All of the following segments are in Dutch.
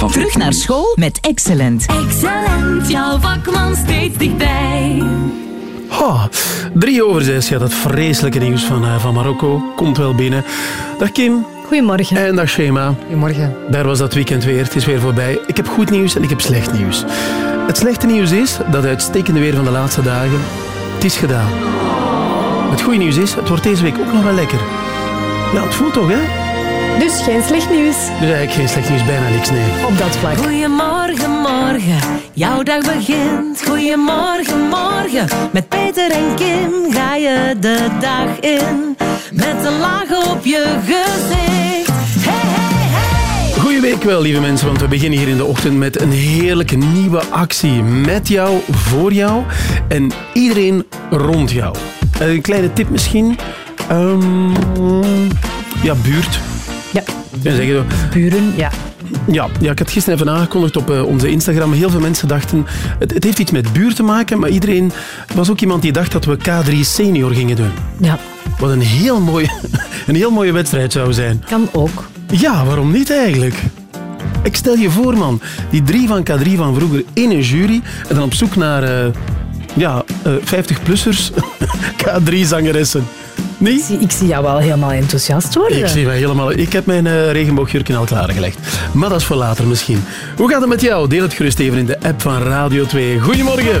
Van Terug naar school met Excellent. Excellent, jouw vakman steeds dichtbij. Oh, drie over zes. Ja, dat vreselijke nieuws van, uh, van Marokko komt wel binnen. Dag Kim. Goedemorgen. En dag Shema. Goedemorgen. Daar was dat weekend weer. Het is weer voorbij. Ik heb goed nieuws en ik heb slecht nieuws. Het slechte nieuws is dat uitstekende weer van de laatste dagen, het is gedaan. Het goede nieuws is, het wordt deze week ook nog wel lekker. Ja, het voelt toch, hè? Dus geen slecht nieuws? Dus eigenlijk geen slecht nieuws, bijna niks, nee. Op dat vlak. Goedemorgen, morgen, jouw dag begint. Goedemorgen, morgen, met Peter en Kim ga je de dag in. Met een laag op je gezicht. Hey, hey, hey! Goeie week wel, lieve mensen, want we beginnen hier in de ochtend met een heerlijke nieuwe actie. Met jou, voor jou en iedereen rond jou. Een kleine tip misschien. Um, ja, buurt. Ja. Ja, zeg je Buren, ja. Ja, ja, ik had gisteren even aangekondigd op uh, onze Instagram. Heel veel mensen dachten, het, het, heeft iets met buurt te maken, maar iedereen was ook iemand die dacht dat we K3 Senior gingen doen. Ja. Wat een heel, mooie, een heel mooie wedstrijd zou zijn. Kan ook. Ja, waarom niet eigenlijk? Ik stel je voor, man, die drie van K3 van vroeger in een jury en dan op zoek naar uh, ja, uh, 50-plussers K3-zangeressen. Nee? Ik zie, ik zie jou wel helemaal enthousiast worden. Ik zie wel helemaal... Ik heb mijn uh, regenboogjurken al klaargelegd. Maar dat is voor later misschien. Hoe gaat het met jou? Deel het gerust even in de app van Radio 2. Goedemorgen.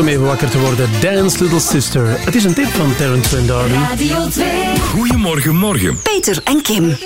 Om even wakker te worden. Dance Little Sister. Het is een tip van Terence Van Darby. Radio 2. Goedemorgen, morgen. Peter en Kim.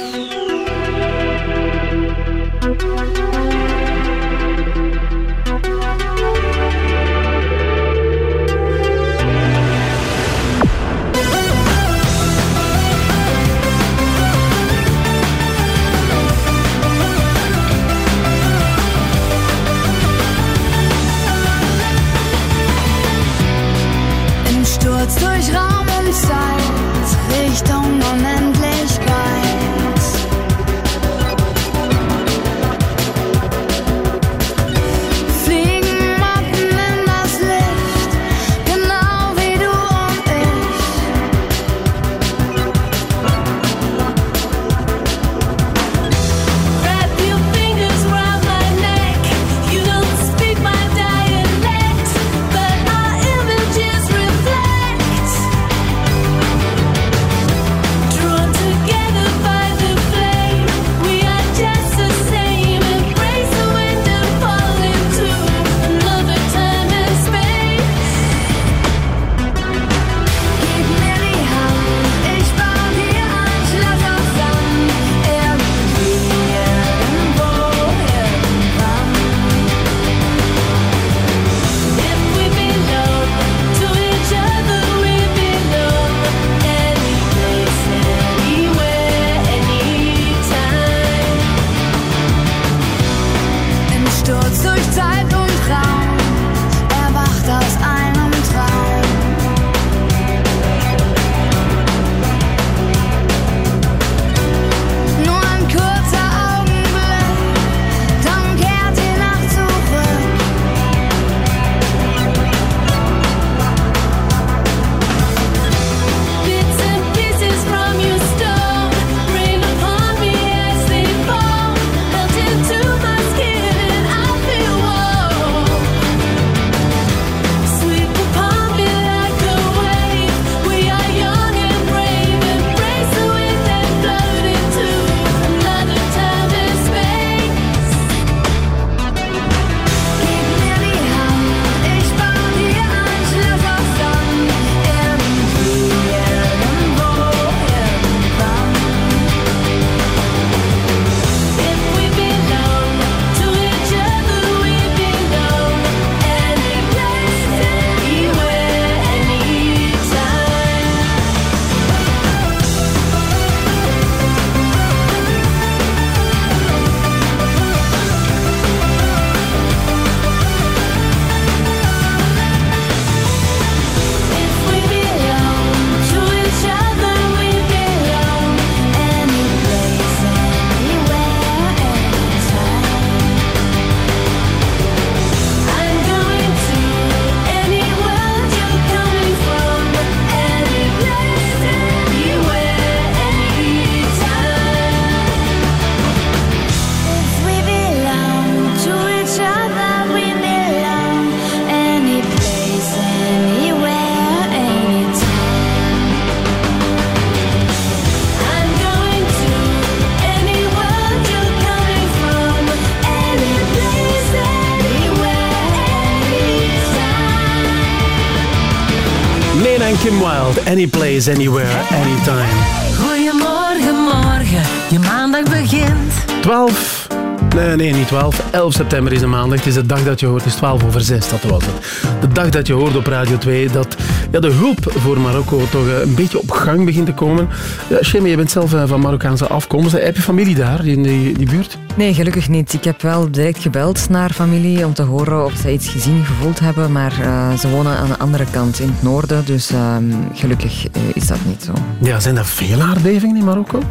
Place, anywhere, anytime. Goedemorgen, morgen, je maandag begint. 12. Nee, nee, niet 12. 11 september is een maandag. Het is de dag dat je hoort. Het is 12 over 6, dat was het. De dag dat je hoort op Radio 2 dat ja, de hulp voor Marokko toch eh, een beetje op gang begint te komen. Ja, Shemi, je bent zelf eh, van Marokkaanse afkomst. Heb je familie daar, in die, die buurt? Nee, gelukkig niet. Ik heb wel direct gebeld naar familie om te horen of ze iets gezien, gevoeld hebben. Maar eh, ze wonen aan de andere kant, in het noorden. Dus ehm, gelukkig eh, is dat niet zo. Ja, zijn er veel aardbevingen in Marokko?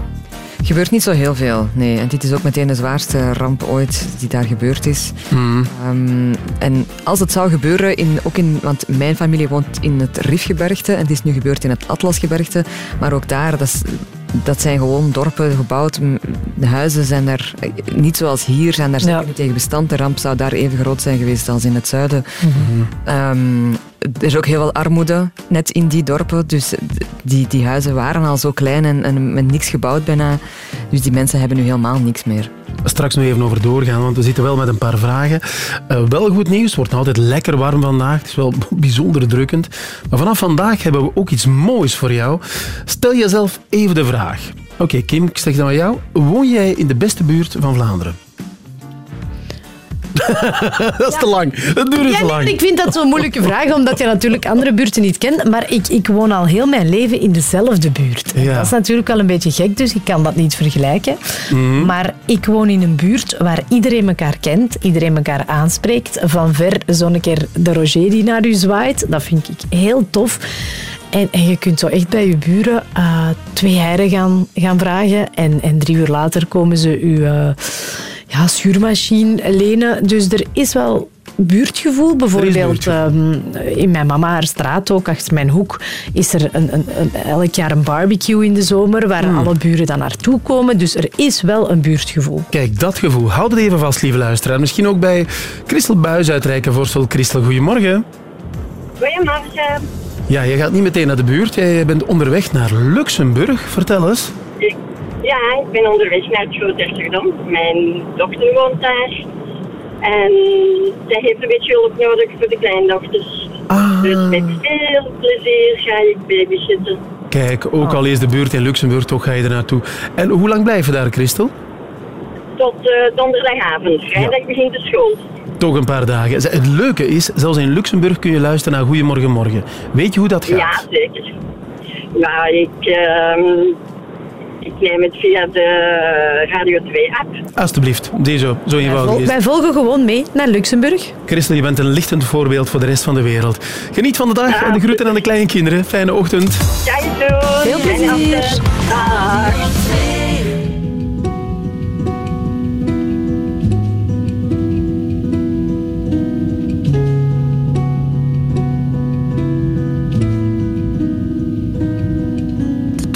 gebeurt niet zo heel veel, nee. En dit is ook meteen de zwaarste ramp ooit die daar gebeurd is. Ehm, en als het zou gebeuren, in, ook in, want mijn familie woont in het Rifgebergte en het is nu gebeurd in het Atlasgebergte, maar ook daar, dat, is, dat zijn gewoon dorpen gebouwd. De huizen zijn daar eh, niet zoals hier, zijn daar zeker Ja. niet tegen bestand. De ramp zou daar even groot zijn geweest als in het zuiden. Ehm, er is ook heel veel armoede net in die dorpen. Dus die, die huizen waren al zo klein en, en met niks gebouwd bijna. Dus die mensen hebben nu helemaal niks meer. Straks nog even over doorgaan, want we zitten wel met een paar vragen. Eh, wel goed nieuws, het wordt altijd lekker warm vandaag. Het is wel bijzonder drukkend. Maar vanaf vandaag hebben we ook iets moois voor jou. Stel jezelf even de vraag. Oké, Kim, ik zeg dan aan jou. Woon jij in de beste buurt van Vlaanderen? dat is te lang. Dat duurt Ja, te nee, lang. ik vind dat zo'n moeilijke vraag, omdat je natuurlijk andere buurten niet kent. Maar ik, ik woon al heel mijn leven in dezelfde buurt. Ja. Dat is natuurlijk wel een beetje gek, dus ik kan dat niet vergelijken. Mhm. Maar ik woon in een buurt waar iedereen elkaar kent, iedereen elkaar aanspreekt. Van ver zo'n keer de Roger die naar u zwaait. Dat vind ik heel tof. En, en je kunt zo echt bij je buren eh, twee eieren gaan, gaan vragen. En, en drie uur later komen ze u eh, ja, schuurmachine lenen. Dus er is wel buurtgevoel. Bijvoorbeeld buurtgevoel. ehm, in mijn mama haar straat, ook achter mijn hoek, is er een, een, een- elk jaar een barbecue in de zomer waar alle buren dan naartoe komen. Dus er is wel een buurtgevoel. Kijk, dat gevoel. Houd het even vast, lieve luisteraar. Misschien ook bij Christel Buis uit Rijkenvorsel. Christel, goedemorgen. Goedemorgen. Ja, je gaat niet meteen naar de buurt. Jij bent onderweg naar Luxemburg. Vertel eens. Ja, ik ben onderweg naar het Groot. Mijn dochter woont daar. En zij heeft een beetje hulp nodig voor de kleindochters. Ah. Dus met veel plezier ga ik babysitten. Kijk, ook al is de buurt in Luxemburg, toch ga je er naartoe. En hoe lang blijf je daar, Christel? Tot eh, donderdagavond. Vrijdag begint de school. Toch een paar dagen. Het leuke is, zelfs in Luxemburg kun je luisteren naar Goedemorgen Morgen. Weet je hoe dat gaat? Ja, zeker. Ja, ik, ehm, ik neem het via de Radio 2-app. Alsjeblieft, deze, zo eenvoudig is Wij volgen gewoon mee naar Luxemburg. Christel, je bent een lichtend voorbeeld voor de rest van de wereld. Geniet van de dag en de groeten aan de kleine kinderen. Fijne ochtend. Je doen. Veel plezier. Dag.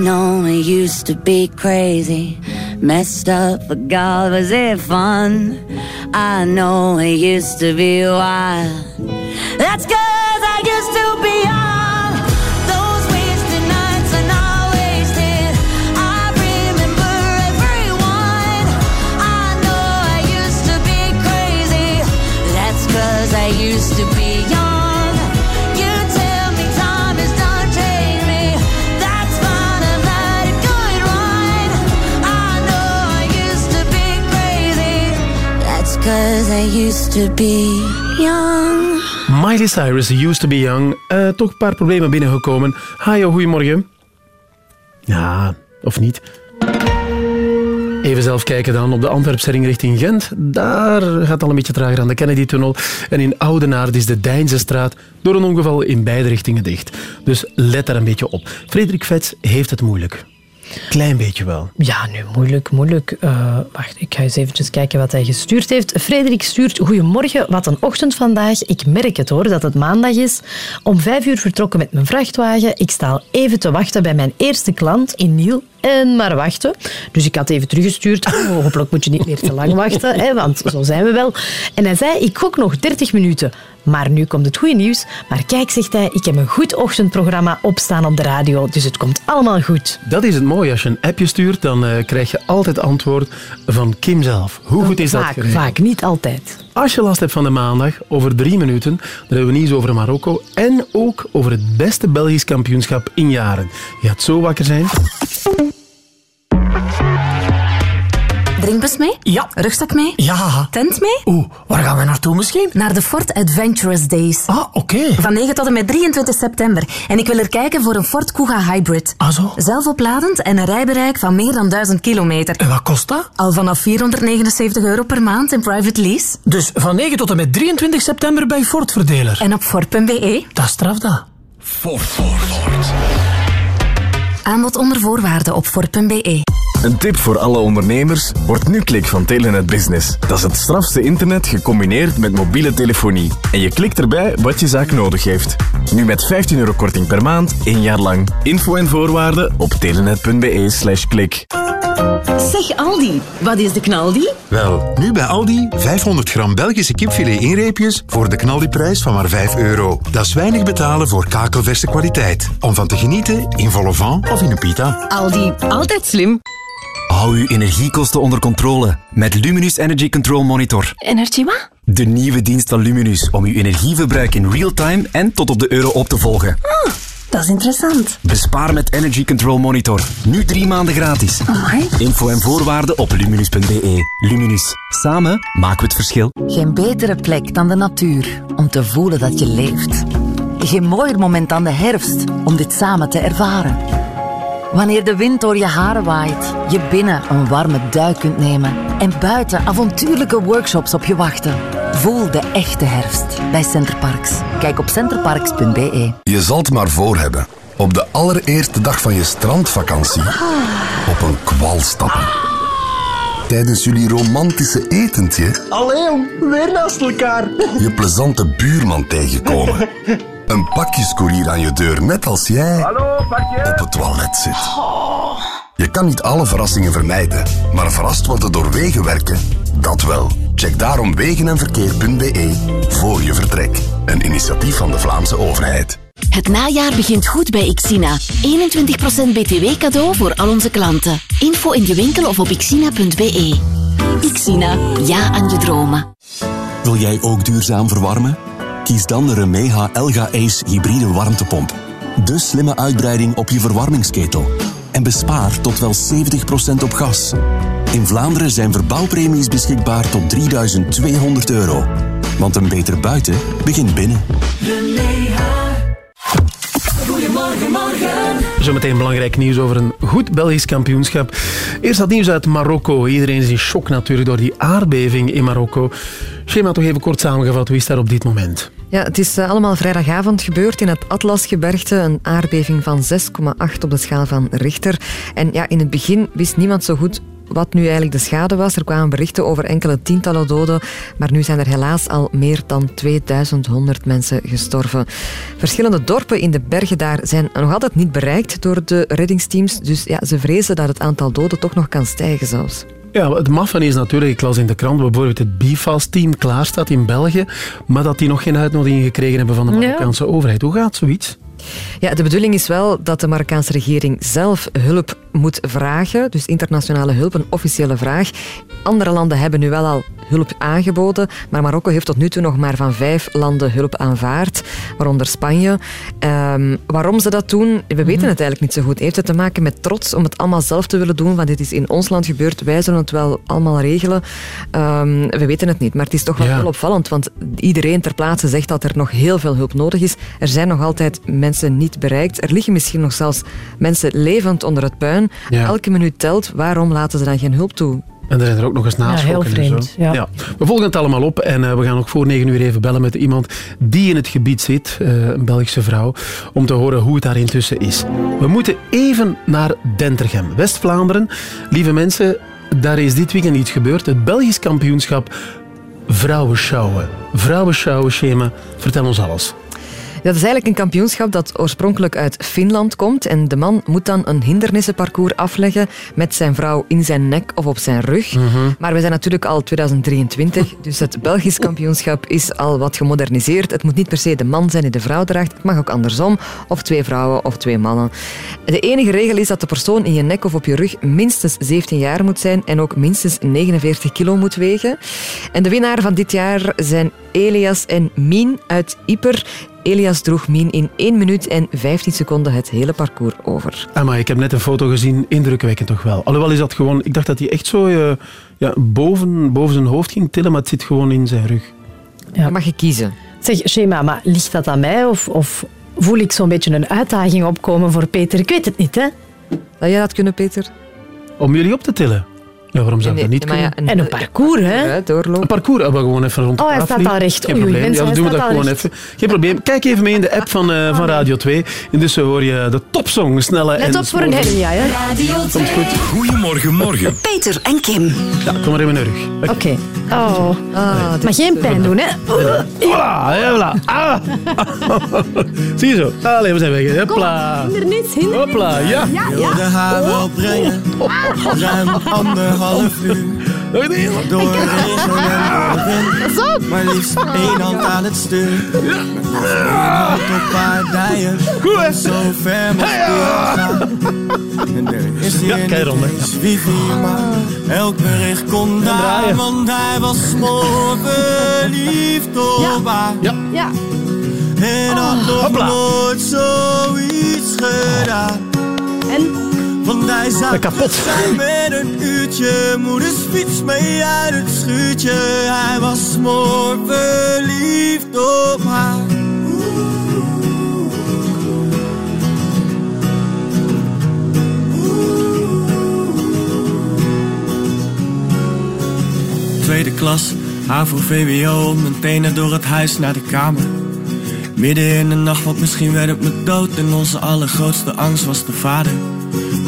I know it used to be crazy, messed up, but God, was it fun? I know it used to be wild. That's cause I used to be young. Those wasted nights Cause I used to be young. Miley Cyrus, Used to be Young. Eh, toch een paar problemen binnengekomen. Hajo, goedemorgen. Ja, of niet. Even zelf kijken dan op de Antwerpse ring richting Gent. Daar gaat het al een beetje trager aan de Kennedy-tunnel. En in Oudenaarde is de Deinzenstraat door een ongeval in beide richtingen dicht. Dus let daar een beetje op. Frederik Vets heeft het moeilijk. Klein beetje wel. Ja, nu moeilijk, moeilijk. Eh, wacht, ik ga eens eventjes kijken wat hij gestuurd heeft. Frederik stuurt, goedemorgen, wat een ochtend vandaag. Ik merk het hoor, dat het maandag is. Om vijf uur vertrokken met mijn vrachtwagen. Ik sta al even te wachten bij mijn eerste klant in Niel. En maar wachten. Dus ik had even teruggestuurd. Oh, hopelijk moet je niet meer te lang wachten, hè, want zo zijn we wel. En hij zei, ik gok nog 30 minuten. Maar nu komt het goede nieuws. Maar kijk, zegt hij, ik heb een goed ochtendprogramma opstaan op de radio. Dus het komt allemaal goed. Dat is het mooie. Als je een appje stuurt, dan eh, krijg je altijd antwoord van Kim zelf. Hoe goed is dat Vaak, vaak, niet altijd. Als je last hebt van de maandag, over drie minuten, dan hebben we nieuws over Marokko en ook over het beste Belgisch kampioenschap in jaren. Je gaat zo wakker zijn. Drinkbus mee? Ja. Rugzak mee? Ja. Tent mee? Oeh, waar gaan we naartoe misschien? Naar de Ford Adventurous Days. Ah, oké. Van 9 tot en met 23 september. En ik wil er kijken voor een Ford Kuga Hybrid. Ah zo. Zelfopladend en een rijbereik van meer dan 1000 kilometer. En wat kost dat? Al vanaf 479 euro per maand in private lease. Dus van 9 tot en met 23 september bij Ford Verdeler. En op Ford.be. Dat straf dat. Ford, Ford, Ford. Aanbod onder voorwaarden op Ford.be. Een tip voor alle ondernemers, wordt nu klik van Telenet Business. Dat is het strafste internet gecombineerd met mobiele telefonie. En je klikt erbij wat je zaak nodig heeft. Nu met 15 euro korting per maand, één jaar lang. Info en voorwaarden op telenet.be slash klik. Zeg Aldi, wat is de knaldi? Wel, nu bij Aldi 500 gram Belgische kipfilet inreepjes voor de knaldiprijs van maar 5 euro. Dat is weinig betalen voor kakelverse kwaliteit. Om van te genieten in volle van of in een pita. Aldi, altijd slim. Hou uw energiekosten onder controle met Luminus Energy Control Monitor. Energie wat? De nieuwe dienst van Luminus om uw energieverbruik in real time en tot op de euro op te volgen. Ah, dat is interessant. Bespaar met Energy Control Monitor. Nu drie maanden gratis. Amai. Info en voorwaarden op luminus.be. Luminus. Samen maken we het verschil. Geen betere plek dan de natuur om te voelen dat je leeft. Geen mooier moment dan de herfst om dit samen te ervaren. Wanneer de wind door je haren waait, je binnen een warme duik kunt nemen en buiten avontuurlijke workshops op je wachten. Voel de echte herfst bij Centerparks. Kijk op centerparks.be. Je zal het maar voor hebben. Op de allereerste dag van je strandvakantie op een kwal stappen. Tijdens jullie romantische etentje Allee, weer naast elkaar. je plezante buurman tegenkomen. Een pakjescourier aan je deur, net als jij op het toilet zit. Je kan niet alle verrassingen vermijden, maar verrast worden door wegenwerken, dat wel. Check daarom wegenenverkeer.be voor je vertrek. Een initiatief van de Vlaamse overheid. Het najaar begint goed bij Xina. 21% btw cadeau voor al onze klanten. Info in je winkel of op xina.be. Xina, ja aan je dromen. Wil jij ook duurzaam verwarmen? Kies dan de Remeha Elga Ace hybride warmtepomp. De slimme uitbreiding op je verwarmingsketel. En bespaar tot wel 70% op gas. In Vlaanderen zijn verbouwpremies beschikbaar tot 3200 euro. Want een beter buiten begint binnen. Goedemorgen, morgen. Zometeen belangrijk nieuws over een goed Belgisch kampioenschap. Eerst dat nieuws uit Marokko. Iedereen is in shock natuurlijk door die aardbeving in Marokko. Schema toch even kort samengevat, wie is daar op dit moment? Ja, het is eh, allemaal vrijdagavond gebeurd in het Atlasgebergte. Een aardbeving van 6,8 op de schaal van Richter. En ja, in het begin wist niemand zo goed wat nu eigenlijk de schade was. Er kwamen berichten over enkele tientallen doden, maar nu zijn er helaas al meer dan 2100 mensen gestorven. Verschillende dorpen in de bergen daar zijn nog altijd niet bereikt door de reddingsteams, dus ja, ze vrezen dat het aantal doden toch nog kan stijgen zelfs. Ja, het maffe is natuurlijk, ik las in de krant bijvoorbeeld het BIFAS-team klaar staat in België, maar dat die nog geen uitnodiging gekregen hebben van de Ja. Marokkaanse overheid. Hoe gaat zoiets? Ja, de bedoeling is wel dat de Marokkaanse regering zelf hulp moet vragen. Dus internationale hulp, een officiële vraag. Andere landen hebben nu wel al hulp aangeboden. Maar Marokko heeft tot nu toe nog maar van vijf landen hulp aanvaard, waaronder Spanje. Ehm, waarom ze dat doen, we weten het eigenlijk niet zo goed. Heeft het te maken met trots om het allemaal zelf te willen doen? Want dit is in ons land gebeurd, wij zullen het wel allemaal regelen. Ehm, we weten het niet, maar het is toch wel Ja. heel opvallend. Want iedereen ter plaatse zegt dat er nog heel veel hulp nodig is. Er zijn nog altijd mensen niet bereikt. Er liggen misschien nog zelfs mensen levend onder het puin. Ja. Elke minuut telt. Waarom laten ze dan geen hulp toe? En er zijn er ook nog eens Ja, heel vreemd, zo. ja. We volgen het allemaal op en eh, we gaan nog voor negen uur even bellen met iemand die in het gebied zit, eh, een Belgische vrouw, om te horen hoe het daar intussen is. We moeten even naar Dentergem, West-Vlaanderen. Lieve mensen, daar is dit weekend iets gebeurd. Het Belgisch kampioenschap vrouwenschouwen. Vrouwenschouwen, schema, vertel ons alles. Dat is eigenlijk een kampioenschap dat oorspronkelijk uit Finland komt. En de man moet dan een hindernissenparcours afleggen met zijn vrouw in zijn nek of op zijn rug. Maar we zijn natuurlijk al 2023, dus het Belgisch kampioenschap is al wat gemoderniseerd. Het moet niet per se de man zijn die de vrouw draagt. Het mag ook andersom, of twee vrouwen of twee mannen. De enige regel is dat de persoon in je nek of op je rug minstens 17 jaar moet zijn en ook minstens 49 kilo moet wegen. En de winnaar van dit jaar zijn Elias en Mien uit Ieper. Elias droeg Mien in 1 minuut en 15 seconden het hele parcours over. Maar ik heb net een foto gezien, indrukwekkend toch wel. Alhoewel is dat gewoon, ik dacht dat hij echt zo eh, ja, boven, boven zijn hoofd ging tillen, maar het zit gewoon in zijn rug. Dan mag je kiezen. Zeg, Shema, maar ligt dat aan mij of, of voel ik zo'n beetje een uitdaging opkomen voor Peter? Ik weet het niet, hè? Zou jij dat kunnen, Peter? Om jullie op te tillen. Ja, waarom zou Nee, dat niet nee, maar kunnen? En een parcours, hè? doorlopen. Een parcours, ah, maar gewoon even rond de Oh, hij staat al recht. Geen probleem. mensen, ja, dan hij doen we dat gewoon recht. even. Geen probleem. Kijk even mee in de app van, eh, van Radio 2. Intussen hoor je de topsong, snelle en Let op voor een hernia, hè? Radio Komt 2. goed. Goedemorgen, morgen. Peter en Kim. Ja, kom maar in mijn rug. Oké. Oh. maar geen pijn doen, hè? Voilà, voilà. Ah. Zie je zo? Allee, we zijn weg. Hopla. Hindernis, hindernis. Hopla, ja. wilde haar wel brengen. Ruim anderhalf uur. Door regen en door wind. Maar liefst één hand aan het stuur. Nog hand op haar dijen. Zo ver moest je gaan. En er is hier Ja, niet wifi, maar elk bericht kon daar. Want hij was smoor verliefd op haar. Ja. Ja. En had nog Hopla. nooit zoiets gedaan. En? Want hij zou Kapot. met een uurtje. Moeders fiets mee uit het schuurtje. Hij was smoor verliefd op haar. Tweede klas, HAVO VWO, mijn tenen door het huis naar de kamer. Midden in de nacht, want misschien werd het me dood. En onze allergrootste angst was de vader.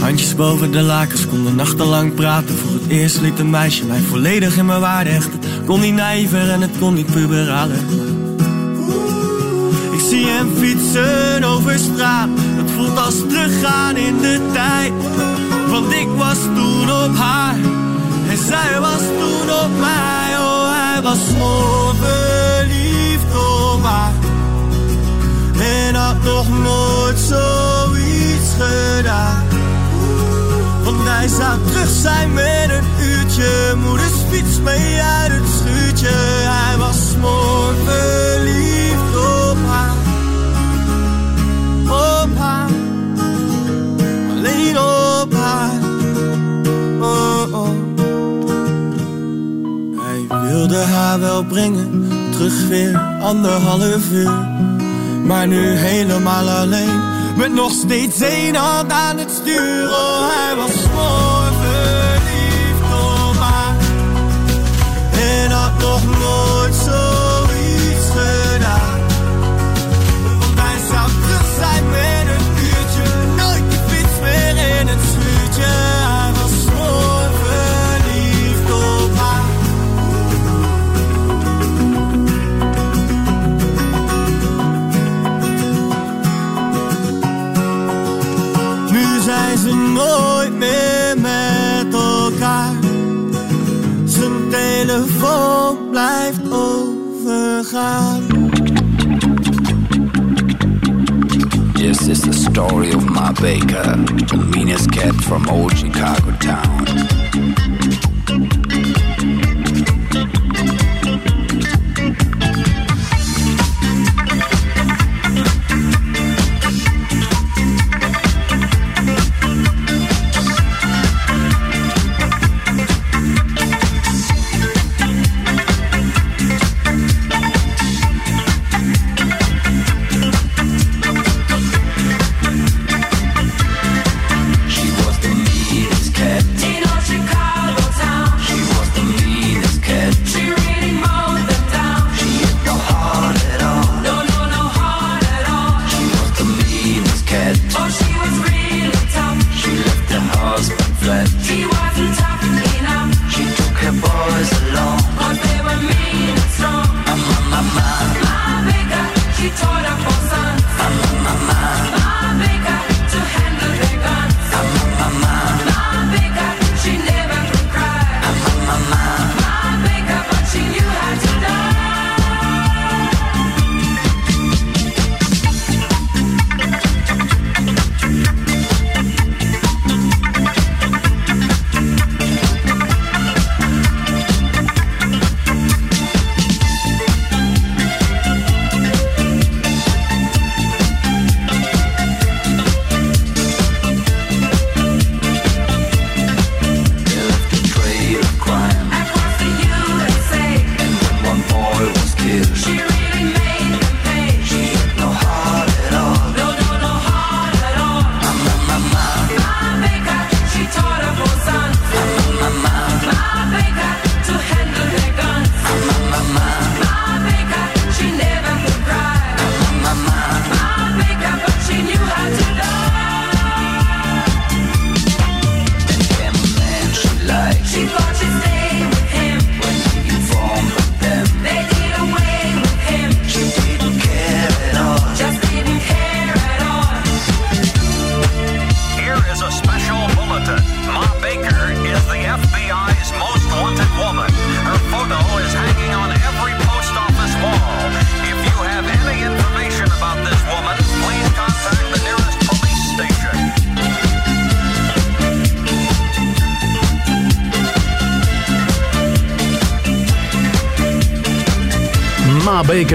Handjes boven de lakens, konden nachtenlang praten. Voor het eerst liet een meisje mij volledig in mijn waarde hechten. Kon niet nijver en het kon niet puberalen. Ik zie hem fietsen over straat. Het voelt als teruggaan in de tijd. Want ik was toen op haar. En zij was toen op mij. Oh, hij was zo verliefd op haar. En had nog nooit zoiets gedaan. Hij zou terug zijn met een uurtje. Moeders fiets mee uit het schuurtje. Hij was mooi verliefd op haar. Op haar. Alleen op haar. Oh, oh. Hij wilde haar wel brengen. Terug weer anderhalf uur. Maar nu helemaal alleen. Met nog steeds één hand aan het stuur. Oh, hij was mooi telefoon blijft overgaan. This is the story of Ma Baker, the meanest cat from old Chicago town.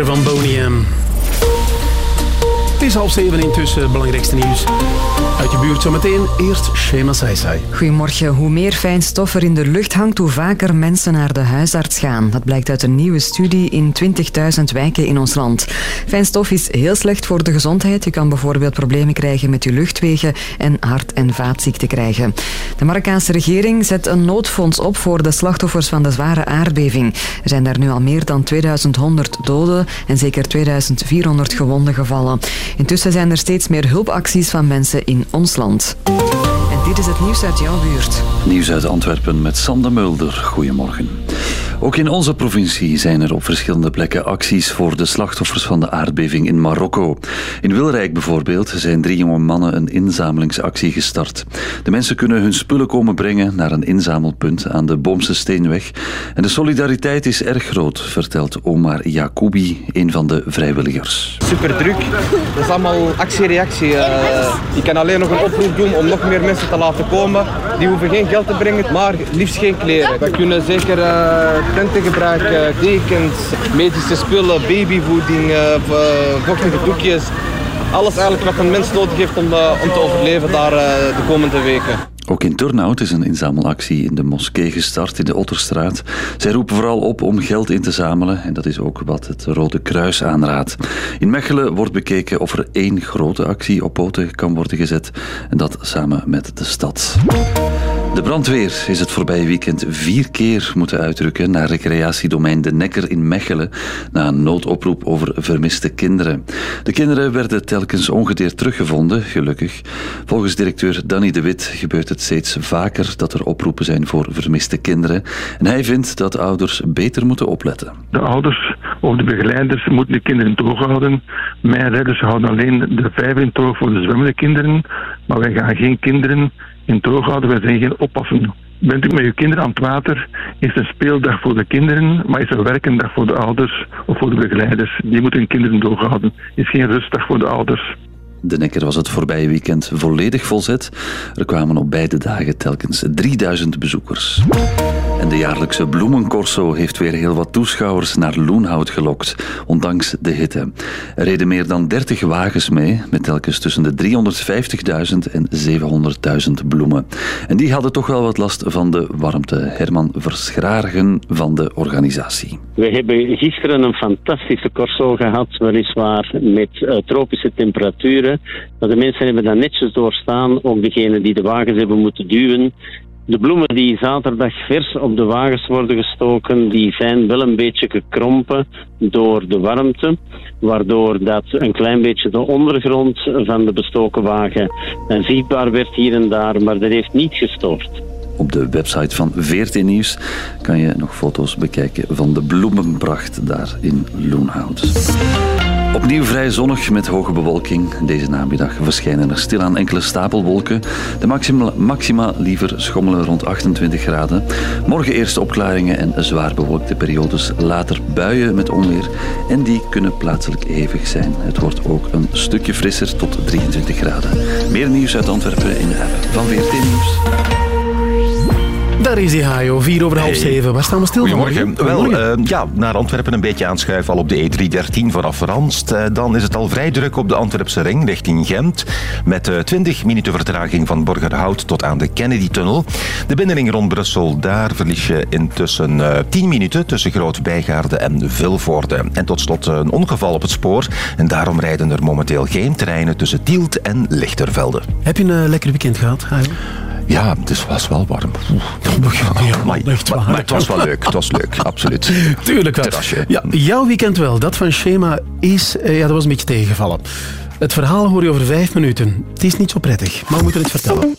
Van Boney M. Het is half zeven intussen, belangrijkste nieuws. Uit je buurt zometeen, eerst Shema Saisai. Goedemorgen. Hoe meer fijnstof er in de lucht hangt, hoe vaker mensen naar de huisarts gaan. Dat blijkt uit een nieuwe studie in 20.000 wijken in ons land. Fijnstof is heel slecht voor de gezondheid. Je kan bijvoorbeeld problemen krijgen met je luchtwegen en hart- en vaatziekten krijgen. De Marokkaanse regering zet een noodfonds op voor de slachtoffers van de zware aardbeving. Er zijn daar nu al meer dan 2100 doden en zeker 2400 gewonden gevallen. Intussen zijn er steeds meer hulpacties van mensen in ons land. En dit is het nieuws uit jouw buurt. Nieuws uit Antwerpen met Sander Mulder. Goedemorgen. Ook in onze provincie zijn er op verschillende plekken acties voor de slachtoffers van de aardbeving in Marokko. In Wilrijk bijvoorbeeld zijn drie jonge mannen een inzamelingsactie gestart. De mensen kunnen hun spullen komen brengen naar een inzamelpunt aan de Boomse Steenweg. En de solidariteit is erg groot, vertelt Omar Jacoubi, een van de vrijwilligers. super druk. Dat is allemaal actie-reactie. Eh, ik kan alleen nog een oproep doen om nog meer mensen te laten komen. Die hoeven geen geld te brengen, maar liefst geen kleren. We kunnen zeker eh, tenten gebruiken, dekens, medische spullen, babyvoeding, eh, v- vochtige doekjes. Alles eigenlijk wat een mens nodig heeft om, eh, om te overleven daar eh, de komende weken. Ook in Turnhout is een inzamelactie in de moskee gestart in de Otterstraat. Zij roepen vooral op om geld in te zamelen en dat is ook wat het Rode Kruis aanraadt. In Mechelen wordt bekeken of er één grote actie op poten kan worden gezet en dat samen met de stad. De brandweer is het voorbije weekend vier keer moeten uitrukken naar recreatiedomein De Nekker in Mechelen na een noodoproep over vermiste kinderen. De kinderen werden telkens ongedeerd teruggevonden, gelukkig. Volgens directeur Danny de Wit gebeurt het steeds vaker dat er oproepen zijn voor vermiste kinderen. En hij vindt dat ouders beter moeten opletten. De ouders of de begeleiders moeten de kinderen toehouden. Mijn redders houden alleen de vijf in toog voor de zwemmende kinderen, maar wij gaan geen kinderen in toog houden, wij zijn geen oppassen. Bent u met uw kinderen aan het water, is een speeldag voor de kinderen, maar is een werkendag voor de ouders of voor de begeleiders. Die moeten hun kinderen doorhouden. Is geen rustdag voor de ouders. De Nekker was het voorbije weekend volledig volzet. Er kwamen op beide dagen telkens 3000 bezoekers. En de jaarlijkse bloemencorso heeft weer heel wat toeschouwers naar Loenhout gelokt, ondanks de hitte. Er reden meer dan 30 wagens mee, met telkens tussen de 350.000 en 700.000 bloemen. En die hadden toch wel wat last van de warmte. Herman Verschragen van de organisatie. We hebben gisteren een fantastische corso gehad, weliswaar met eh, tropische temperaturen. Maar de mensen hebben dat netjes doorstaan, ook degenen die de wagens hebben moeten duwen. De bloemen die zaterdag vers op de wagens worden gestoken, die zijn wel een beetje gekrompen door de warmte, waardoor dat een klein beetje de ondergrond van de bestoken wagen eh, zichtbaar werd hier en daar, maar dat heeft niet gestoord. Op de website van VRT Nieuws kan je nog foto's bekijken van de bloemenpracht daar in Loenhout. Opnieuw vrij zonnig met hoge bewolking. Deze namiddag verschijnen er stilaan enkele stapelwolken. De maxima, maxima liever schommelen rond 28 graden. Morgen eerst opklaringen en zwaar bewolkte periodes. Later buien met onweer. En die kunnen plaatselijk hevig zijn. Het wordt ook een stukje frisser tot 23 graden. Meer nieuws uit Antwerpen in de app van VRT Nieuws. Daar is die Hajo, vier over half zeven. Waar staan we stil van? Goedemorgen. Wel, eh, ja, naar Antwerpen een beetje aanschuiven al op de E313 vanaf Ranst. Eh, dan is het al vrij druk op de Antwerpse ring richting Gent. Met eh, 20 minuten vertraging van Borgerhout tot aan de Kennedy-tunnel. De binnenring rond Brussel, daar verlies je intussen eh 10 minuten tussen Groot-Bijgaarde en Vilvoorde. En tot slot een ongeval op het spoor. En daarom rijden er momenteel geen treinen tussen Tielt en Lichtervelde. Heb je een lekker weekend gehad, Hajo? Ja, het was wel warm. Maar, maar, maar het was wel leuk. Het was leuk, absoluut. Tuurlijk wel. Terrasje. Ja, jouw weekend wel. Dat van Schema is... eh, ja, dat was een beetje tegengevallen. Het verhaal hoor je over vijf minuten. Het is niet zo prettig, maar we moeten het vertellen.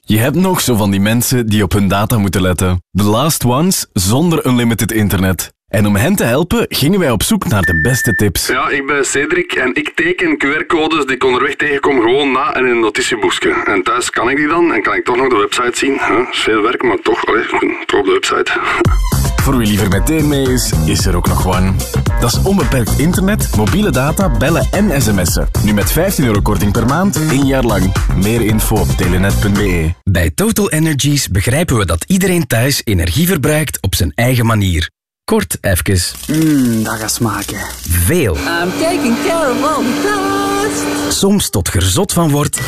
Je hebt nog zo van die mensen die op hun data moeten letten. The last ones zonder unlimited internet. En om hen te helpen gingen wij op zoek naar de beste tips. Ja, ik ben Cedric en ik teken QR-codes die ik onderweg tegenkom gewoon na in een notitieboekje. En thuis kan ik die dan en kan ik toch nog de website zien. Huh? is veel werk, maar toch, allee, toch op de website. Voor wie liever meteen mee is, is er ook nog One. Dat is onbeperkt internet, mobiele data, bellen en sms'en. Nu met 15 euro korting per maand, één jaar lang. Meer info op telenet.be. Bij Total Energies begrijpen we dat iedereen thuis energie verbruikt op zijn eigen manier. Kort even. Mmm, dat gaat smaken. Veel. I'm taking care of all the cast. Soms tot gerzot van wordt.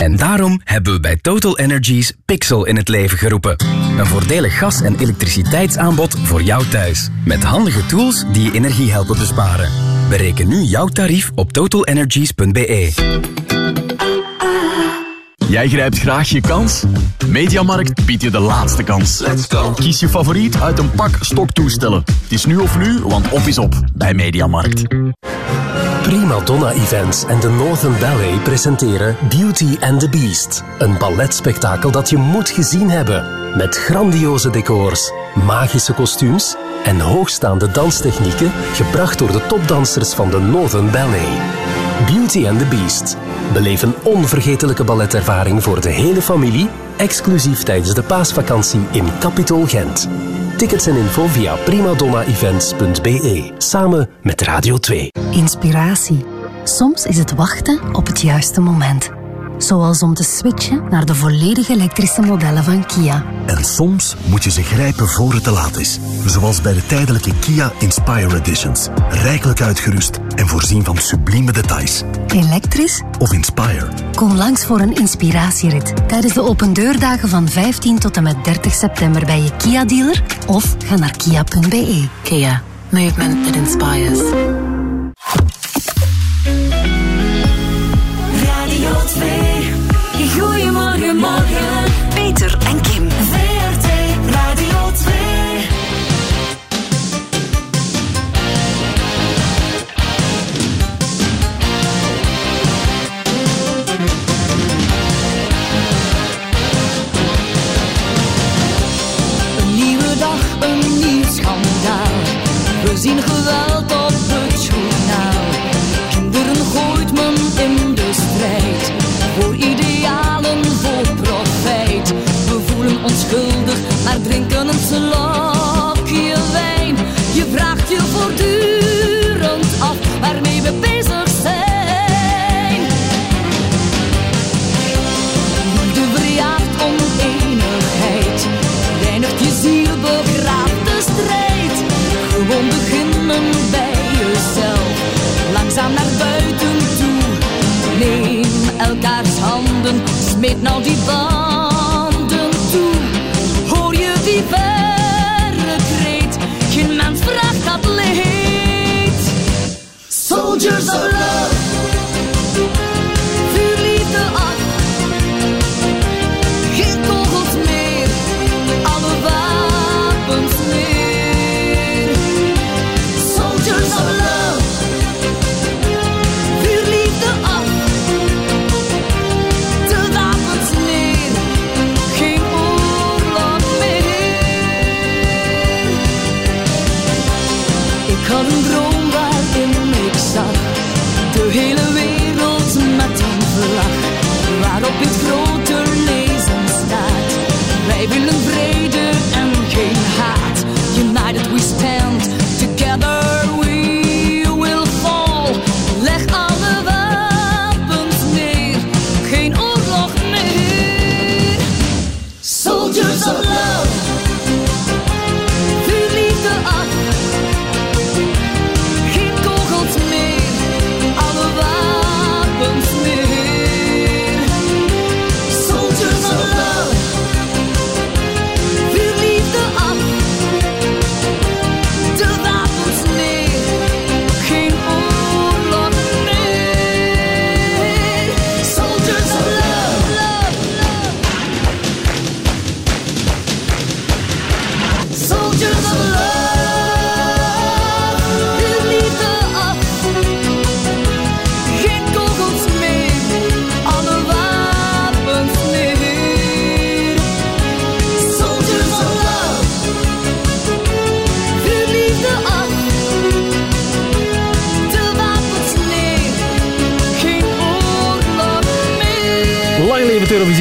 En daarom hebben we bij Total Energies Pixel in het leven geroepen. Een voordelig gas- en elektriciteitsaanbod voor jou thuis. Met handige tools die je energie helpen besparen. Bereken nu jouw tarief op totalenergies.be. Jij grijpt graag je kans? Mediamarkt biedt je de laatste kans. Let's go. Kies je favoriet uit een pak stoktoestellen. Het is nu of nu, want op is op bij Mediamarkt. Prima Donna Events en de Northern Ballet presenteren Beauty and the Beast. Een balletspektakel dat je moet gezien hebben. Met grandioze decors, magische kostuums en hoogstaande danstechnieken gebracht door de topdansers van de Northern Ballet. Beauty and the Beast. Beleef een onvergetelijke balletervaring voor de hele familie, exclusief tijdens de paasvakantie in Capitol Gent. Tickets en info via primadonnaevents.be, samen met Radio 2. Inspiratie. Soms is het wachten op het juiste moment. Zoals om te switchen naar de volledig elektrische modellen van Kia. En soms moet je ze grijpen voor het te laat is. Zoals bij de tijdelijke Kia Inspire Editions. Rijkelijk uitgerust en voorzien van sublieme details. Elektrisch? Of Inspire. Kom langs voor een inspiratierit tijdens de opendeurdagen van 15 tot en met 30 september bij je Kia-dealer of ga naar kia.be. Kia. Movement that inspires. 2. Goedemorgen, morgen. Peter en Kim. VRT Radio 2. Een nieuwe dag, een nieuw schandaal. We zien geweld op drinken een slokje wijn. Je vraagt je voortdurend af waarmee we bezig zijn. Liefde verjaagt oneenigheid. Reinigt je ziel, begraaft de strijd. Gewoon beginnen bij jezelf. Langzaam naar buiten toe. Neem elkaars handen. Smeet nou die banden Soldiers of love.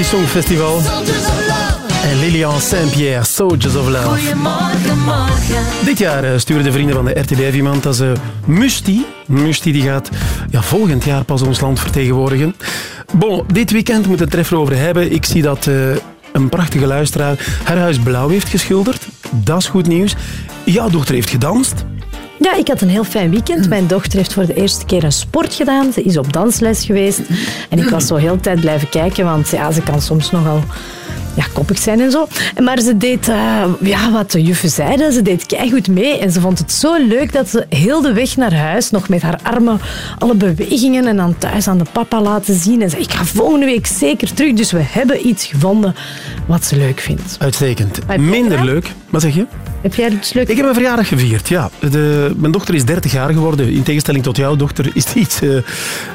Songfestival. En Lilian Saint-Pierre, Soldiers of Love. Goedemorgen, morgen. Dit jaar eh, sturen de vrienden van de RTBF iemand, dat is eh, Musti. Musti die gaat ja, volgend jaar pas ons land vertegenwoordigen. Bon, dit weekend moet het er even over hebben. Ik zie dat eh, een prachtige luisteraar haar huis blauw heeft geschilderd. Dat is goed nieuws. Jouw dochter heeft gedanst. Ja, ik had een heel fijn weekend. Mijn dochter heeft voor de eerste keer een sport gedaan. Ze is op dansles geweest. En ik was zo heel de tijd blijven kijken, want ja, ze kan soms nogal ja, koppig zijn en zo. Maar ze deed, eh, ja, wat de juffen zeiden, ze deed keigoed mee. En ze vond het zo leuk dat ze heel de weg naar huis nog met haar armen alle bewegingen en dan thuis aan de papa laten zien. En zei, ik ga volgende week zeker terug. Dus we hebben iets gevonden wat ze leuk vindt. Uitstekend. Minder leuk. Wat zeg je? Heb jij iets leuk? Ik heb mijn verjaardag gevierd, ja. De, mijn dochter is 30 jaar geworden. In tegenstelling tot jouw dochter is die iets, eh,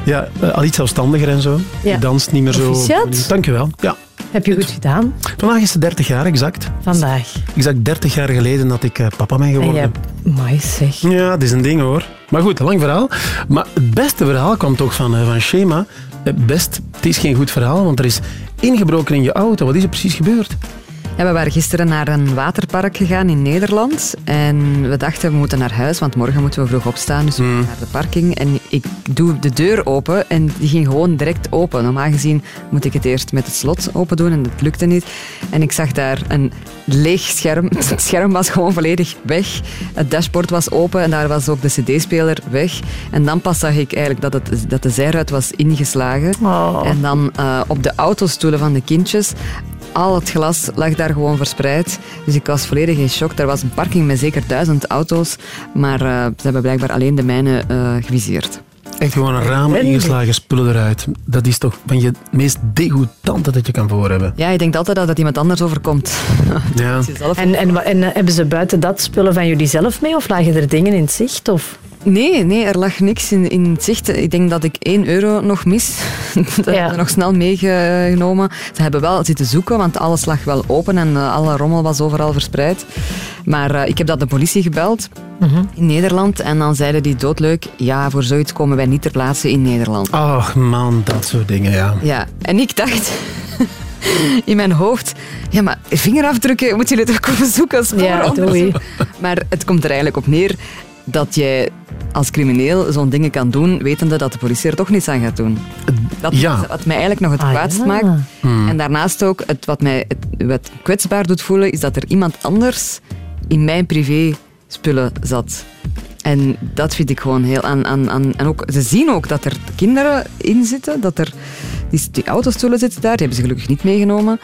ja, eh, al iets zelfstandiger en zo. Ja. Die danst niet meer zo... Proficiat. Dank je wel. Ja. Heb je goed gedaan? Vandaag is ze 30 jaar, exact. Vandaag. Exact 30 jaar geleden dat ik eh, papa ben En geworden. jij... Mooi zeg. Ja, het is een ding hoor. Maar goed, lang verhaal. Maar het beste verhaal kwam toch van, eh, van Shema. Eh, Best, het is geen goed verhaal, want er is ingebroken in je auto. Wat is er precies gebeurd? Ja, we waren gisteren naar een waterpark gegaan in Nederland. En we dachten, we moeten naar huis, want morgen moeten we vroeg opstaan. Dus we gaan naar de parking. En ik doe de deur open en die ging gewoon direct open. Normaal gezien moet ik het eerst met het slot open doen en dat lukte niet. En ik zag daar een leeg scherm. Het scherm was gewoon volledig weg. Het dashboard was open en daar was ook de cd-speler weg. En dan pas zag ik eigenlijk dat, het, dat de zijruit was ingeslagen. En dan eh, op de autostoelen van de kindjes al het glas lag daar gewoon verspreid. Dus ik was volledig in shock. Er was een parking met zeker duizend auto's, maar eh, ze hebben blijkbaar alleen de mijne eh geviseerd. Echt gewoon een raam ingeslagen spullen eruit. Dat is toch van je meest degoutante dat je kan voor hebben. Ja, je denkt altijd dat het iemand anders overkomt. Ja. En, en, en eh, hebben ze buiten dat spullen van jullie zelf mee? Of lagen er dingen in het zicht? Of? Nee, nee, er lag niks in, in het zicht. Ik denk dat ik 1 euro nog mis. dat hebben ze nog snel meegenomen. Ze hebben wel zitten zoeken, want alles lag wel open en eh, alle rommel was overal verspreid. Maar eh, ik heb dat de politie gebeld in Nederland en dan zeiden die doodleuk, ja, voor zoiets komen wij niet ter plaatse in Nederland. Ach man, dat soort dingen, ja. Ja, en ik dacht in mijn hoofd, ja, maar vingerafdrukken moeten jullie toch komen zoeken als Ja, vooronderzoek? doei. Maar het komt er eigenlijk op neer dat jij als crimineel zo'n dingen kan doen, wetende dat de politie er toch niets aan gaat doen. Dat is Ja. wat mij eigenlijk nog het Ah, kwaadst ja. maakt. Hmm. En daarnaast ook, het, wat mij het, wat kwetsbaar doet voelen, is dat er iemand anders in mijn privé spullen zat. En dat vind ik gewoon heel aan. aan, aan en ook, ze zien ook dat er kinderen in zitten, dat er die, die autostoelen zitten daar, die hebben ze gelukkig niet meegenomen.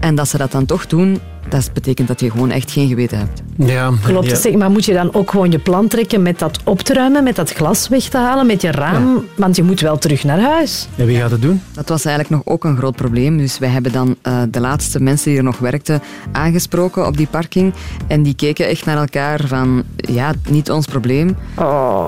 En dat ze dat dan toch doen, dat betekent dat je gewoon echt geen geweten hebt. Ja, Klopt. ja. Zeg, maar moet je dan ook gewoon je plan trekken met dat op te ruimen, met dat glas weg te halen, met je raam? Want je moet wel terug naar huis. En wie gaat het doen? Dat was eigenlijk nog ook een groot probleem. Dus wij hebben dan eh, de laatste mensen die er nog werkten aangesproken op die parking. En die keken echt naar elkaar van, ja, niet ons probleem.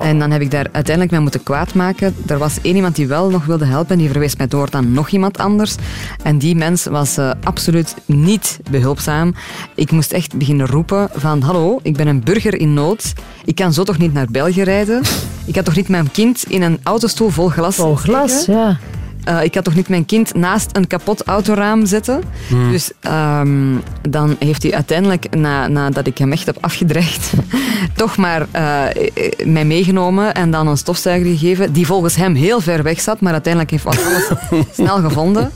En dan heb ik daar uiteindelijk mee moeten kwaad maken. Er was één iemand die wel nog wilde helpen en die verwees mij door naar nog iemand anders. En die mens was eh, absoluut niet behulpzaam. Ik moest echt beginnen roepen van, hallo, ik ben een burger in nood. Ik kan zo toch niet naar België rijden? Ik had toch niet mijn kind in een autostoel vol glas Vol glas, steken? ja. Eh, ik had toch niet mijn kind naast een kapot autoraam zetten. Hmm. Dus ehm, dan heeft hij uiteindelijk, na, nadat ik hem echt heb afgedreigd, toch maar eh, eh, mij meegenomen en dan een stofzuiger gegeven, die volgens hem heel ver weg zat, maar uiteindelijk heeft was alles snel gevonden.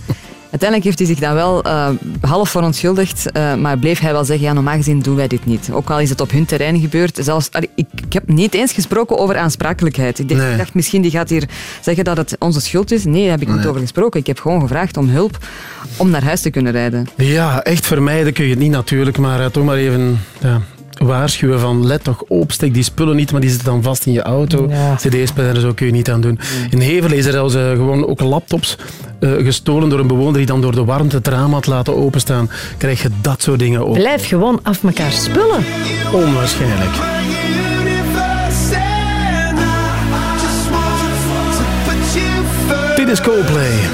Uiteindelijk heeft hij zich daar wel eh, half verontschuldigd, eh, maar bleef hij wel zeggen, ja, normaal gezien doen wij dit niet. Ook al is het op hun terrein gebeurd. Zelfs, allee, ik, ik heb niet eens gesproken over aansprakelijkheid. Ik dacht, Nee. ik dacht, misschien die gaat hier zeggen dat het onze schuld is. Nee, daar heb ik niet over gesproken. Ik heb gewoon gevraagd om hulp om naar huis te kunnen rijden. Ja, echt vermijden kun je het niet natuurlijk, maar eh, toch maar even ja, waarschuwen van let toch op, steek die spullen niet, maar die zitten dan vast in je auto. Ja. CD-speler, zo kun je niet aan doen. In Hevelen is er zelfs eh, gewoon ook laptops eh, gestolen door een bewoner die dan door de warmte het raam had laten openstaan. Krijg je dat soort dingen op. Blijf gewoon af elkaar spullen. Onwaarschijnlijk. Dit is Coldplay.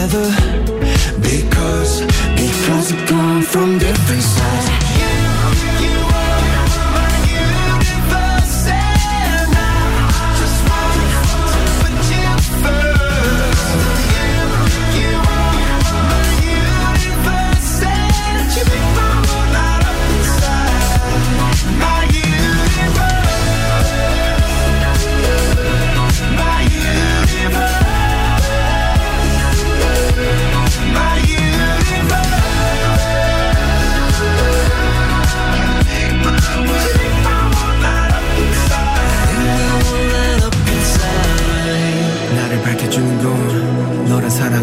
Together. Because, because we come from different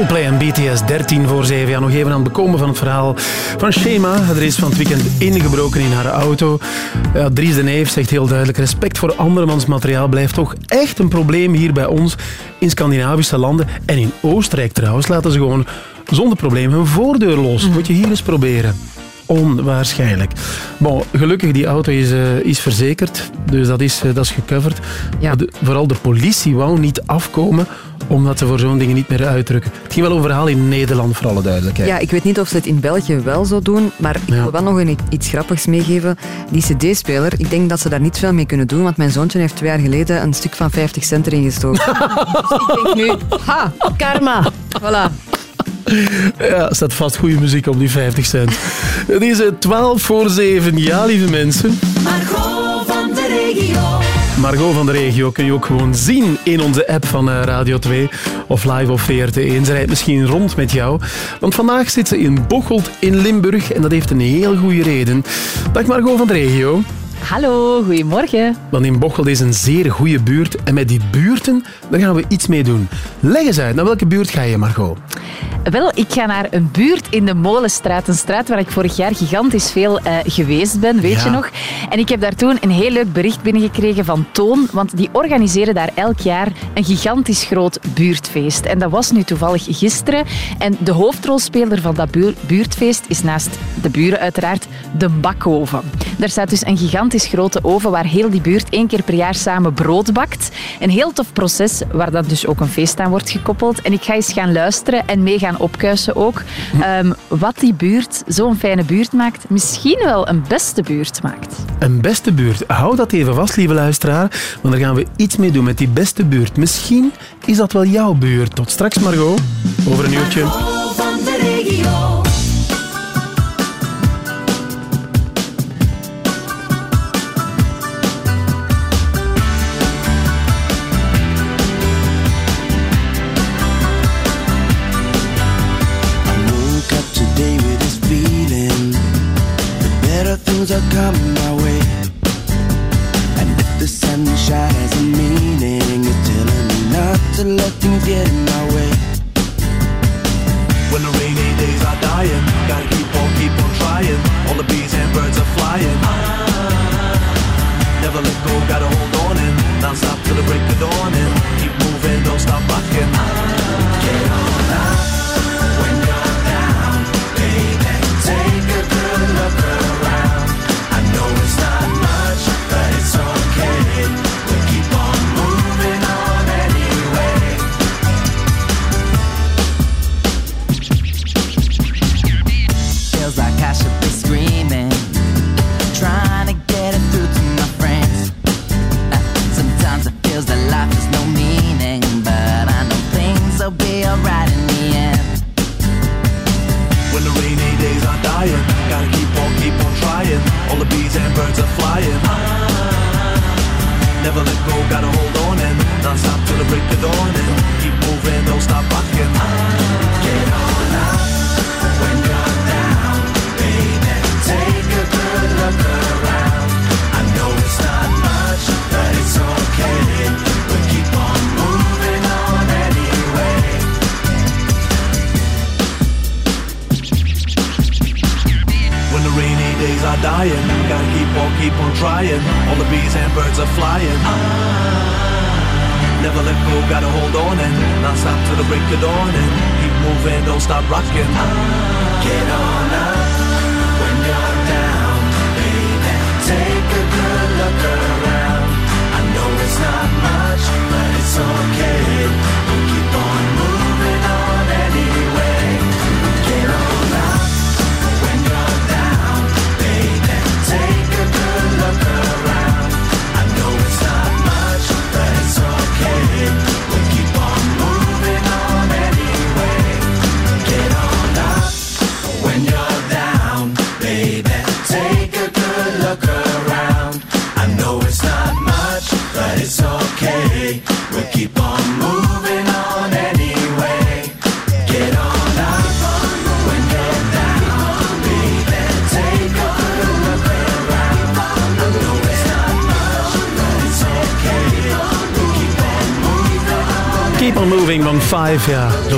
Coldplay en BTS 13 voor 7. Ja, nog even aan het bekomen van het verhaal van Shema. Er is van het weekend ingebroken in haar auto. Ja, Dries de Neef zegt heel duidelijk... respect voor andermans materiaal blijft toch echt een probleem hier bij ons in Scandinavische landen. En in Oostenrijk trouwens laten ze gewoon zonder probleem hun voordeur los. Moet je hier eens proberen. Onwaarschijnlijk. Bon, gelukkig, die auto is, eh, is verzekerd. Dus dat is, eh, dat is gecoverd. De- vooral de politie wou niet afkomen omdat ze voor zo'n dingen niet meer uitdrukken. Het ging wel over verhaal in Nederland, voor alle duidelijkheid. Ja, ik weet niet of ze het in België wel zo doen, maar ik wil wel nog een, iets grappigs meegeven. Die cd-speler, ik denk dat ze daar niet veel mee kunnen doen, want mijn zoontje heeft twee jaar geleden een stuk van 50 cent erin gestoken. dus ik denk nu, ha, karma. Voilà. Ja, staat vast goede muziek op die 50 cent. Het is eh, 12 voor 7. Ja, lieve mensen. Margot van de regio. Margot van de regio kun je ook gewoon zien in onze app van eh, Radio 2 of live op VRT1. Ze rijdt misschien rond met jou, want vandaag zit ze in Bocholt in Limburg en dat heeft een heel goede reden. Dag Margot van de regio. Hallo, goedemorgen. Want in Bocholt is een zeer goede buurt en met die buurten daar gaan we iets mee doen. Leg eens uit, naar welke buurt ga je Margot? Wel, ik ga naar een buurt in de Molenstraat. Een straat waar ik vorig jaar gigantisch veel eh, geweest ben, weet Ja. je nog? En ik heb daar toen een heel leuk bericht binnengekregen van Toon, want die organiseren daar elk jaar een gigantisch groot buurtfeest. En dat was nu toevallig gisteren. En de hoofdrolspeler van dat buur- buurtfeest is naast de buren uiteraard de bakoven. Daar staat dus een gigantisch grote oven waar heel die buurt één keer per jaar samen brood bakt. Een heel tof proces waar dan dus ook een feest aan wordt gekoppeld. En ik ga eens gaan luisteren en mee gaan opkuisen ook. ehm, wat die buurt zo'n fijne buurt maakt, misschien wel een beste buurt maakt. Een beste buurt. Hou dat even vast, lieve luisteraar, want daar gaan we iets mee doen met die beste buurt. Misschien is dat wel jouw buurt. Tot straks, Margot. Over een uurtje. van de regio.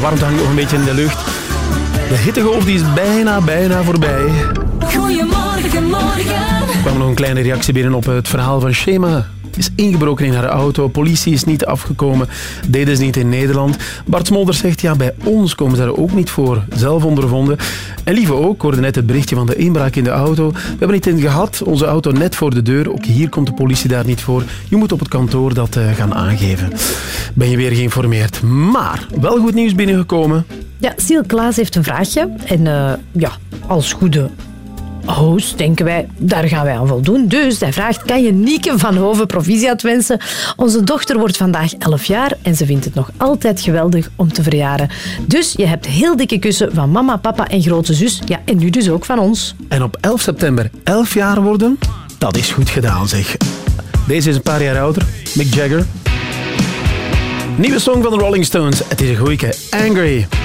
Warmte hangt nog een beetje in de lucht. De hittegolf die is bijna, bijna voorbij. Goedemorgen, morgen. Er kwam nog een kleine reactie binnen op het verhaal van Shema. Is ingebroken in haar auto, politie is niet afgekomen, deden ze niet in Nederland. Bart Smolder zegt, ja, bij ons komen ze er ook niet voor, zelf ondervonden. En Lieve ook, ik hoorde net het berichtje van de inbraak in de auto. We hebben niet in gehad, onze auto net voor de deur. Ook hier komt de politie daar niet voor. Je moet op het kantoor dat eh, gaan aangeven. Ben je weer geïnformeerd. Maar, wel goed nieuws binnengekomen. Ja, Siel Klaas heeft een vraagje. En eh, ja, als goede denken wij, daar gaan wij aan voldoen. Dus hij vraagt, kan je Nieke van Hoven proficiat wensen? Onze dochter wordt vandaag 11 jaar en ze vindt het nog altijd geweldig om te verjaren. Dus je hebt heel dikke kussen van mama, papa en grote zus. Ja, en nu dus ook van ons. En op 11 september 11 jaar worden, dat is goed gedaan zeg. Deze is een paar jaar ouder, Mick Jagger. Nieuwe song van de Rolling Stones. Het is een goeie, Angry.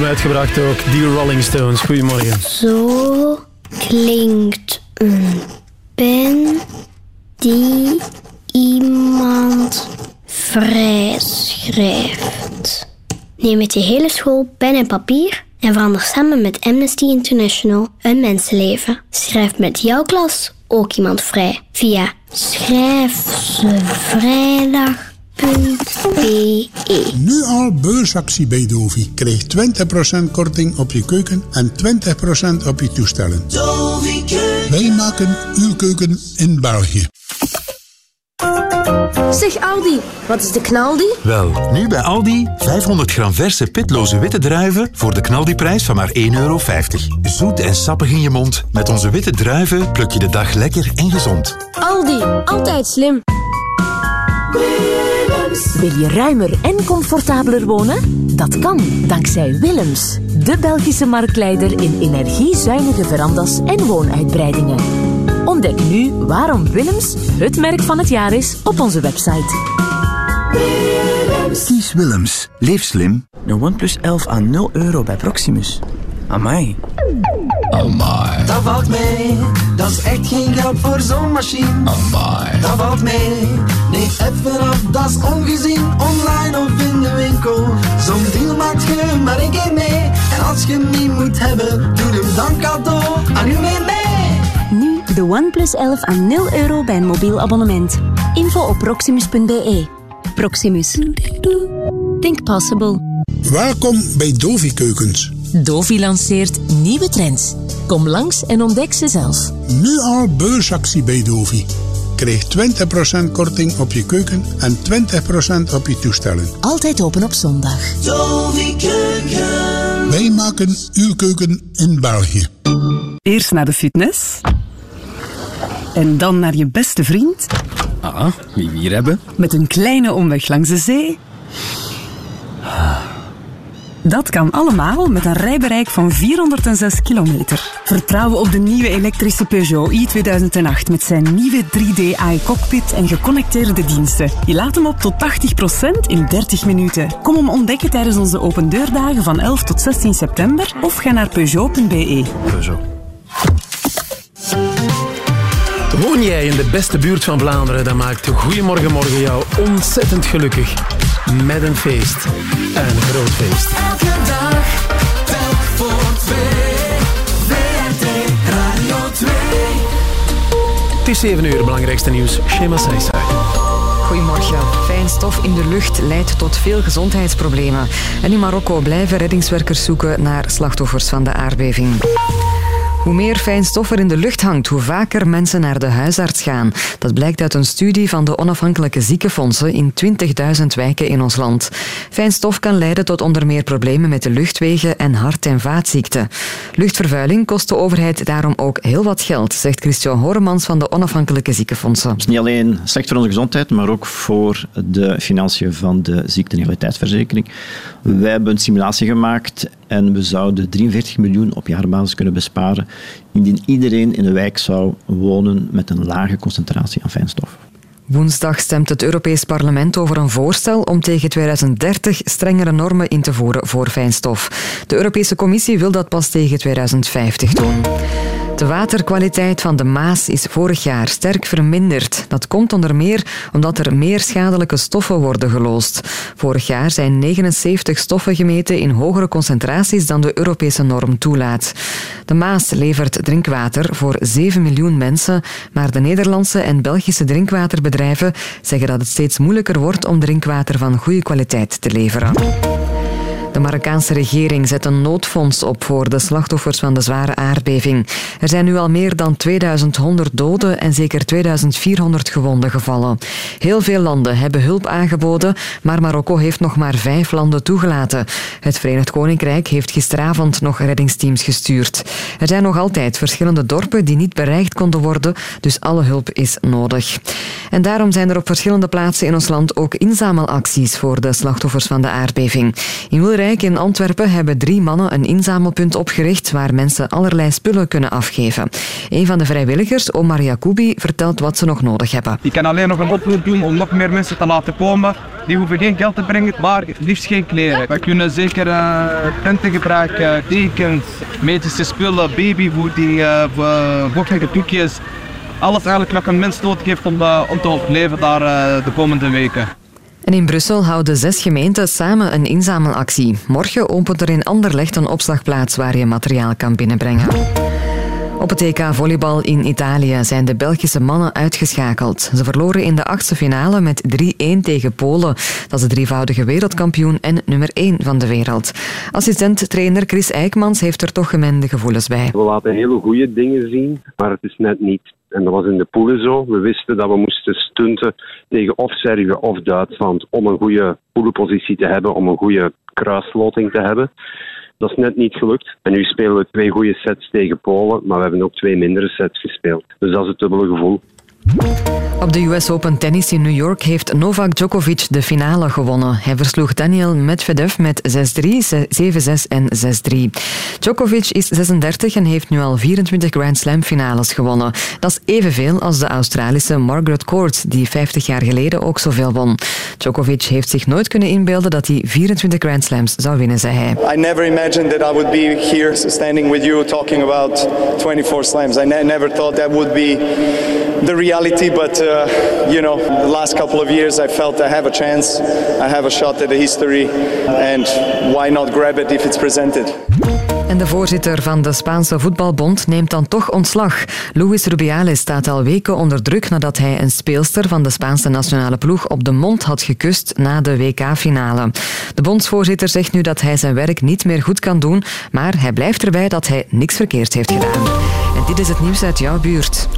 Uitgebracht ook. Die Rolling Stones. Goedemorgen. Zo klinkt een pen die iemand vrijschrijft. Neem met je hele school pen en papier en verander samen met Amnesty International een mensenleven. Schrijf met jouw klas ook iemand vrij via schrijfzevrijdag.be. Nu al beursactie bij Dovi. Krijg 20% korting op je keuken en 20% op je toestellen. Wij maken uw keuken in België. Zeg Aldi, wat is de knaldi? Wel, nu bij Aldi 500 gram verse pitloze witte druiven voor de knaldiprijs van maar 1,50 euro. Zoet en sappig in je mond. Met onze witte druiven pluk je de dag lekker en gezond. Aldi, altijd slim. Wil je ruimer en comfortabeler wonen? Dat kan dankzij Willems, de Belgische marktleider in energiezuinige verandas en woonuitbreidingen. Ontdek nu waarom Willems het merk van het jaar is op onze website. Kies Willems. Leef slim. De OnePlus 11 aan 0 euro bij Proximus. Amai. Amai. Dat valt mee, dat is echt geen geld voor zo'n machine. Amai. Dat valt mee, nee even af, dat is ongezien. Online of in de winkel, zo'n deal maakt je maar één keer mee. En als je hem niet moet hebben, doe hem dan cadeau aan u mee mee. Nu de OnePlus 11 aan 0 euro bij een mobiel abonnement. Info op proximus.be. Proximus. Think possible. Welkom bij Dovi Keukens. Dovi lanceert nieuwe trends. Kom langs en ontdek ze zelf. Nu al beursactie bij Dovi. Krijg 20% korting op je keuken en 20% op je toestellen. Altijd open op zondag. Dovi Keuken. Wij maken uw keuken in België. Eerst naar de fitness. En dan naar je beste vriend. Ah, wie we hier hebben? Met een kleine omweg langs de zee. Dat kan allemaal met een rijbereik van 406 kilometer. Vertrouwen op de nieuwe elektrische Peugeot i2008 met zijn nieuwe 3D AI-cockpit en geconnecteerde diensten. Je laat hem op tot 80% in 30 minuten. Kom hem ontdekken tijdens onze open deurdagen van 11 tot 16 september of ga naar peugeot.be. Peugeot. Woon jij in de beste buurt van Vlaanderen, dan maakt Goedemorgen Morgen jou ontzettend gelukkig. Met een feest. Een groot feest. Elke dag, telk voor twee. VRT Radio 2. Het is 7 uur, belangrijkste nieuws. Shema Saisai. Goedemorgen. Fijn stof in de lucht leidt tot veel gezondheidsproblemen. En in Marokko blijven reddingswerkers zoeken naar slachtoffers van de aardbeving. Hoe meer fijn stof er in de lucht hangt, hoe vaker mensen naar de huisarts gaan. Dat blijkt uit een studie van de onafhankelijke ziekenfondsen in 20.000 wijken in ons land. Fijn stof kan leiden tot onder meer problemen met de luchtwegen en hart- en vaatziekten. Luchtvervuiling kost de overheid daarom ook heel wat geld, zegt Christian Horemans van de onafhankelijke ziekenfondsen. Het is niet alleen slecht voor onze gezondheid, maar ook voor de financiën van de ziekte- en invaliditeitsverzekering. Wij hebben een simulatie gemaakt en we zouden 43 miljoen op jaarbasis kunnen besparen indien iedereen in de wijk zou wonen met een lage concentratie aan fijnstof. Woensdag stemt het Europees Parlement over een voorstel om tegen 2030 strengere normen in te voeren voor fijnstof. De Europese Commissie wil dat pas tegen 2050 doen. De waterkwaliteit van de Maas is vorig jaar sterk verminderd. Dat komt onder meer omdat er meer schadelijke stoffen worden geloosd. Vorig jaar zijn 79 stoffen gemeten in hogere concentraties dan de Europese norm toelaat. De Maas levert drinkwater voor 7 miljoen mensen, maar de Nederlandse en Belgische drinkwaterbedrijven zeggen dat het steeds moeilijker wordt om drinkwater van goede kwaliteit te leveren. De Marokkaanse regering zet een noodfonds op voor de slachtoffers van de zware aardbeving. Er zijn nu al meer dan 2100 doden en zeker 2400 gewonden gevallen. Heel veel landen hebben hulp aangeboden, maar Marokko heeft nog maar vijf landen toegelaten. Het Verenigd Koninkrijk heeft gisteravond nog reddingsteams gestuurd. Er zijn nog altijd verschillende dorpen die niet bereikt konden worden, dus alle hulp is nodig. En daarom zijn er op verschillende plaatsen in ons land ook inzamelacties voor de slachtoffers van de aardbeving. In in Antwerpen hebben drie mannen een inzamelpunt opgericht waar mensen allerlei spullen kunnen afgeven. Een van de vrijwilligers, Omar Yacoubi, vertelt wat ze nog nodig hebben. Ik kan alleen nog een oproep doen om nog meer mensen te laten komen. Die hoeven geen geld te brengen, maar liefst geen kleren. We kunnen zeker uh, punten gebruiken, tekens, medische spullen, babyfood, die uh, vochtige doekjes. Alles eigenlijk wat een mens nodig heeft om, om te overleven daar de komende weken. En in Brussel houden zes gemeenten samen een inzamelactie. Morgen opent er in Anderlecht een opslagplaats waar je materiaal kan binnenbrengen. Op het EK volleybal in Italië zijn de Belgische mannen uitgeschakeld. Ze verloren in de achtste finale met 3-1 tegen Polen. Dat is de drievoudige wereldkampioen en nummer 1 van de wereld. Assistent-trainer Chris Eijkmans heeft er toch gemengde gevoelens bij. We laten hele goede dingen zien, maar het is net niet. En dat was in de poelen zo. We wisten dat we moesten stunten tegen of Servië of Duitsland om een goede poelenpositie te hebben, om een goede kruisloting te hebben. Dat is net niet gelukt. En nu spelen we twee goede sets tegen Polen, maar we hebben ook twee mindere sets gespeeld. Dus dat is het dubbele gevoel. Op de US Open Tennis in New York heeft Novak Djokovic de finale gewonnen. Hij versloeg Daniel Medvedev met 6-3, 7-6 en 6-3. Djokovic is 36 en heeft nu al 24 Grand Slam finales gewonnen. Dat is evenveel als de Australische Margaret Court, die 50 jaar geleden ook zoveel won. Djokovic heeft zich nooit kunnen inbeelden dat hij 24 Grand Slams zou winnen, zei hij. I never imagined that I would be here standing with you talking about 24 slams. I ne never thought that would be the reality, but uh, you know, the last couple of years I felt I have a chance, I have a shot at the history, and why not grab it if it's presented? En de voorzitter van de Spaanse voetbalbond neemt dan toch ontslag. Luis Rubiales staat al weken onder druk nadat hij een speelster van de Spaanse nationale ploeg op de mond had gekust na de WK-finale. De bondsvoorzitter zegt nu dat hij zijn werk niet meer goed kan doen, maar hij blijft erbij dat hij niks verkeerd heeft gedaan. En dit is het nieuws uit jouw buurt.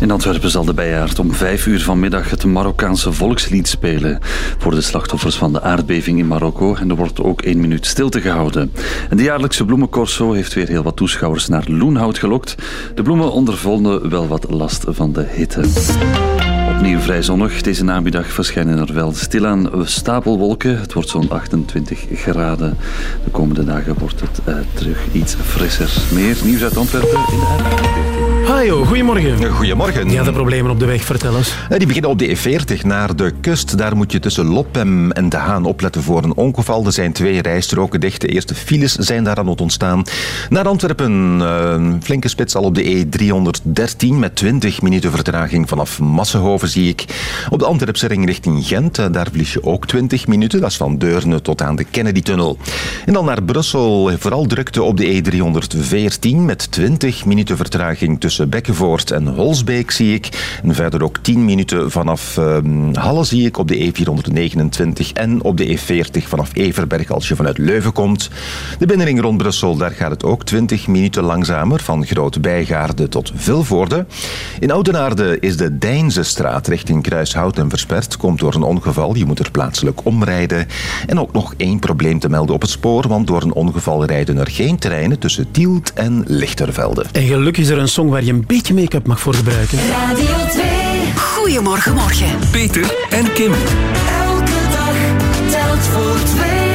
In Antwerpen zal de bijaard om vijf uur vanmiddag het Marokkaanse volkslied spelen voor de slachtoffers van de aardbeving in Marokko. En er wordt ook één minuut stilte gehouden. En de jaarlijkse bloemencorso heeft weer heel wat toeschouwers naar Loenhout gelokt. De bloemen ondervonden wel wat last van de hitte. Opnieuw vrij zonnig. Deze namiddag verschijnen er wel stilaan stapelwolken. Het wordt zo'n 28 graden. De komende dagen wordt het uh, terug iets frisser. Meer nieuws uit Antwerpen in de. Hajo, goedemorgen. Goedemorgen. Ja, de problemen op de weg, vertel eens. Die beginnen op de E40 naar de kust. Daar moet je tussen Loppem en De Haan opletten voor een ongeval. Er zijn twee rijstroken dicht. De eerste files zijn daar aan het ontstaan. Naar Antwerpen, een flinke spits al op de E313 met 20 minuten vertraging vanaf Massenhoven zie ik. Op de Antwerpse ring richting Gent, eh, daar vlieg je ook 20 minuten. Dat is van Deurne tot aan de Kennedy-tunnel. En dan naar Brussel, vooral drukte op de E314 met 20 minuten vertraging tussen Bekkenvoort en Holsbeek zie ik. En verder ook 10 minuten vanaf ehm, Halle zie ik op de E429 en op de E40 vanaf Everberg als je vanuit Leuven komt. De binnenring rond Brussel, daar gaat het ook 20 minuten langzamer van Groot Bijgaarde tot Vilvoorde. In Oudenaarde is de Deinzestraat Richting Kruishout en Verspert. Komt door een ongeval. Je moet er plaatselijk omrijden. En ook nog één probleem te melden op het spoor. Want door een ongeval rijden er geen treinen tussen Tielt en Lichtervelde. En gelukkig is er een song waar je een beetje make-up mag voor gebruiken. Radio 2. Goedemorgen, morgen. Peter en Kim. Elke dag telt voor twee.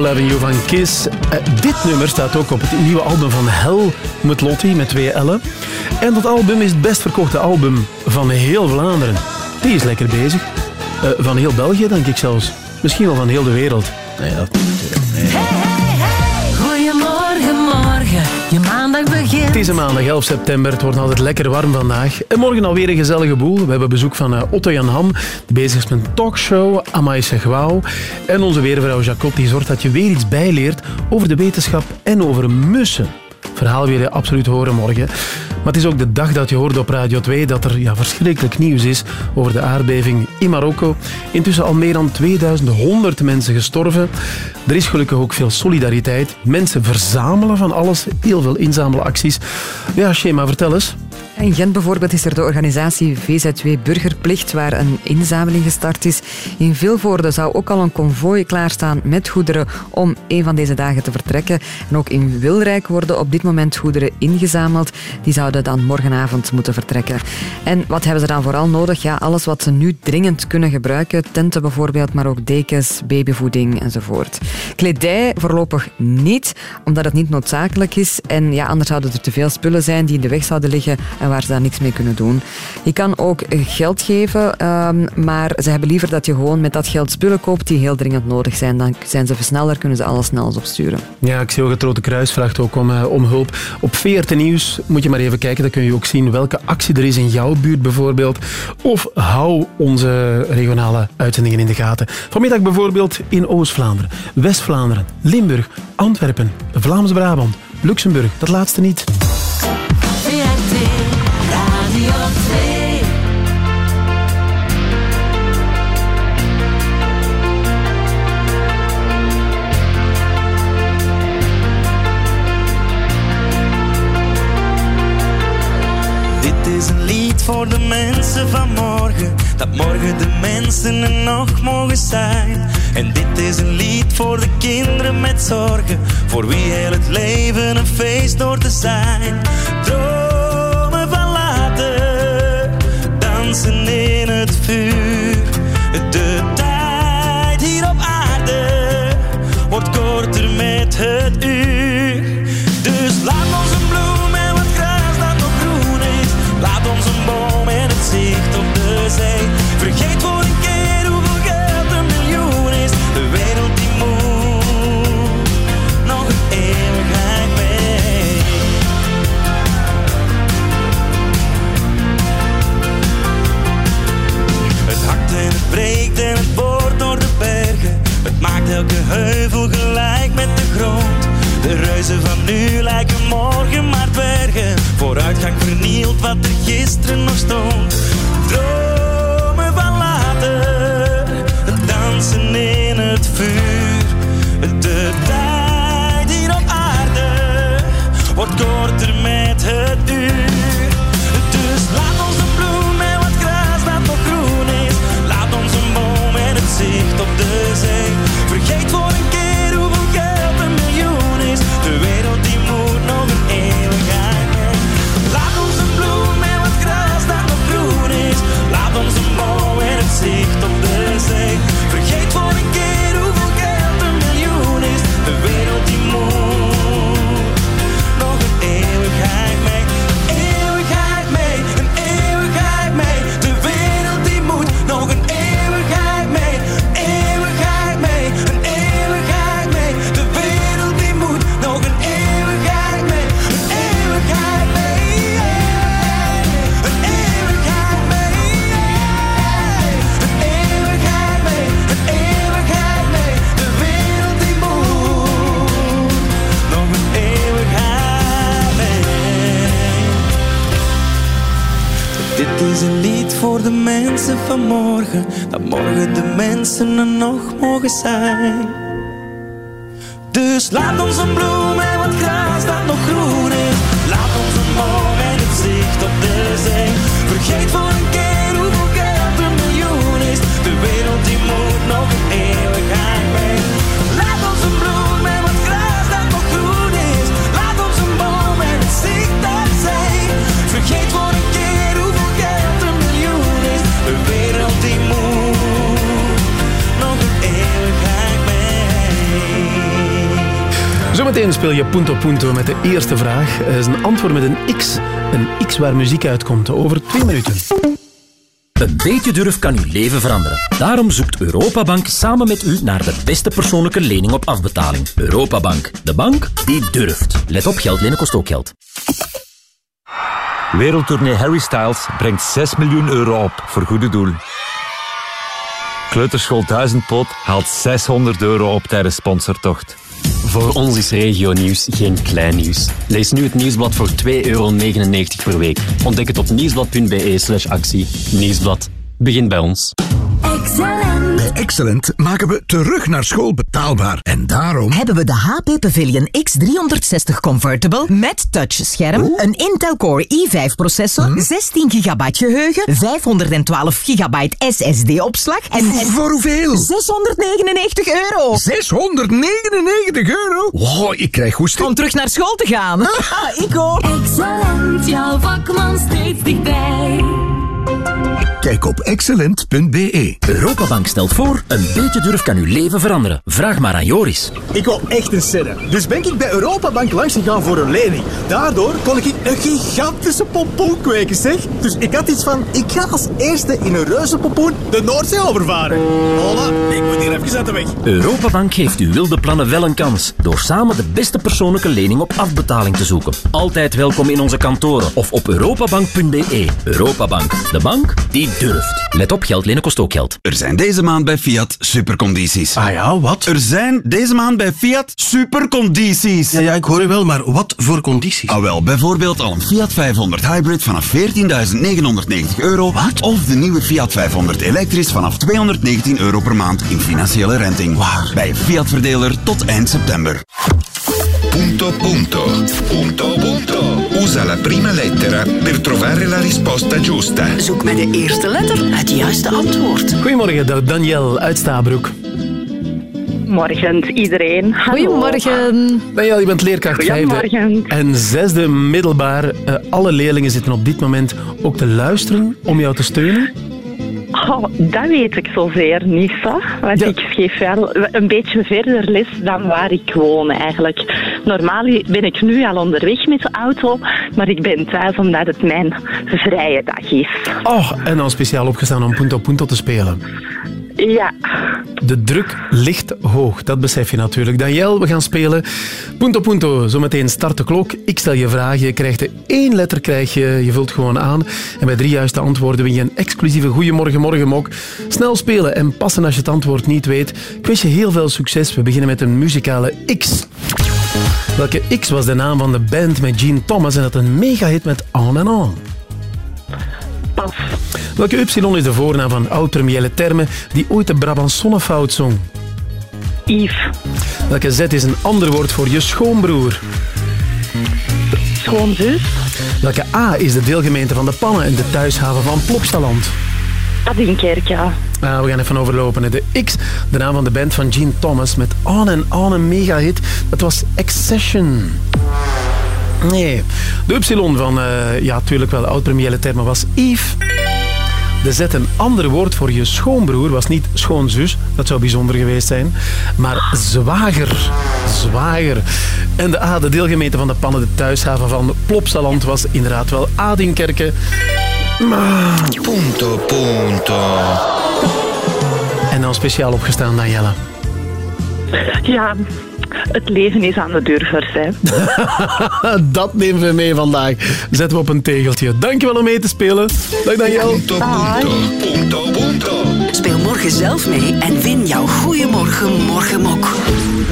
You van Kiss. Eh, dit nummer staat ook op het nieuwe album van Hell met Lottie, met twee L'en. En dat album is het best verkochte album van heel Vlaanderen. Die is lekker bezig. Eh, van heel België, denk ik zelfs. Misschien wel van heel de wereld. Nee, dat... maandag. Het is een maandag 11 september. Het wordt altijd lekker warm vandaag. En morgen alweer een gezellige boel. We hebben bezoek van eh, Otto Jan Ham, die bezig is met een talkshow. Amai Segwauw. En onze weervrouw Jacot, die zorgt dat je weer iets bijleert over de wetenschap en over mussen. Verhaal wil je absoluut horen morgen. Maar het is ook de dag dat je hoorde op Radio 2 dat er ja, verschrikkelijk nieuws is over de aardbeving in Marokko. Intussen al meer dan 2100 mensen gestorven. Er is gelukkig ook veel solidariteit. Mensen verzamelen van alles. Heel veel inzamelacties. Ja, Shema, vertel eens. In Gent bijvoorbeeld is er de organisatie VZW Burgerplicht, waar een inzameling gestart is. In Vilvoorde zou ook al een konvooi klaarstaan met goederen om een van deze dagen te vertrekken. En ook in Wilrijk worden op dit moment goederen ingezameld. Die zouden dan morgenavond moeten vertrekken. En wat hebben ze dan vooral nodig? Ja, alles wat ze nu dringend kunnen gebruiken. Tenten bijvoorbeeld, maar ook dekens, babyvoeding enzovoort. Kledij voorlopig niet, omdat het niet noodzakelijk is. En ja, anders zouden er te veel spullen zijn die in de weg zouden liggen en waar ze daar niks mee kunnen doen. Je kan ook geld geven, ehm, maar ze hebben liever dat je gewoon met dat geld spullen koopt die heel dringend nodig zijn. Dan zijn ze versneller, kunnen ze alles snel opsturen. Ja, ik zie ook het Rode Kruis vraagt ook om, eh, om hulp. Op VRT Nieuws moet je maar even kijken, dan kun je ook zien welke actie er is in jouw buurt bijvoorbeeld. Of hou onze regionale uitzendingen in de gaten. Vanmiddag bijvoorbeeld in Oost-Vlaanderen, West-Vlaanderen, Limburg, Antwerpen, Vlaams-Brabant, Luxemburg, dat laatste niet. Voor de mensen van morgen, dat morgen de mensen er nog mogen zijn. En dit is een lied voor de kinderen met zorgen, voor wie heel het leven een feest door te zijn. Dromen van later, dansen in het vuur. Elke heuvel gelijk met de grond. De reuzen van nu lijken morgen maar bergen. Vooruitgang vernielt wat er gisteren nog stond. Dromen van later, het dansen in het vuur. De tijd hier op aarde wordt korter met het uur. Dus laat ons een bloem en wat gras dat nog groen is. Laat ons een boom en het zicht op de zee. Vergeet voor een keer voor de mensen van morgen, dat morgen de mensen er nog mogen zijn. Dus laat ons een bloem en wat gras dat nog groen is. Laat ons een boom en het zicht op de zee. Vergeet voor een Zometeen speel je Punto Punto met de eerste vraag. Dat is een antwoord met een X. Een X waar muziek uitkomt. Over twee minuten. Een beetje durf kan uw leven veranderen. Daarom zoekt Europabank samen met u naar de beste persoonlijke lening op afbetaling. Europabank, de bank die durft. Let op, geld lenen kost ook geld. Wereldtournee Harry Styles brengt 6 miljoen euro op voor goede doel. Kleuterschool Duizendpoot haalt 600 euro op tijdens sponsortocht. Voor ons is regionieuws geen klein nieuws. Lees nu het nieuwsblad voor 2,99 euro per week. Ontdek het op nieuwsblad.be slash actie. Nieuwsblad. Begin bij ons. Bij Excellent maken we terug naar school betaalbaar. En daarom hebben we de HP Pavilion X360 Convertible met touchscherm, een Intel Core i5 processor, 16 GB geheugen, 512 GB SSD-opslag en, en... Voor hoeveel? 699 euro. 699 euro? Wow, ik krijg goesting. Om terug naar school te gaan. ah, ik ook. Excellent, jouw vakman steeds dichtbij. Kijk op excellent.be. Europabank stelt voor, een beetje durf kan uw leven veranderen. Vraag maar aan Joris. Ik wou echt een serre. Dus ben ik bij Europabank langs gegaan voor een lening. Daardoor kon ik een gigantische pompoen kweken, zeg. Dus ik had iets van, ik ga als eerste in een reuze pompoen de Noordzee overvaren. Voilà, ik moet hier even uit de weg. Europabank geeft uw wilde plannen wel een kans. Door samen de beste persoonlijke lening op afbetaling te zoeken. Altijd welkom in onze kantoren of op europabank.be. Europabank, de bank die durft. Let op, geld lenen kost ook geld. Er zijn deze maand bij Fiat supercondities. Ah ja, wat? Er zijn deze maand bij Fiat supercondities. Ja, ja, ik hoor u wel, maar wat voor condities? Ah wel, bijvoorbeeld al een Fiat 500 Hybrid vanaf 14.990 euro. Wat? Of de nieuwe Fiat 500 elektrisch vanaf 219 euro per maand in financiële renting. Waar? Bij Fiat Verdeler tot eind september. Punto punto. Punto punto. Usa la prima lettera per trovare la risposta giusta. Zoek met de eerste letter het juiste antwoord. Goedemorgen, dag Daniel uit Stabroek. Morgen iedereen. Hallo. Goedemorgen. Daniel, je bent leerkracht vijfde Goedemorgen. en zesde middelbaar. Eh, alle leerlingen zitten op dit moment ook te luisteren om jou te steunen. Oh, dat weet ik zozeer niet, zo. Want ik geef wel een beetje verder les dan waar ik woon eigenlijk. Normaal ben ik nu al onderweg met de auto, maar ik ben thuis omdat het mijn vrije dag is. Oh, en dan speciaal opgestaan om Punto Punto te spelen. Ja, De druk ligt hoog, dat besef je natuurlijk. Daniel, we gaan spelen. Punto Punto, zometeen start de klok. Ik stel je vragen, je krijgt er één letter, krijg je, je vult gewoon aan. En bij drie juiste antwoorden win je een exclusieve Goeiemorgen Morgenmok. Snel spelen en passen als je het antwoord niet weet. Ik wens je heel veel succes. We beginnen met een muzikale X. Welke X was de naam van de band met Gene Thomas en dat een mega-hit met On and On? Pas. Welke Y is de voornaam van oud-première termen die ooit de Brabant Zonnefout zong? Yves. Welke Z is een ander woord voor je schoonbroer? Schoonzus. Welke A is de deelgemeente van de Pannen en de thuishaven van Plopsaland? Adinkerk, ja. Ah, we gaan even overlopen. De X, de naam van de band van Gene Thomas met On and On, een mega-hit. Dat was Accession. Nee. De Y van, eh, ja, natuurlijk wel oud-première termen, was Yves. De Z, een ander woord voor je schoonbroer, was niet schoonzus, dat zou bijzonder geweest zijn, maar zwager. Zwager. En de A, de deelgemeente van de Pannen, de thuishaven van Plopsaland, was inderdaad wel Adinkerke. Maar... Punto punto. En dan speciaal opgestaan, Danielle. Ja, het leven is aan de durvers, hè. dat nemen we mee vandaag. Zetten we op een tegeltje. Dankjewel om mee te spelen. Dag Daniel. Speel morgen zelf mee en win jouw Goeiemorgen Morgenmok.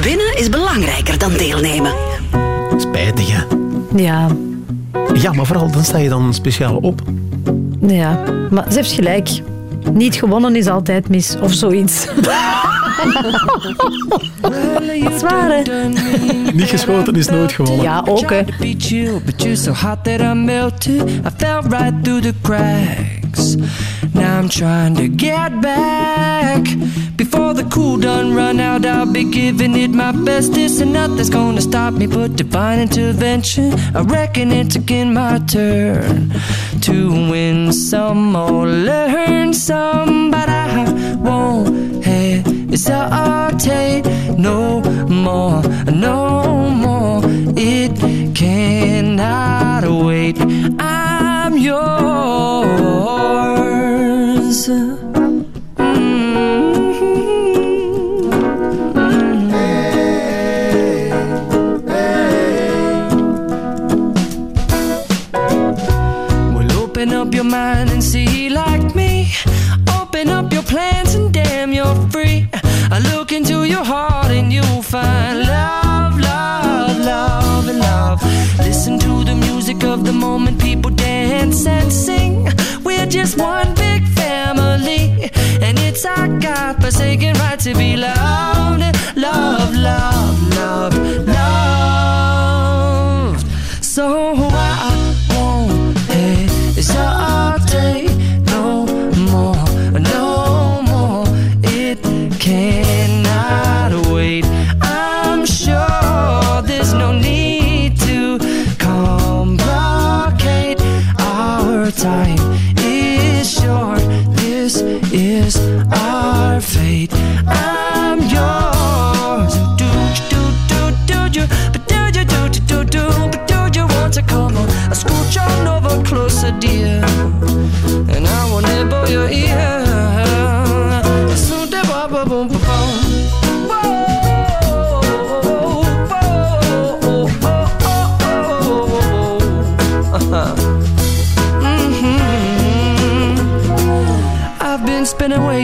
Winnen is belangrijker dan deelnemen. Spijtig, hè? Ja, Ja, maar vooral dan sta je dan speciaal op. ja. Maar ze heeft gelijk. Niet gewonnen is altijd mis, of zoiets. Zwaar, hè? Niet geschoten is nooit gewonnen. Ja, ook, hè. to be chill, but you're so hot that I melted. I fell right through the cracks. Now I'm trying to get back. Before the cool done run out, I'll be giving it my best. This and nothing's gonna stop me but divine intervention. I reckon it's again my turn to win some or learn some, but I won't hesitate no more, no more. It cannot wait. I'm yours. Mm-hmm. Up your mind and see like me. Open up your plans and damn, you're free. Into your heart and you'll find love, love, love, love. Listen to the music of the moment, people dance and sing. We're just one big family, and it's our God forsaken right to be loved, love, love, love, love. So I I scooch on over closer, dear, and I will nibble your ear.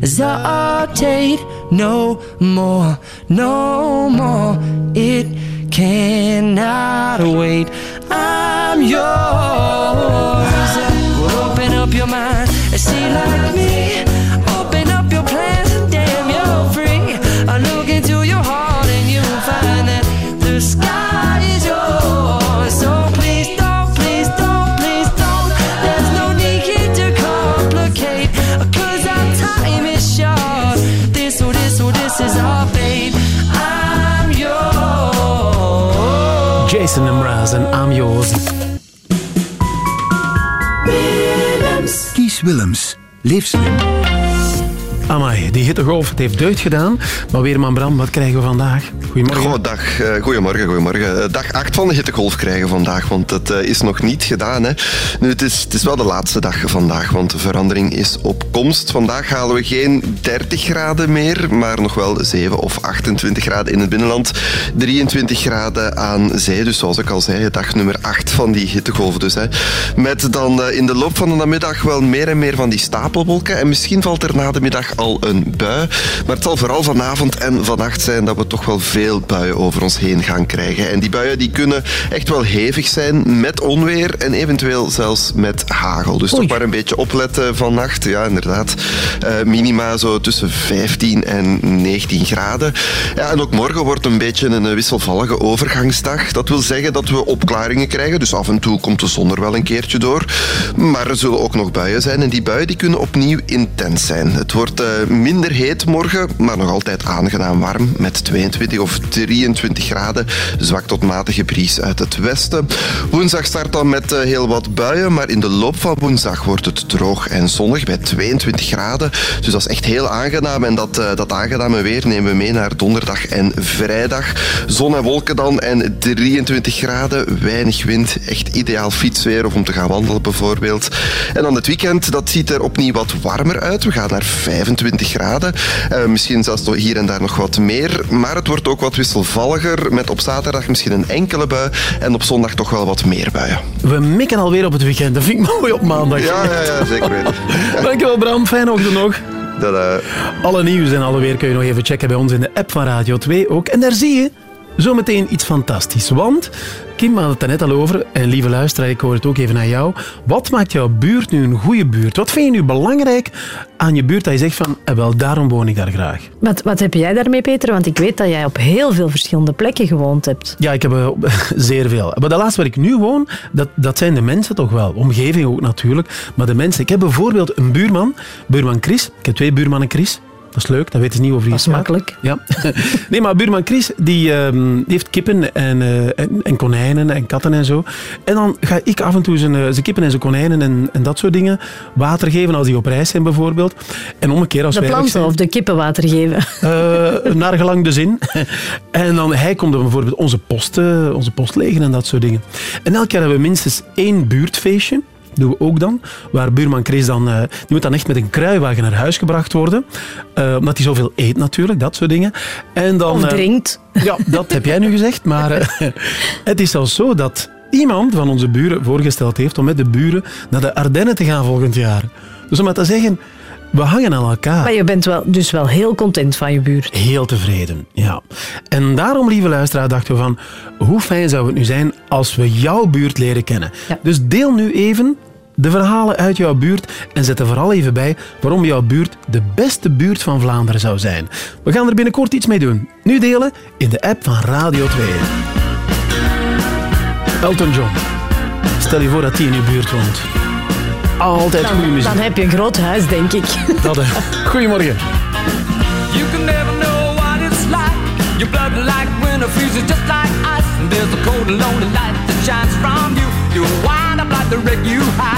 hesitate no more, no more. It cannot wait. I'm yours. Well, open up your mind and see like me. Jason I'm Yours. Kies Willems. Leef slim. Amai, die hittegolf, heeft deugd gedaan. Maar Weerman Bram, wat krijgen we vandaag? Goedemorgen. Goh, eh, goedemorgen, goedemorgen. Eh, Dag 8 van de hittegolf krijgen vandaag, want het eh, is nog niet gedaan. Hè. Nu, het, is, het is wel de laatste dag vandaag, want de verandering is op komst. Vandaag halen we geen 30 graden meer, maar nog wel 7 of 28 graden in het binnenland. 23 graden aan zee, dus zoals ik al zei, dag nummer 8 van die hittegolf. Dus, hè. Met dan in de loop van de namiddag wel meer en meer van die stapelwolken. En misschien valt er na de middag al een bui. Maar het zal vooral vanavond en vannacht zijn dat we toch wel veel buien over ons heen gaan krijgen. En die buien die kunnen echt wel hevig zijn met onweer en eventueel zelfs met hagel. Dus toch maar een beetje opletten vannacht. Ja, inderdaad. Eh, minima zo tussen 15 en 19 graden. Ja, en ook morgen wordt een beetje een wisselvallige overgangsdag. Dat wil zeggen dat we opklaringen krijgen. Dus af en toe komt de zon er wel een keertje door. Maar er zullen ook nog buien zijn. En die buien die kunnen opnieuw intens zijn. Het wordt eh, minder heet morgen, maar nog altijd aangenaam warm. Met 22 of 23 graden. Zwak tot matige bries uit het westen. Woensdag start dan met eh, heel wat buien. Maar in de loop van woensdag wordt het droog en zonnig bij 22 graden. Dus dat is echt heel aangenaam. En dat, eh, dat aangename weer nemen we mee naar donderdag en vrijdag. Zon en wolken dan en 23 graden. Weinig wind. Echt ideaal fietsweer of om te gaan wandelen bijvoorbeeld. En dan het weekend, dat ziet er opnieuw wat warmer uit. We gaan naar 25 graden. Eh, misschien zelfs hier en daar nog wat meer. Maar het wordt ook wat wisselvalliger. Met op zaterdag misschien een enkele bui. En op zondag toch wel wat meer buien. We mikken alweer op het weekend. Dat vind ik mooi op maandag. Ja, ja, ja zeker weten. Dankjewel Bram, fijne ochtend nog. Tada. Alle nieuws en alle weer kun je nog even checken bij ons in de app van Radio 2 ook. En daar zie je zometeen iets fantastisch. Want Kim had het er net al over. En lieve luisteraar, ik hoor het ook even aan jou. Wat maakt jouw buurt nu een goede buurt? Wat vind je nu belangrijk aan je buurt dat je zegt van, eh, wel, daarom woon ik daar graag? Wat, wat heb jij daarmee, Peter? Want ik weet dat jij op heel veel verschillende plekken gewoond hebt. Ja, ik heb eh, zeer veel. Maar de laatste waar ik nu woon, dat, dat zijn de mensen toch wel. Omgeving ook natuurlijk. Maar de mensen. Ik heb bijvoorbeeld een buurman, buurman Chris. Ik heb twee buurmannen Chris. Dat is leuk, dat weten ze niet over wie Dat is makkelijk. Ja. Nee, maar buurman Chris die, ehm, die heeft kippen en, eh, en, en konijnen en katten en zo. En dan ga ik af en toe zijn, eh, zijn kippen en zijn konijnen en, en dat soort dingen water geven als die op reis zijn bijvoorbeeld. En omgekeerd als De wij weg planten zijn. of de kippen water geven. Eh, naar gelang de zin. En dan hij komt dan bijvoorbeeld onze post, onze post legen en dat soort dingen. En elk jaar hebben we minstens één buurtfeestje. Doen we ook dan. Waar buurman Chris dan... eh, die moet dan echt met een kruiwagen naar huis gebracht worden. eh, omdat hij zoveel eet natuurlijk, dat soort dingen. En dan, Of eh, drinkt. ja, dat heb jij nu gezegd. Maar het is zelfs zo dat iemand van onze buren voorgesteld heeft om met de buren naar de Ardennen te gaan volgend jaar. Dus om maar te zeggen, we hangen aan elkaar. Maar je bent wel, dus wel heel content van je buurt. Heel tevreden, ja. En daarom, lieve luisteraar, dachten we van... Hoe fijn zou het nu zijn als we jouw buurt leren kennen? Dus deel nu even de verhalen uit jouw buurt en zet er vooral even bij waarom jouw buurt de beste buurt van Vlaanderen zou zijn. We gaan er binnenkort iets mee doen. Nu delen in de app van Radio 2. Elton John. Stel je voor dat hij in je buurt woont. Altijd goede Dan, muziek. dan heb je een groot huis, denk ik. Dat, hè. Goedemorgen. You can never know what it's like. Your blood like winter freezes just like ice. And there's a cold and lonely light that shines from you. You wind up like the wreck you hide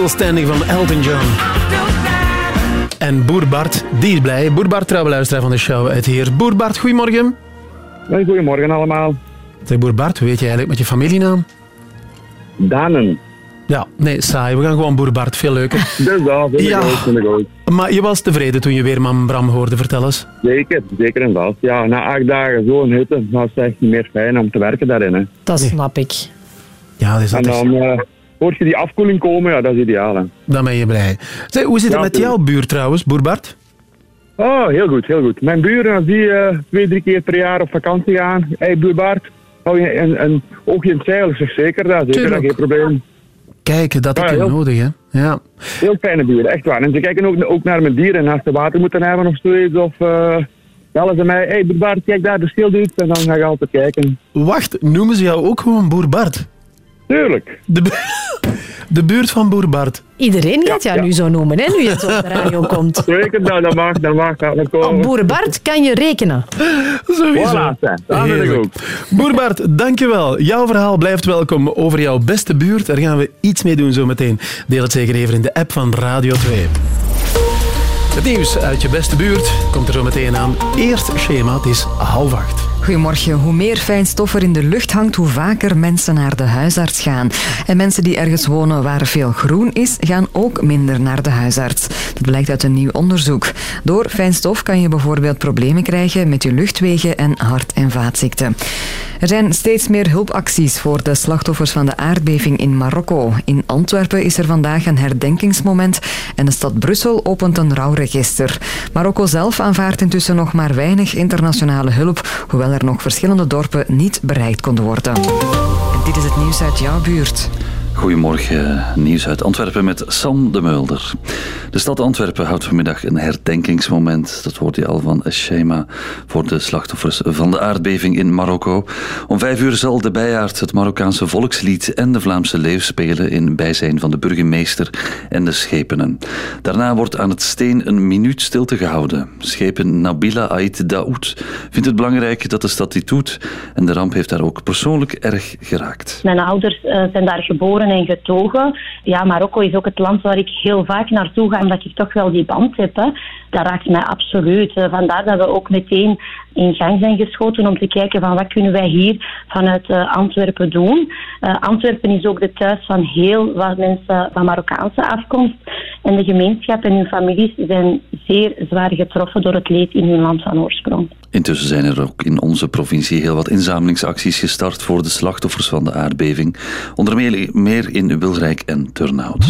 Still Standing van Elton John. En Boer Bart, die is blij. Boer Bart, trouwe luisteraar van de show uit hier. Boer Bart, goedemorgen. goedemorgen allemaal. Zeg Boer Bart, hoe heet je eigenlijk met je familienaam? Danen. Ja, nee, saai. We gaan gewoon Boer Bart, veel leuker. Dus dat vind ik Ja. goed. Maar je was tevreden toen je weer man Bram hoorde, vertel eens. Zeker, zeker en vast. Ja, na acht dagen zo'n hitte, is het echt niet meer fijn om te werken daarin. Hè. Dat snap ik. Ja, dat is En dan eh hoort je die afkoeling komen, ja, dat is ideaal. Hè. Dan ben je blij. Zeg, hoe zit het Ja, met jouw buurt trouwens, Boer Bart? Oh, heel goed, heel goed. Mijn buren, als die eh, twee, drie keer per jaar op vakantie gaan, hey, Bart, hou je een, een oogje in het zeil, zeg zeker dat, zeker dat, geen probleem. Kijk, dat heb je heel- nodig, hè? Ja. Heel fijne buren, echt waar. En ze kijken ook, ook naar mijn dieren. En als ze water moeten hebben of zoiets, of uh, bellen ze mij, hé hey, Bart, kijk daar, de schilduut. En dan ga ik altijd kijken. Wacht, noemen ze jou ook gewoon Boer Bart? Tuurlijk. De, bu de buurt van Boer Bart. Iedereen gaat jou nu zo noemen, hè, nu je het op de radio komt. Zeker, nou, dat mag, dat mag. Dat komen. Op Boer Bart kan je rekenen. Sowieso. Voilà, dat wil ik ook. Boer Bart, dankjewel. Jouw verhaal blijft welkom over jouw beste buurt. Daar gaan we iets mee doen zometeen. Deel het zeker even in de app van Radio 2. Het nieuws uit je beste buurt komt er zo meteen aan. Eerst schema, het is half acht. Goedemorgen. Hoe meer fijnstof er in de lucht hangt, hoe vaker mensen naar de huisarts gaan. En mensen die ergens wonen waar veel groen is, gaan ook minder naar de huisarts. Dat blijkt uit een nieuw onderzoek. Door fijnstof kan je bijvoorbeeld problemen krijgen met je luchtwegen en hart- en vaatziekten. Er zijn steeds meer hulpacties voor de slachtoffers van de aardbeving in Marokko. In Antwerpen is er vandaag een herdenkingsmoment en de stad Brussel opent een rouwregister. Marokko zelf aanvaardt intussen nog maar weinig internationale hulp, hoewel er nog verschillende dorpen niet bereikt konden worden. En dit is het nieuws uit jouw buurt. Goedemorgen, nieuws uit Antwerpen met Sam de Mulder. De stad Antwerpen houdt vanmiddag een herdenkingsmoment. Dat hoort je al van Shema voor de slachtoffers van de aardbeving in Marokko. Om vijf uur zal de bijaard het Marokkaanse volkslied en de Vlaamse leeuw spelen in bijzijn van de burgemeester en de schepenen. Daarna wordt aan het steen een minuut stilte gehouden. Schepen Nabila Ait Daoud vindt het belangrijk dat de stad dit doet en de ramp heeft daar ook persoonlijk erg geraakt. Mijn ouders uh, zijn daar geboren en getogen. Ja, Marokko is ook het land waar ik heel vaak naartoe ga, omdat ik toch wel die band heb. Hè. Dat raakt mij absoluut. Vandaar dat we ook meteen in gang zijn geschoten om te kijken van wat kunnen wij hier vanuit uh, Antwerpen doen. Uh, Antwerpen is ook de thuis van heel wat mensen van Marokkaanse afkomst. En de gemeenschap en hun families zijn zeer zwaar getroffen door het leed in hun land van oorsprong. Intussen zijn er ook in onze provincie heel wat inzamelingsacties gestart voor de slachtoffers van de aardbeving. Onder meer in Wilrijk en Turnhout.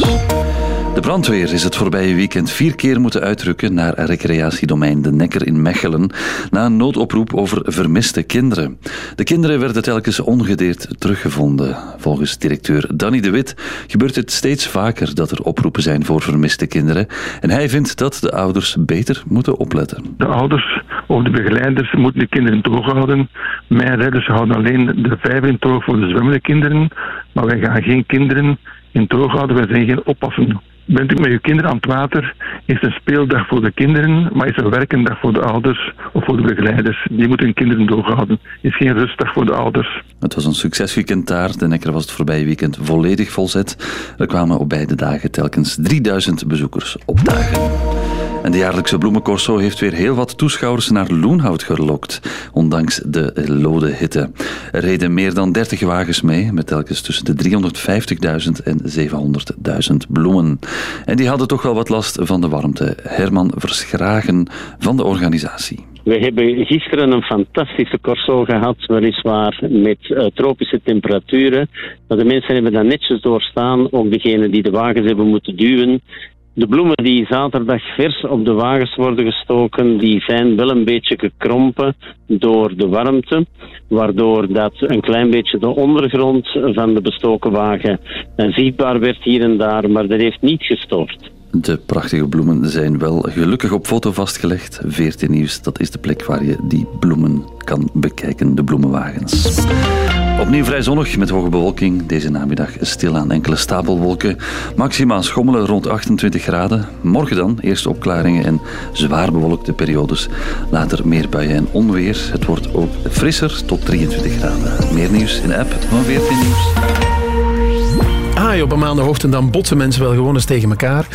De brandweer is het voorbije weekend vier keer moeten uitrukken naar recreatiedomein De Nekker in Mechelen na een noodoproep over vermiste kinderen. De kinderen werden telkens ongedeerd teruggevonden. Volgens directeur Danny de Wit gebeurt het steeds vaker dat er oproepen zijn voor vermiste kinderen en hij vindt dat de ouders beter moeten opletten. De ouders of de begeleiders moeten de kinderen toehouden. Mijn redders houden alleen de vijver in toog voor de zwemmende kinderen, maar wij gaan geen kinderen in toog houden, wij zijn geen oppassen. Bent u met uw kinderen aan het water, is een speeldag voor de kinderen, maar is een werkendag voor de ouders of voor de begeleiders. Die moeten hun kinderen doorhouden. is geen rustdag voor de ouders. Het was een succesweekend daar. De Nekker was het voorbije weekend volledig volzet. Er kwamen op beide dagen telkens 3000 bezoekers opdagen. En de jaarlijkse bloemencorso heeft weer heel wat toeschouwers naar Loenhout gelokt, ondanks de lode hitte. Er reden meer dan 30 wagens mee, met telkens tussen de 350.000 en 700.000 bloemen. En die hadden toch wel wat last van de warmte. Herman Verschragen van de organisatie. We hebben gisteren een fantastische corso gehad, weliswaar met uh, tropische temperaturen. Maar de mensen hebben dat netjes doorstaan, ook degenen die de wagens hebben moeten duwen. De bloemen die zaterdag vers op de wagens worden gestoken, die zijn wel een beetje gekrompen door de warmte, waardoor dat een klein beetje de ondergrond van de bestoken wagen zichtbaar werd hier en daar, maar dat heeft niet gestoord. De prachtige bloemen zijn wel gelukkig op foto vastgelegd. 14 Nieuws, dat is de plek waar je die bloemen kan bekijken, de bloemenwagens. Opnieuw vrij zonnig met hoge bewolking. Deze namiddag stil aan enkele stapelwolken. Maxima schommelen rond 28 graden. Morgen dan eerst opklaringen en zwaar bewolkte periodes. Later meer buien en onweer. Het wordt ook frisser tot 23 graden. Meer nieuws in de app van 14 Nieuws. Ah, op een maandagochtend dan botsen mensen wel gewoon eens tegen elkaar.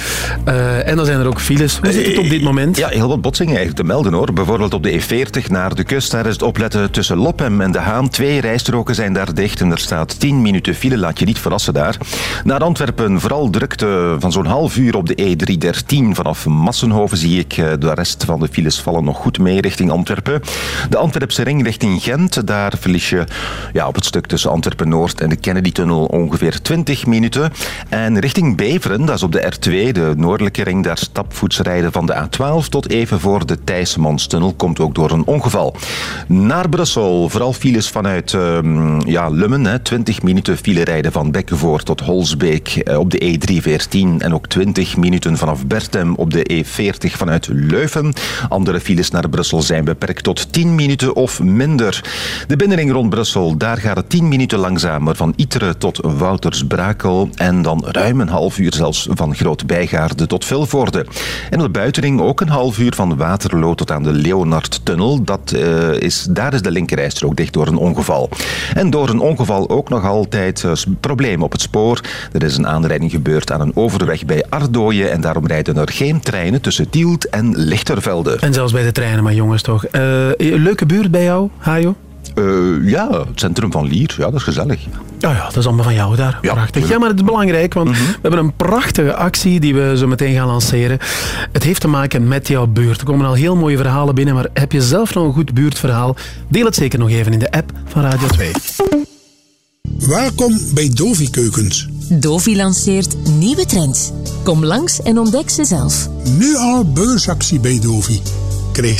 Uh, en dan zijn er ook files. Hoe zit het op dit moment? Ja, heel wat botsingen eigenlijk te melden hoor. Bijvoorbeeld op de E40 naar de kust. Daar is het opletten tussen Lopem en De Haan. Twee rijstroken zijn daar dicht en er staat 10 minuten file. Laat je niet verrassen daar. Naar Antwerpen vooral drukte van zo'n half uur op de E313 vanaf Massenhoven zie ik. De rest van de files vallen nog goed mee richting Antwerpen. De Antwerpse ring richting Gent. Daar verlies je ja, op het stuk tussen Antwerpen-Noord en de Kennedy-tunnel ongeveer 20 minuten En richting Beveren, dat is op de R2, de noordelijke ring, daar stapvoets rijden van de A12 tot even voor de Thijssemannstunnel. Komt ook door een ongeval. Naar Brussel, vooral files vanuit ehm, ja, Lummen. Hè. 20 minuten file rijden van Bekkenvoort tot Holsbeek eh, op de E314. En ook 20 minuten vanaf Bertem op de E40 vanuit Leuven. Andere files naar Brussel zijn beperkt tot 10 minuten of minder. De binnenring rond Brussel, daar gaat het 10 minuten langzamer van Iteren tot Woutersbrakel. En dan ruim een half uur zelfs van Groot Bijgaarde tot Vilvoorde. En op de buitenring ook een half uur van Waterloo tot aan de Leonardtunnel. Dat, uh, is, daar is de linkerrijstrook dicht door een ongeval. En door een ongeval ook nog altijd uh, probleem op het spoor. Er is een aanrijding gebeurd aan een overweg bij Ardooien en daarom rijden er geen treinen tussen Tielt en Lichtervelde. En zelfs bij de treinen, maar jongens toch. Uh, leuke buurt bij jou, Hajo? Uh, ja, het centrum van Lier. Ja, dat is gezellig. Ja, ja, dat is allemaal van jou daar. Ja, Prachtig. Ja, maar het is belangrijk, want mm -hmm. we hebben een prachtige actie die we zo meteen gaan lanceren. Het heeft te maken met jouw buurt. Er komen al heel mooie verhalen binnen, maar heb je zelf nog een goed buurtverhaal? Deel het zeker nog even in de app van Radio 2. Welkom bij Dovi Keukens. Dovi lanceert nieuwe trends. Kom langs en ontdek ze zelf. Nu al beursactie bij Dovi. Krijg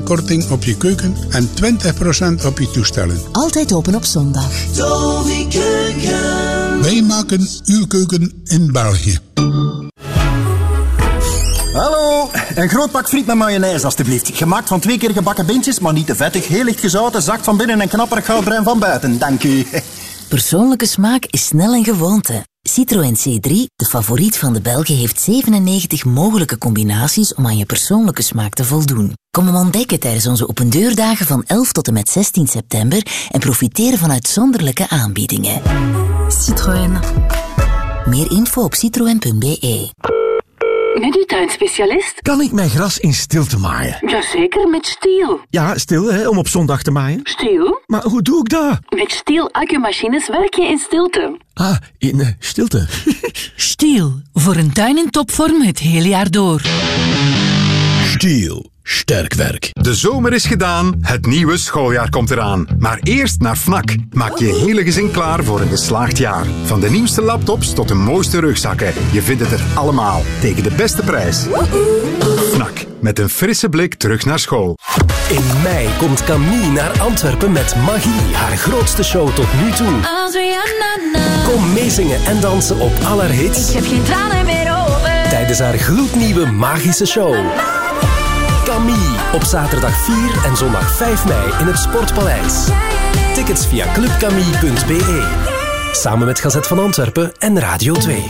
20% korting op je keuken en 20% op je toestellen. Altijd open op zondag. Dovi Keuken. Wij maken uw keuken in België. Hallo, een groot pak friet met mayonaise alstublieft. Gemaakt van twee keer gebakken bintjes, maar niet te vettig. Heel licht gezouten, zacht van binnen en knapperig goudbruin van buiten. Dank u. Persoonlijke smaak is snel een gewoonte. Citroën C3, de favoriet van de Belgen, heeft 97 mogelijke combinaties om aan je persoonlijke smaak te voldoen. Kom hem ontdekken tijdens onze opendeurdagen van 11 tot en met 16 september en profiteer van uitzonderlijke aanbiedingen. Citroën. Meer info op citroën.be. Met uw tuinspecialist? Kan ik mijn gras in stilte maaien? Jazeker, met Stiel. Ja, stil, hè, om op zondag te maaien. Stiel? Maar hoe doe ik dat? Met Stiel accumachines werk je in stilte. Ah, in uh, stilte. Stiel, voor een tuin in topvorm het hele jaar door. Stiel. Sterk werk. De zomer is gedaan, het nieuwe schooljaar komt eraan. Maar eerst naar FNAC. Maak je hele gezin klaar voor een geslaagd jaar. Van de nieuwste laptops tot de mooiste rugzakken. Je vindt het er allemaal tegen de beste prijs. FNAC. Met een frisse blik terug naar school. In mei komt Camille naar Antwerpen met Magie, haar grootste show tot nu toe. Kom meezingen en dansen op aller hits. Ik heb geen tranen meer over. Tijdens haar gloednieuwe magische show. Camille. Op zaterdag 4 en zondag 5 mei in het Sportpaleis. Tickets via clubcamille.be. Samen met Gazet van Antwerpen en Radio 2.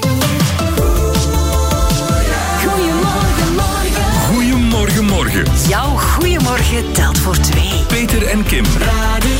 Goedemorgen, morgen. Goedemorgen, morgen. Jouw goeiemorgen telt voor twee. Peter en Kim. Radio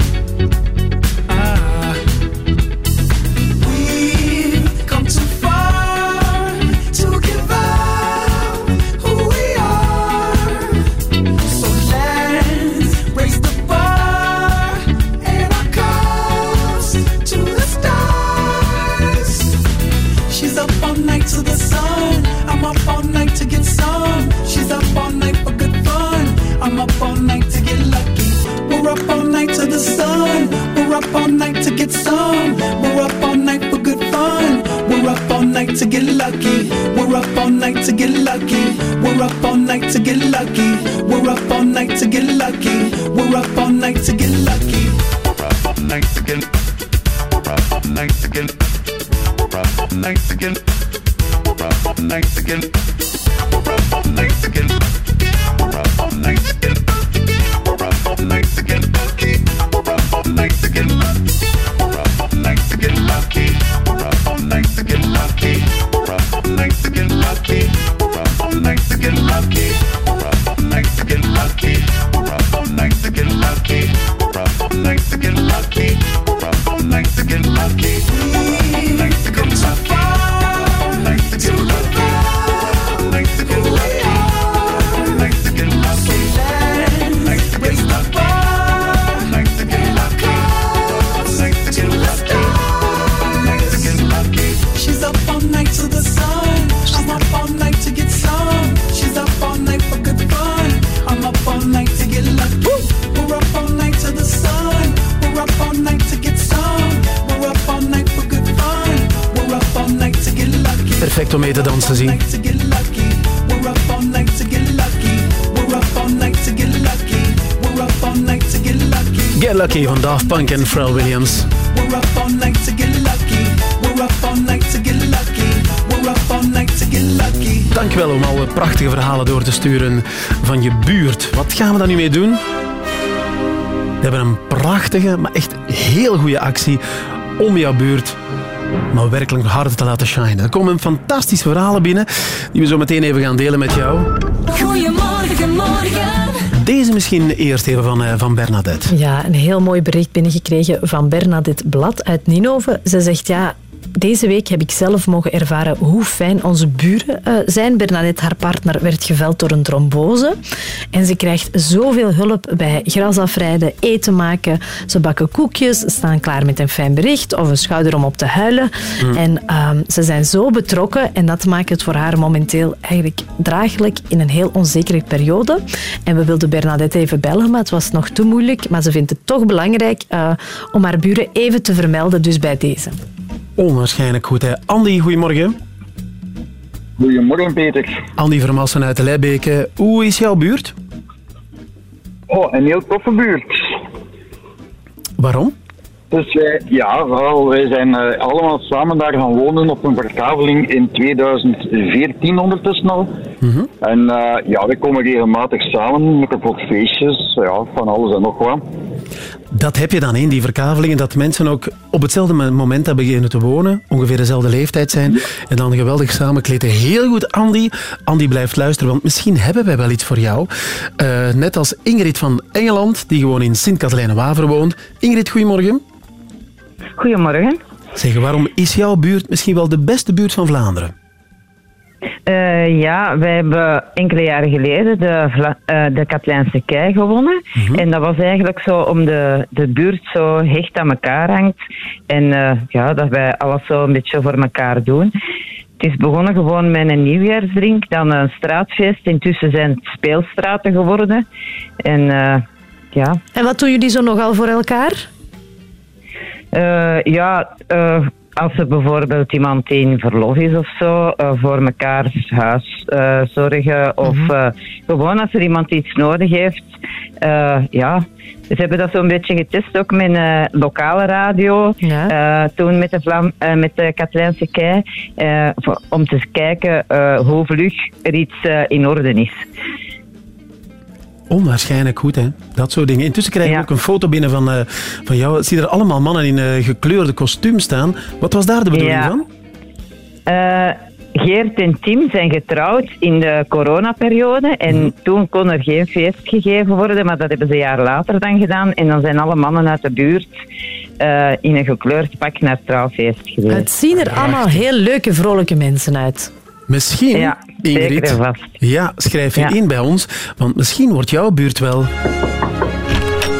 Maar echt heel goede actie om jouw buurt maar werkelijk harder te laten shinen. Er komen fantastische verhalen binnen die we zo meteen even gaan delen met jou. Goedemorgen, morgen. Deze misschien eerst even van, eh, van Bernadette. Ja, een heel mooi bericht binnengekregen van Bernadette Blad uit Ninove. Ze zegt, ja, deze week heb ik zelf mogen ervaren hoe fijn onze buren eh, zijn. Bernadette, haar partner, werd geveld door een trombose. En ze krijgt zoveel hulp bij gras afrijden, eten maken. Ze bakken koekjes, staan klaar met een fijn bericht of een schouder om op te huilen. Mm. En ehm, ze zijn zo betrokken en dat maakt het voor haar momenteel eigenlijk draaglijk in een heel onzekere periode. En we wilden Bernadette even bellen, maar het was nog te moeilijk. Maar ze vindt het toch belangrijk eh, om haar buren even te vermelden, dus bij deze. Onwaarschijnlijk goed, hè. Andy, goedemorgen. Goedemorgen, Peter. Andy Vermassen uit de Leibeke. Hoe is jouw buurt? Oh, een heel toffe buurt. Waarom? Dus wij, ja, wel, wij zijn eh, allemaal samen daar gaan wonen op een verkaveling in 2014 ondertussen al. En eh, ja, we komen regelmatig samen met een voor feestjes, ja, van alles en nog wat. Dat heb je dan in die verkavelingen, dat mensen ook op hetzelfde moment hebben beginnen te wonen, ongeveer dezelfde leeftijd zijn, en dan geweldig samenkleden. Heel goed, Andy. Andy blijft luisteren, want misschien hebben wij wel iets voor jou. Eh, net als Ingrid van Engeland, die gewoon in Sint-Katelijne-Waver woont. Ingrid, goedemorgen. Goedemorgen. Zeg, waarom is jouw buurt misschien wel de beste buurt van Vlaanderen? Eh, ja, wij hebben enkele jaren geleden de, Vla- eh, de Katlijnse Kei gewonnen. En dat was eigenlijk zo om de, de buurt zo hecht aan elkaar hangt. En eh, ja, dat wij alles zo een beetje voor elkaar doen. Het is begonnen gewoon met een nieuwjaarsdrink, dan een straatfeest. Intussen zijn het speelstraten geworden. En eh, ja, En wat doen jullie zo nogal voor elkaar? Eh, ja, eh, als er bijvoorbeeld iemand in verlof is of zo, eh, voor mekaars huis eh, zorgen. Of eh, gewoon als er iemand iets nodig heeft. Ja, ze hebben dat zo'n beetje getest ook met een lokale radio. Toen met de, Vlam, met de Katlijnse Kei. om te kijken hoe vlug er iets in orde is. Onwaarschijnlijk goed, hè? Dat soort dingen. Intussen krijg ik ook een foto binnen van, eh, van jou. Ik zie er allemaal mannen in eh, gekleurde kostuum staan. Wat was daar de bedoeling Ja. van? Eh, Geert en Tim zijn getrouwd in de coronaperiode. En toen kon er geen feest gegeven worden, maar dat hebben ze een jaar later dan gedaan. En dan zijn alle mannen uit de buurt eh, in een gekleurd pak naar het trouwfeest geweest. Het zien er allemaal heel leuke, vrolijke mensen uit. Misschien, Ja, Ingrid, ja, schrijf je Ja. in bij ons, want misschien wordt jouw buurt wel...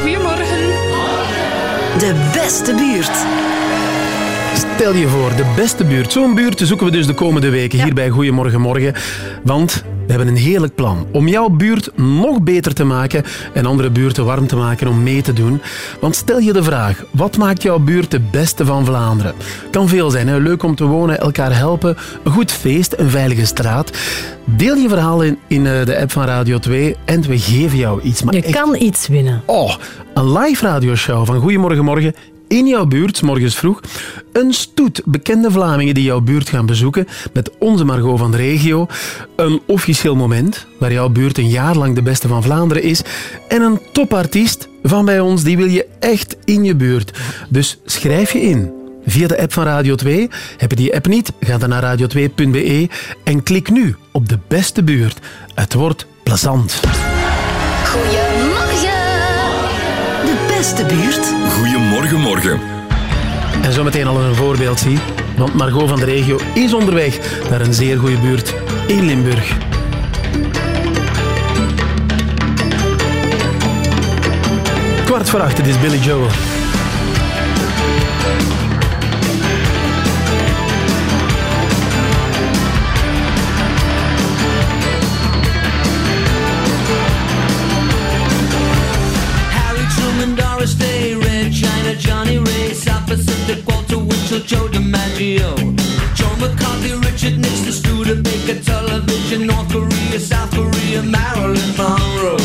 Goedemorgen. De beste buurt. Stel je voor, de beste buurt. Zo'n buurt zoeken we dus de komende weken hier bij Goedemorgen Morgen. Want we hebben een heerlijk plan om jouw buurt nog beter te maken en andere buurten warm te maken om mee te doen. Want stel je de vraag, wat maakt jouw buurt de beste van Vlaanderen? Kan veel zijn, hè? leuk om te wonen, elkaar helpen, een goed feest, een veilige straat. Deel je verhaal in, in eh, de app van Radio 2 en we geven jou iets. Maar Je echt- kan iets winnen. Oh, een live radioshow van Goedemorgen Morgen in jouw buurt, morgens vroeg. Een stoet bekende Vlamingen die jouw buurt gaan bezoeken met onze Margot van de regio. Een officieel moment waar jouw buurt een jaar lang de beste van Vlaanderen is. En een topartiest van bij ons, die wil je echt in je buurt. Dus schrijf je in. Via de app van Radio 2. Heb je die app niet? Ga dan naar radio2.be en klik nu op de beste buurt. Het wordt plezant. Goedemorgen. De buurt. Goedemorgen, morgen. En zometeen al een voorbeeld zie. Want Margot van de regio is onderweg naar een zeer goede buurt in Limburg. Kwart voor acht, het is Billy Joel. Winchell, Joe DiMaggio, Joe McCarthy, Richard Nixon, Studebaker, Television, North Korea, South Korea, Marilyn Monroe.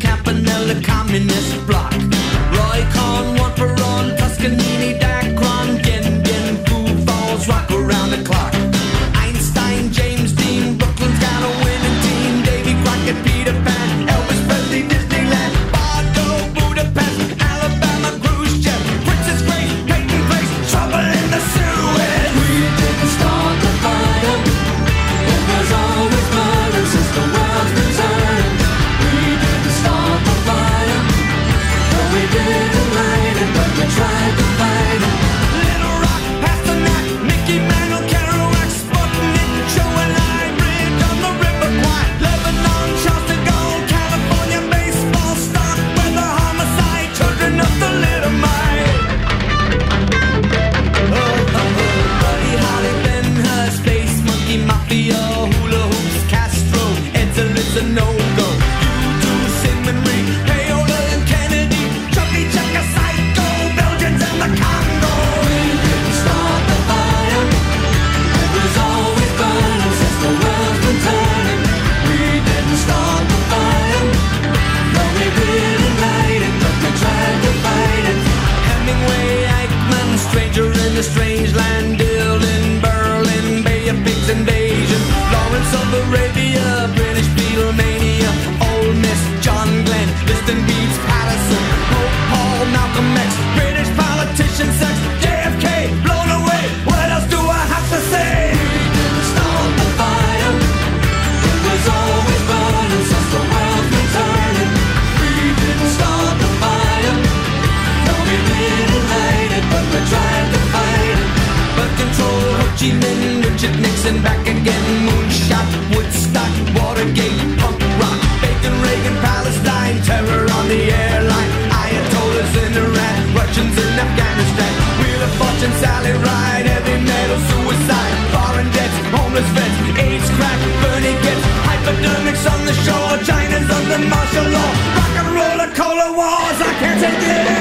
Campanella, Communist Bloc. A strange land, Dylan, Berlin, Bay of Pigs invasion, Lawrence of Arabia, and back again. Moonshot, Woodstock, Watergate, punk rock, Bacon, Reagan, Palestine, terror on the airline, Ayatollahs in Iran, Russians in Afghanistan, Wheel of Fortune, Sally Ride, heavy metal, suicide, foreign debts, homeless vets, AIDS, crack, Bernie gets hypodermics on the shore, China's under martial law, rock and roller, cola wars. I can't take it.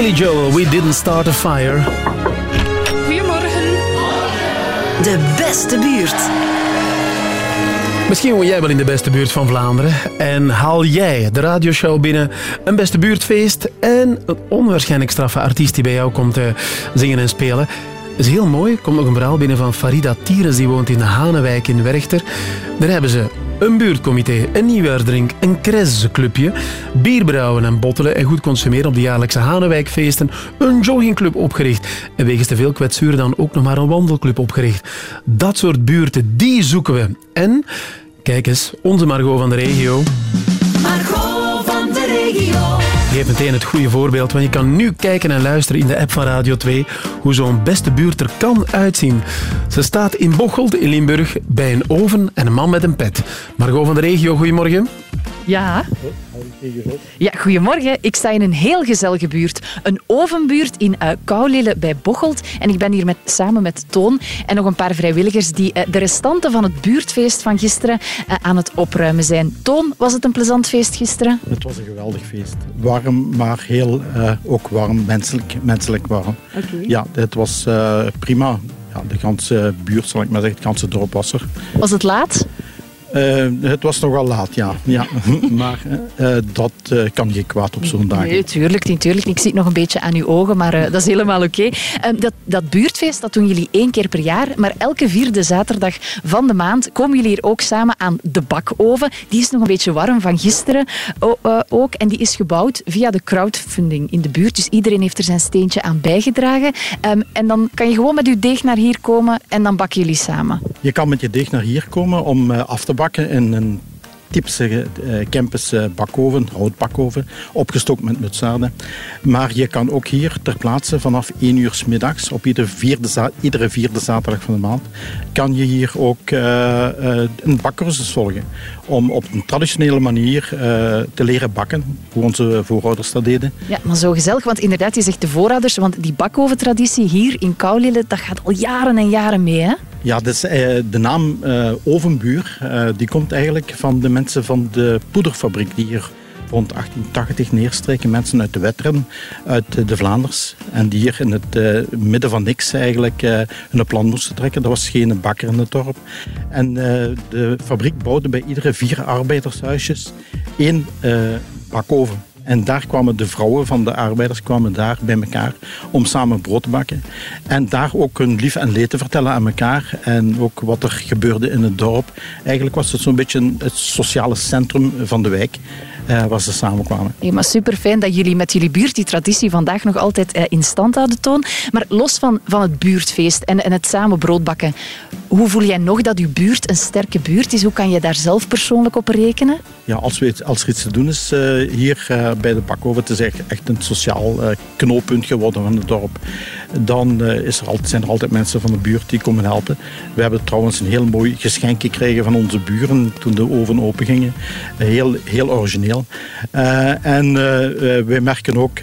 Billy Joel, We Didn't Start a Fire. Goedemorgen. De beste buurt. Misschien woon jij wel in de beste buurt van Vlaanderen en haal jij de radioshow binnen, een beste buurtfeest en een onwaarschijnlijk straffe artiest die bij jou komt eh, zingen en spelen. Dat is heel mooi. Er komt nog een verhaal binnen van Farida Tires, die woont in de Hanewijk in Werchter. Daar hebben ze een buurtcomité, een nieuwjaarsdrink, een crèzeclubje, bierbrouwen en bottelen en goed consumeren op de jaarlijkse Hanewijkfeesten, een joggingclub opgericht en wegens te veel kwetsuur dan ook nog maar een wandelclub opgericht. Dat soort buurten, die zoeken we. En, kijk eens, onze Margot van de regio... Margot van de regio. Geef meteen het goede voorbeeld, want je kan nu kijken en luisteren in de app van Radio 2 hoe zo'n beste buurt er kan uitzien. Ze staat in Bocholt in Limburg bij een oven en een man met een pet. Margot van de regio, goedemorgen. Ja. Ja, goedemorgen. Ik sta in een heel gezellige buurt. Een ovenbuurt in uh, Koulille bij Bocholt. En ik ben hier met, samen met Toon en nog een paar vrijwilligers die uh, de restanten van het buurtfeest van gisteren uh, aan het opruimen zijn. Toon, was het een plezant feest gisteren? Het was een geweldig feest. Warm, maar heel ook warm, menselijk, menselijk warm. Okay. Ja, het was prima. Ja, de ganse buurt, zal ik maar zeggen, het ganse dorp was er. Was het laat? Uh, het was nogal laat, ja. ja. maar uh, dat uh, kan geen kwaad op zo'n dag. Nee, tuurlijk niet, tuurlijk niet. Ik zie het nog een beetje aan uw ogen, maar dat is helemaal oké. Okay. dat, dat buurtfeest dat doen jullie één keer per jaar, maar elke vierde zaterdag van de maand komen jullie hier ook samen aan de bakoven. Die is nog een beetje warm van gisteren ook en die is gebouwd via de crowdfunding in de buurt. Dus iedereen heeft er zijn steentje aan bijgedragen. Um, en dan kan je gewoon met uw deeg naar hier komen en dan bakken jullie samen. Je kan met je deeg naar hier komen om af te bakken in een typische campus bakoven, houtbakoven, opgestookt met mutsaarden. Maar je kan ook hier ter plaatse vanaf 1 uur s middags, op iedere vierde, iedere vierde zaterdag van de maand, kan je hier ook uh, een bakcursus volgen. Om op een traditionele manier te leren bakken, hoe onze voorouders dat deden. Ja, maar zo gezellig, want inderdaad, je zegt de voorouders, want die bakoventraditie hier in Koulille, dat gaat al jaren en jaren mee, hè? Ja, dus, uh, de naam uh, Ovenbuur uh, die komt eigenlijk van de mensen van de poederfabriek die hier rond 1880 neerstreken. Mensen uit de Wetteren, uit de Vlaanders. En die hier in het midden van niks eigenlijk hun plan moesten trekken. Er was geen bakker in het dorp. En de fabriek bouwde bij iedere vier arbeidershuisjes één bakoven. En daar kwamen de vrouwen van de arbeiders kwamen daar bij elkaar om samen brood te bakken. En daar ook hun lief en leed te vertellen aan elkaar. En ook wat er gebeurde in het dorp. Eigenlijk was het zo'n beetje het sociale centrum van de wijk. Uh, waar ze samenkwamen. Ja, maar super fijn dat jullie met jullie buurt die traditie vandaag nog altijd uh, in stand houden, Toon. Maar los van, van het buurtfeest en, en het samen broodbakken, hoe voel jij nog dat uw buurt een sterke buurt is? Hoe kan je daar zelf persoonlijk op rekenen? Ja, als, we, als er iets te doen is uh, hier bij de Bakoven, het is echt, echt een sociaal knooppunt geworden van het dorp, dan is er zijn er altijd mensen van de buurt die komen helpen. We hebben trouwens een heel mooi geschenk gekregen van onze buren toen de oven open gingen. Heel, heel origineel. Uh, en uh, wij merken ook,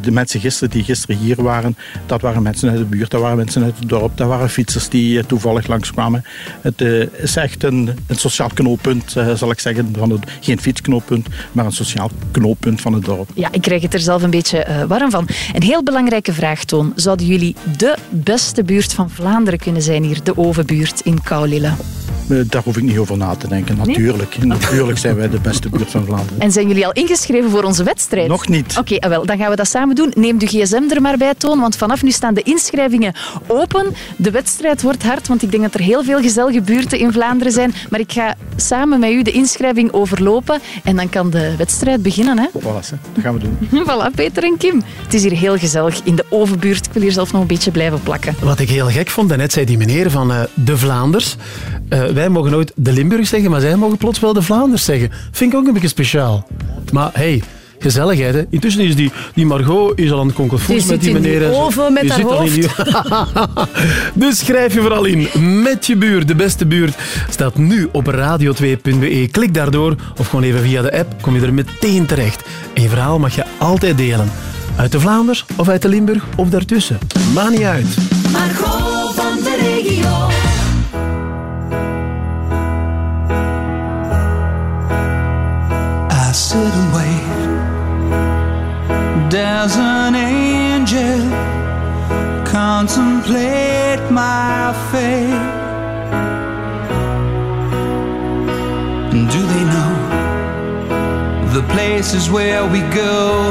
de mensen gisteren die gisteren hier waren, dat waren mensen uit de buurt, dat waren mensen uit het dorp, dat waren fietsers die toevallig langskwamen. Het is echt een, een sociaal knooppunt, zal ik zeggen, van het, geen fietsknooppunt, maar een sociaal knooppunt van het dorp. Ja, ik krijg het er zelf een beetje warm van. Een heel belangrijke vraag, Toon. Zouden jullie de beste buurt van Vlaanderen kunnen zijn hier, de Ovenbuurt in Koulille? Daar hoef ik niet over na te denken. Natuurlijk, nee? natuurlijk zijn wij de beste buurt van Vlaanderen. En zijn jullie al ingeschreven voor onze wedstrijd? Nog niet. Oké, okay, wel, dan gaan we dat samen doen. Neem de gsm er maar bij, Toon, want vanaf nu staan de inschrijvingen open. De wedstrijd wordt hard, want ik denk dat er heel veel gezellige buurten in Vlaanderen zijn. Maar ik ga samen met u de inschrijving overlopen en dan kan de wedstrijd beginnen. Hè? Voilà, dat gaan we doen. voilà, Peter en Kim. Het is hier heel gezellig in de Ovenbuurt. Wil hier zelf nog een beetje blijven plakken. Wat ik heel gek vond, net zei die meneer van uh, de Vlaanders. Uh, wij mogen nooit de Limburg zeggen, maar zij mogen plots wel de Vlaanders zeggen. Vind ik ook een beetje speciaal. Maar hey, gezelligheid. Hè. Intussen is die, die Margot is al aan het konkelvoets met die meneer. Die oven met haar hoofd. Die... dus schrijf je vooral in. Met je buurt, de beste buurt, staat nu op radio2.be. Klik daardoor of gewoon even via de app, kom je er meteen terecht. En je verhaal mag je altijd delen. Uit de Vlaanders of uit de Limburg of daartussen. Maakt niet uit. Margot van de regio. sit and wait. Does an angel contemplate my fate? Do they know the places where we go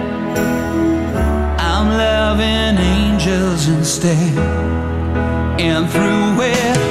I'm loving angels instead. And through it,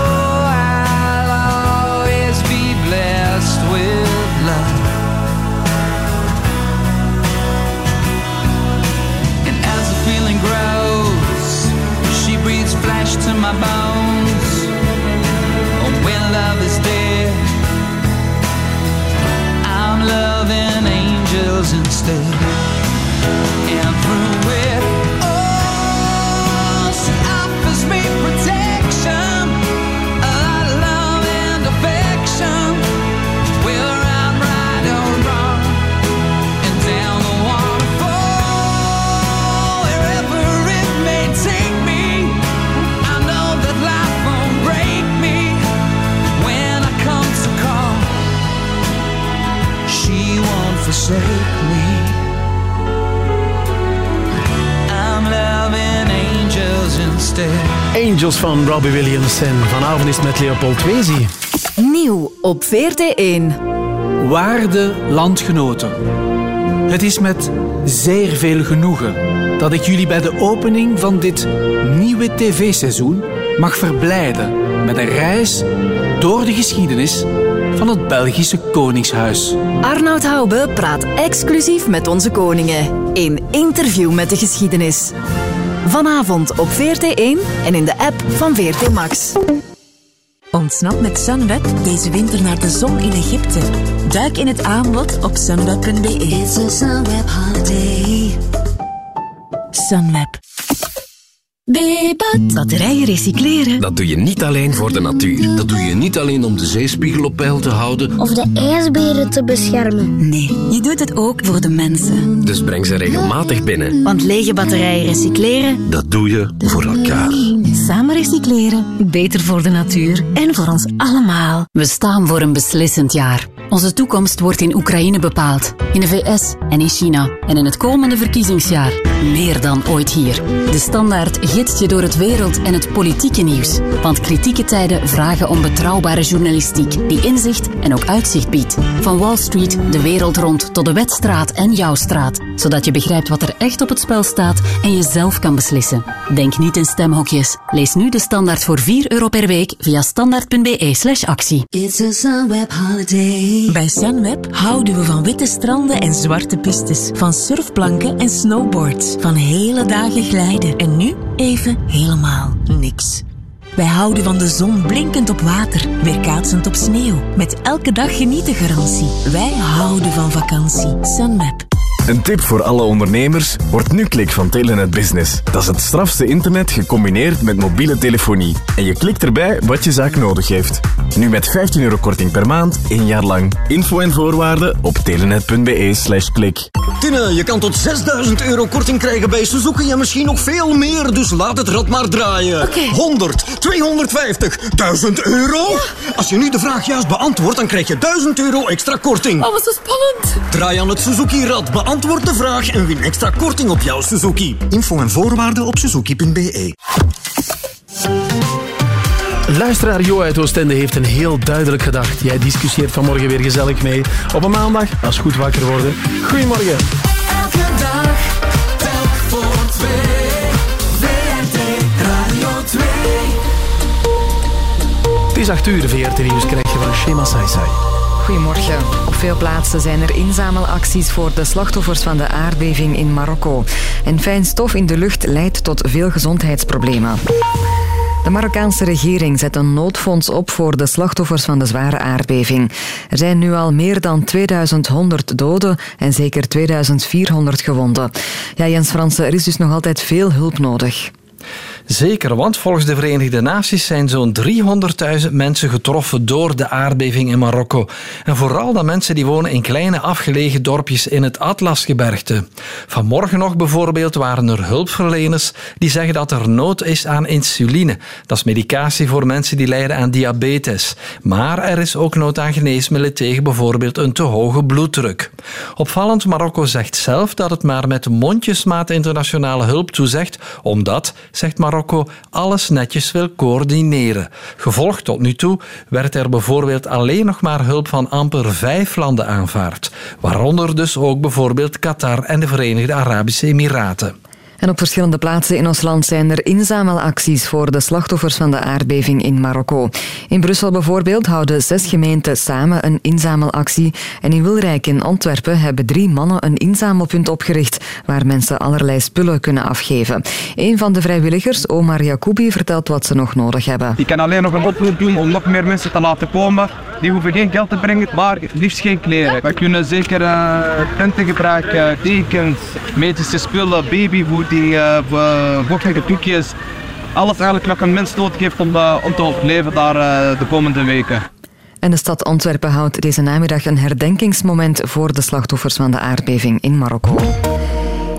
bones. When love is dead, I'm loving angels instead. Angels van Robbie Williams en vanavond is het met Leopold Wezi. Nieuw op VRT1. Waarde landgenoten. Het is met zeer veel genoegen dat ik jullie bij de opening van dit nieuwe tv-seizoen mag verblijden met een reis door de geschiedenis van het Belgische Koningshuis. Arnoud Hoube praat exclusief met onze koningen in Interview met de Geschiedenis. Vanavond op VRT1 en in de app van VRT Max. Ontsnap met Sunweb deze winter naar de zon in Egypte. Duik in het aanbod op sunweb.be. It's a Sunweb holiday. Sunweb. Bebat. Batterijen recycleren. Dat doe je niet alleen voor de natuur. Dat doe je niet alleen om de zeespiegel op peil te houden. Of de ijsberen te beschermen. Nee, je doet het ook voor de mensen. Dus breng ze regelmatig binnen. Want lege batterijen recycleren, Dat doe je voor elkaar. Samen recycleren. Beter voor de natuur en voor ons allemaal. We staan voor een beslissend jaar. Onze toekomst wordt in Oekraïne bepaald, in de VS en in China. En in het komende verkiezingsjaar meer dan ooit hier. De Standaard gidst je door het wereld- en het politieke nieuws. Want kritieke tijden vragen om betrouwbare journalistiek die inzicht en ook uitzicht biedt. Van Wall Street de wereld rond tot de Wetstraat en jouw straat. Zodat je begrijpt wat er echt op het spel staat en je zelf kan beslissen. Denk niet in stemhokjes. Lees nu de Standaard voor 4 euro per week via standaard.be slash actie. It's a Sunweb holiday. Bij Sunweb houden we van witte stranden en zwarte pistes. Van surfplanken en snowboards. Van hele dagen glijden. En nu even helemaal niks. Wij houden van de zon blinkend op water, weerkaatsend op sneeuw. Met elke dag genieten garantie. Wij houden van vakantie. Sunweb. Een tip voor alle ondernemers, wordt nu klik van Telenet Business. Dat is het strafste internet gecombineerd met mobiele telefonie. En je klikt erbij wat je zaak nodig heeft. Nu met 15 euro korting per maand, één jaar lang. Info en voorwaarden op telenet.be slash klik. Tine, je kan tot 6000 euro korting krijgen bij Suzuki en misschien nog veel meer. Dus laat het rad maar draaien. 100, 250, 1000 euro? Als je nu de vraag juist beantwoordt, dan krijg je 1000 euro extra korting. Oh, wat zo spannend. Draai aan het Suzuki-rad, beantwoord de vraag en win extra korting op jouw Suzuki. Info en voorwaarden op suzuki.be. Luisteraar Jo uit Oostende heeft een heel duidelijk gedacht. Jij discussieert vanmorgen weer gezellig mee. Op een maandag, als goed wakker worden. Goedemorgen. Elke dag, telk voor twee. VRT Radio 2. Het is 8 uur, VRT Nieuws krijg je van Shema Saisai. Goedemorgen. Op veel plaatsen zijn er inzamelacties voor de slachtoffers van de aardbeving in Marokko. En fijn stof in de lucht leidt tot veel gezondheidsproblemen. De Marokkaanse regering zet een noodfonds op voor de slachtoffers van de zware aardbeving. Er zijn nu al meer dan 2100 doden en zeker 2400 gewonden. Ja, Jens Fransen, er is dus nog altijd veel hulp nodig. Zeker, want volgens de Verenigde Naties zijn zo'n 300.000 mensen getroffen door de aardbeving in Marokko. En vooral de mensen die wonen in kleine afgelegen dorpjes in het Atlasgebergte. Vanmorgen nog bijvoorbeeld waren er hulpverleners die zeggen dat er nood is aan insuline. Dat is medicatie voor mensen die lijden aan diabetes. Maar er is ook nood aan geneesmiddelen tegen bijvoorbeeld een te hoge bloeddruk. Opvallend, Marokko zegt zelf dat het maar met mondjesmaat internationale hulp toezegt, omdat, zegt Marokko, alles netjes wil coördineren. Gevolgd tot nu toe werd er bijvoorbeeld alleen nog maar hulp van amper vijf landen aanvaard. Waaronder dus ook bijvoorbeeld Qatar en de Verenigde Arabische Emiraten. En op verschillende plaatsen in ons land zijn er inzamelacties voor de slachtoffers van de aardbeving in Marokko. In Brussel bijvoorbeeld houden zes gemeenten samen een inzamelactie. En in Wilrijk in Antwerpen hebben drie mannen een inzamelpunt opgericht waar mensen allerlei spullen kunnen afgeven. Een van de vrijwilligers, Omar Yacoubi, vertelt wat ze nog nodig hebben. Ik kan alleen nog een oproep doen om nog meer mensen te laten komen. Die hoeven geen geld te brengen, maar liefst geen kleren. We kunnen zeker uh, tenten gebruiken, dekens, medische spullen, babyvoeding, uh, vochtige doekjes. Alles eigenlijk wat een mens nodig heeft om, uh, om te overleven daar uh, de komende weken. En de stad Antwerpen houdt deze namiddag een herdenkingsmoment voor de slachtoffers van de aardbeving in Marokko.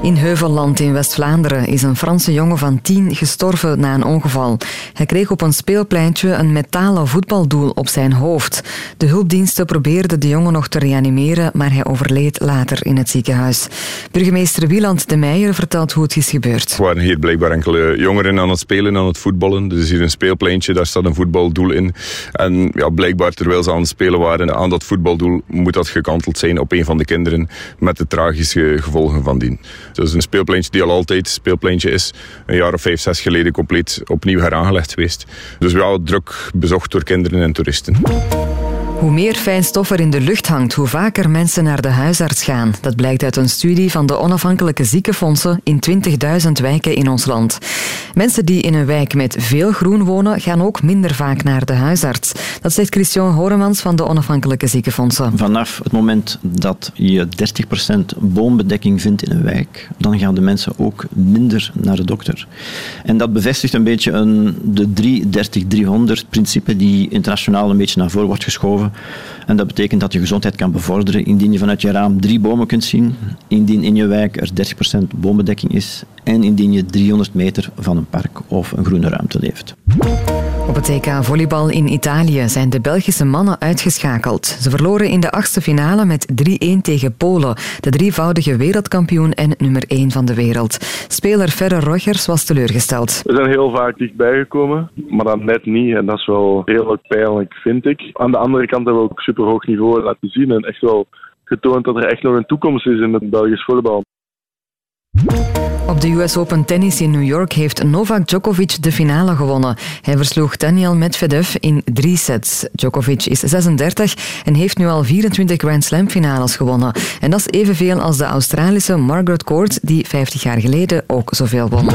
In Heuvelland in West-Vlaanderen is een Franse jongen van tien gestorven na een ongeval. Hij kreeg op een speelpleintje een metalen voetbaldoel op zijn hoofd. De hulpdiensten probeerden de jongen nog te reanimeren, maar hij overleed later in het ziekenhuis. Burgemeester Wieland de Meijer vertelt hoe het is gebeurd. Er waren hier blijkbaar enkele jongeren aan het spelen, aan het voetballen. Er is hier een speelpleintje, daar staat een voetbaldoel in. En ja, blijkbaar terwijl ze aan het spelen waren aan dat voetbaldoel, moet dat gekanteld zijn op een van de kinderen met de tragische gevolgen van dien. Is een speelpleintje die al altijd een speelpleintje is. Een jaar of vijf, zes geleden compleet opnieuw heraangelegd geweest. Dus wel druk bezocht door kinderen en toeristen. Hoe meer fijnstof er in de lucht hangt, hoe vaker mensen naar de huisarts gaan. Dat blijkt uit een studie van de onafhankelijke ziekenfondsen in 20.000 wijken in ons land. Mensen die in een wijk met veel groen wonen, gaan ook minder vaak naar de huisarts. Dat zegt Christian Horemans van de onafhankelijke ziekenfondsen. Vanaf het moment dat je 30% boombedekking vindt in een wijk, dan gaan de mensen ook minder naar de dokter. En dat bevestigt een beetje een, de 3-30-300 principe die internationaal een beetje naar voren wordt geschoven. En dat betekent dat je gezondheid kan bevorderen indien je vanuit je raam drie bomen kunt zien, indien in je wijk er 30% boombedekking is en indien je 300 meter van een park of een groene ruimte leeft. Op het EK volleybal in Italië zijn de Belgische mannen uitgeschakeld. Ze verloren in de achtste finale met 3-1 tegen Polen, de drievoudige wereldkampioen en nummer 1 van de wereld. Speler Ferre Rogers was teleurgesteld. We zijn heel vaak dichtbij gekomen, maar dan net niet. En dat is wel redelijk pijnlijk, vind ik. Aan de andere kant hebben we ook super hoog niveau laten zien en echt wel getoond dat er echt nog een toekomst is in het Belgisch voetbal. Op de US Open Tennis in New York heeft Novak Djokovic de finale gewonnen. Hij versloeg Daniel Medvedev in drie sets. Djokovic is 36 en heeft nu al 24 Grand Slam finales gewonnen. En dat is evenveel als de Australische Margaret Court, die 50 jaar geleden ook zoveel won.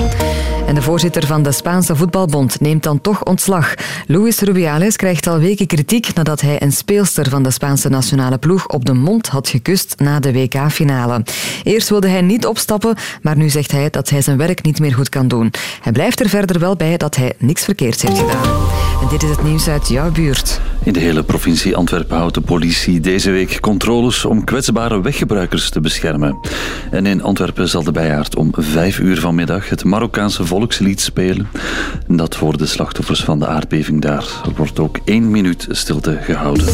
En de voorzitter van de Spaanse voetbalbond neemt dan toch ontslag. Luis Rubiales krijgt al weken kritiek nadat hij een speelster van de Spaanse nationale ploeg op de mond had gekust na de WK-finale. Eerst wilde hij niet opstappen, maar nu zegt hij dat hij zijn werk niet meer goed kan doen. Hij blijft er verder wel bij dat hij niks verkeerds heeft gedaan. En dit is het nieuws uit jouw buurt. In de hele provincie Antwerpen houdt de politie deze week controles om kwetsbare weggebruikers te beschermen. En in Antwerpen zal de bijaard om vijf uur vanmiddag het Marokkaanse volkslied spelen. En dat voor de slachtoffers van de aardbeving daar. Er wordt ook één minuut stilte gehouden.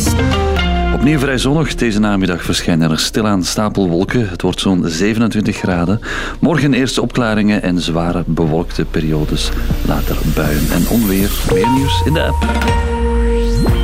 Opnieuw vrij zonnig. Deze namiddag verschijnen er stilaan stapelwolken. Het wordt zo'n 27 graden. Morgen eerste opklaringen en zware bewolkte periodes. Later buien en onweer. Meer nieuws in de app.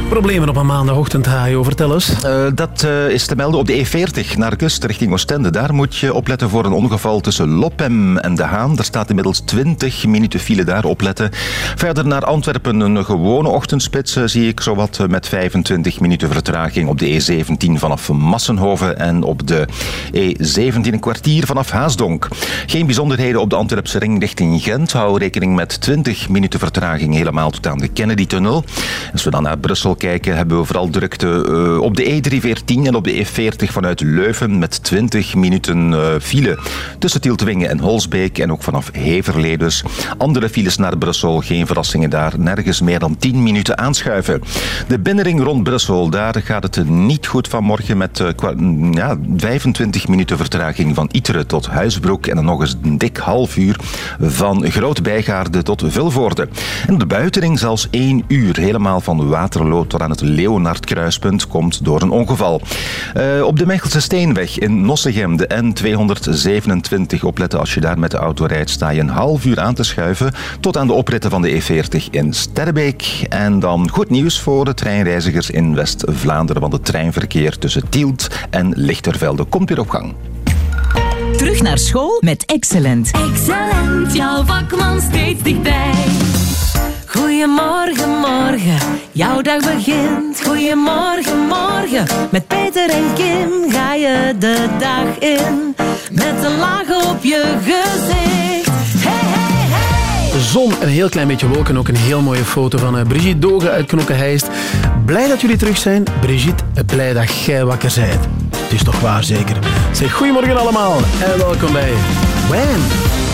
Problemen op een maandagochtend, Hajo. Vertel eens. Uh, dat uh, is te melden op de E40 naar kust richting Oostende. Daar moet je opletten voor een ongeval tussen Lopem en De Haan. Er staat inmiddels 20 minuten file daar opletten. Verder naar Antwerpen een gewone ochtendspits uh, zie ik zowat met 25 minuten vertraging op de E17 vanaf Massenhoven en op de E17 een kwartier vanaf Haasdonk. Geen bijzonderheden op de Antwerpse ring richting Gent. Hou rekening met 20 minuten vertraging helemaal tot aan de Kennedy-tunnel. Als we dan naar Brussel kijken, hebben we vooral drukte uh, op de E314 en op de E40 vanuit Leuven met 20 minuten uh, file tussen Tieltwingen en Holsbeek en ook vanaf Heverlee dus. Andere files naar Brussel, geen verrassingen daar, nergens meer dan 10 minuten aanschuiven. De binnenring rond Brussel, daar gaat het niet goed vanmorgen met uh, ja, 25 minuten vertraging van Iteren tot Huisbroek en dan nog eens een dik half uur van Groot Bijgaarde tot Vilvoorde. En de buitenring zelfs 1 uur, helemaal van Waterloo tot aan het Leonard-kruispunt komt door een ongeval. Uh, op de Mechelse Steenweg in Nossegem, de N227. Opletten als je daar met de auto rijdt, sta je een half uur aan te schuiven tot aan de opritten van de E40 in Sterrebeek. En dan goed nieuws voor de treinreizigers in West-Vlaanderen, want het treinverkeer tussen Tielt en Lichtervelde komt weer op gang. Terug naar school met Excellent. Excellent, jouw vakman steeds dichtbij. Goedemorgen, morgen, jouw dag begint. Goedemorgen, morgen, met Peter en Kim ga je de dag in. Met een laag op je gezicht. Hey, hey, hey! Zon, een heel klein beetje wolken. Ook een heel mooie foto van uh, Brigitte Dogen uit Knokke-Heist. Blij dat jullie terug zijn. Brigitte, blij dat jij wakker bent. Het is toch waar, zeker. Zeg goedemorgen allemaal en welkom bij Wham!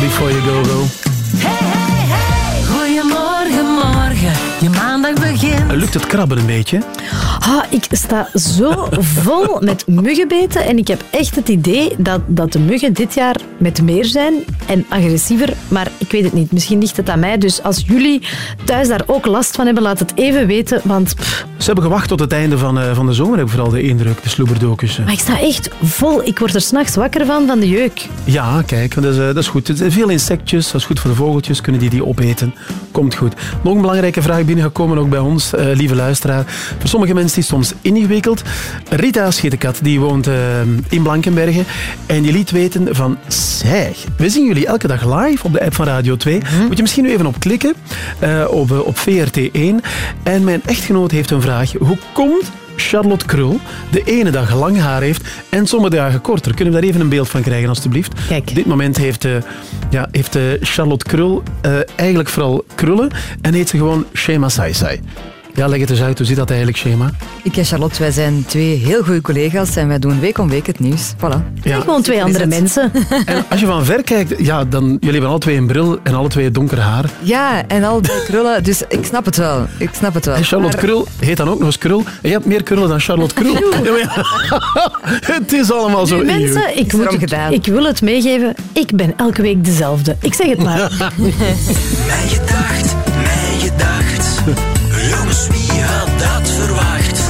Before you go go. Goedemorgen, morgen. Je maandag begint. Lukt het krabben een beetje? Ah, ik sta zo vol met muggenbeten en ik heb echt het idee dat, dat de muggen dit jaar met meer zijn en agressiever, maar weet het niet. Misschien ligt het aan mij. Dus als jullie thuis daar ook last van hebben, laat het even weten, want pff, Ze hebben gewacht tot het einde van, eh, van de zomer, heb ik vooral de indruk, de sloeberdokus. maar ik sta echt vol. Ik word er s'nachts wakker van, van de jeuk. Ja, kijk, dat is, eh, dat is goed. Er zijn veel insectjes, dat is goed voor de vogeltjes, kunnen die die opeten. Komt goed. Nog een belangrijke vraag binnengekomen, ook bij ons, eh, lieve luisteraar. Voor sommige mensen is het soms ingewikkeld. Rita Schittekat, die woont eh, in Blankenbergen. En die liet weten van, zeg, we zien jullie elke dag live op de app van Radio 2. Moet je misschien nu even op klikken, eh, op, op VRT1. En mijn echtgenoot heeft een vraag. Hoe komt Charlotte Krul de ene dag lang haar heeft en sommige dagen korter. Kunnen we daar even een beeld van krijgen, alstublieft? Op dit moment heeft, eh, ja, heeft eh, Charlotte Krul eh, eigenlijk vooral krullen en heet ze gewoon Shema Saisai. Ja, leg het eens uit. Hoe zit dat eigenlijk, Shema? Ik en Charlotte, wij zijn twee heel goede collega's en wij doen week om week het nieuws. Voilà. Ja. Gewoon twee andere mensen. En als je van ver kijkt, ja, dan, jullie hebben alle twee een bril en alle twee donker haar. Ja, en al die krullen, dus ik snap het wel. Ik snap het wel. En Charlotte Maar- Krul heet dan ook nog eens Krul. En je hebt meer krullen dan Charlotte Krul. Ja, het is allemaal zo Nu, mensen, ik, moet, ik wil het meegeven. Ik ben elke week dezelfde. Ik zeg het maar. Mijn gedacht, mijn gedacht. Jongens, wie had dat verwacht?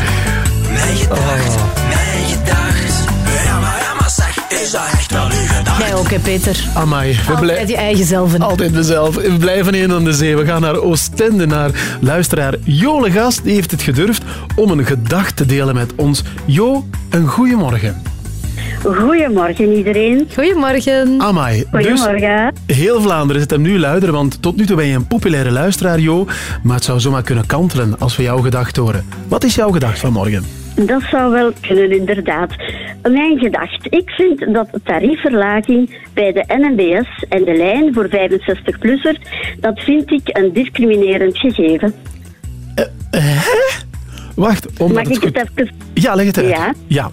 Mijn gedacht, mijn gedacht. Ja, maar, ja, maar zeg, is dat echt wel gedacht? Jij ook, hè, Peter. Amai, we Altijd blijven... je eigen zelf. Altijd mezelf. We blijven in aan de zee. We gaan naar Oostende, naar luisteraar Jo Legast. Die heeft het gedurfd om een gedachte te delen met ons. Jo, een goeiemorgen. Goedemorgen iedereen. Goedemorgen. Amai. Goedemorgen. Dus heel Vlaanderen zit hem nu luider, want tot nu toe ben je een populaire luisteraar, Jo. Maar het zou zomaar kunnen kantelen als we jouw gedacht horen. Wat is jouw gedacht vanmorgen? Dat zou wel kunnen, inderdaad. Mijn gedacht. Ik vind dat tariefverlaging bij de NMBS en de lijn voor 65-plussers, dat vind ik een discriminerend gegeven. Wacht, omdat Mag het ik goed... het even... Ja, leg het uit. Ja? ja.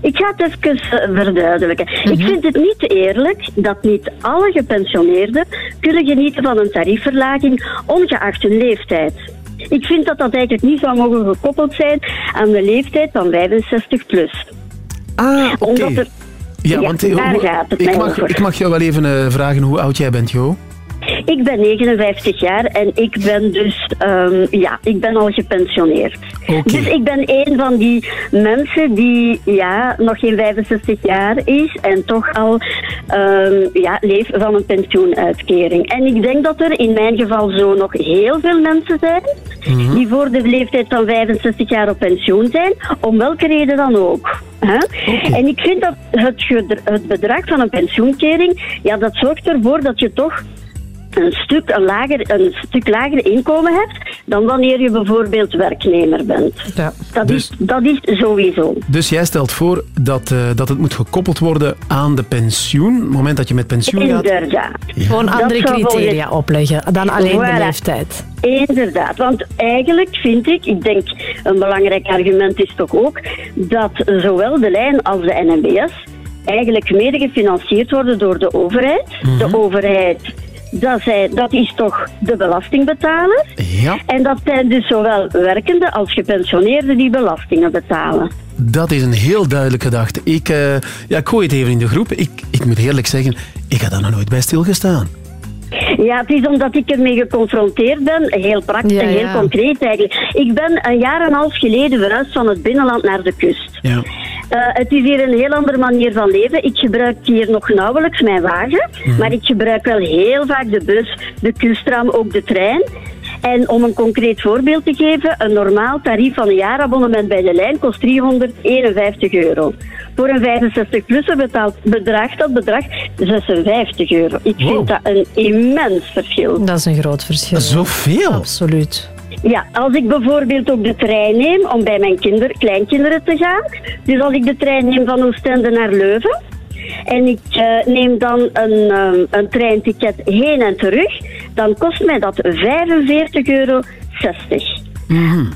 Ik ga het even eh, verduidelijken. Ik vind het niet eerlijk dat niet alle gepensioneerden kunnen genieten van een tariefverlaging ongeacht hun leeftijd. Ik vind dat dat eigenlijk niet zou mogen gekoppeld zijn aan de leeftijd van 65 plus. Ah, oké. Er... Ja, want eh, daar gaat het ik, mag, over. ik mag jou wel even eh, vragen hoe oud jij bent, Jo. Ik ben 59 jaar en ik ben dus, ehm, ja, ik ben al gepensioneerd. Dus ik ben een van die mensen die, ja, nog geen 65 jaar is en toch al, ehm, ja, leeft van een pensioenuitkering. En ik denk dat er in mijn geval zo nog heel veel mensen zijn die voor de leeftijd van 65 jaar op pensioen zijn, om welke reden dan ook. En ik vind dat het, het bedrag van een pensioenkering, ja, dat zorgt ervoor dat je toch een stuk, een, lager, een stuk lager inkomen hebt dan wanneer je bijvoorbeeld werknemer bent. Dat, is, dat is sowieso. Dus jij stelt voor dat, eh, dat het moet gekoppeld worden aan de pensioen. Het moment dat je met pensioen gaat. Inderdaad. Gewoon andere criteria volgens- opleggen dan alleen de leeftijd. Inderdaad, want eigenlijk vind ik, ik denk een belangrijk argument is toch ook, dat zowel de lijn als de NMBS eigenlijk mede gefinancierd worden door de overheid. De overheid, dat, zij, dat is toch de belastingbetaler. Ja. En dat zijn dus zowel werkenden als gepensioneerden die belastingen betalen. Dat is een heel duidelijke gedachte. Ik, eh, ja, ik gooi het even in de groep. Ik, ik moet eerlijk zeggen, ik had daar nog nooit bij stilgestaan. Ja, het is omdat ik ermee geconfronteerd ben, heel praktisch Ja, en heel ja. concreet eigenlijk. Ik ben een jaar en een half geleden verhuisd van het binnenland naar de kust. Ja. Eh, het is hier een heel andere manier van leven. Ik gebruik hier nog nauwelijks mijn wagen, maar ik gebruik wel heel vaak de bus, de kusttram, ook de trein. En om een concreet voorbeeld te geven, een normaal tarief van een jaarabonnement bij de lijn kost 351 euro. Voor een 65-plusser betaalt bedraagt dat bedrag 56 euro. Ik vind dat een immens verschil. Dat is een groot verschil. Zoveel? Absoluut. Ja, als ik bijvoorbeeld ook de trein neem om bij mijn kinder, kleinkinderen te gaan. Dus als ik de trein neem van Oostende naar Leuven. En ik eh, neem dan een, ehm, een treinticket heen en terug. Dan kost mij dat 45,60 euro.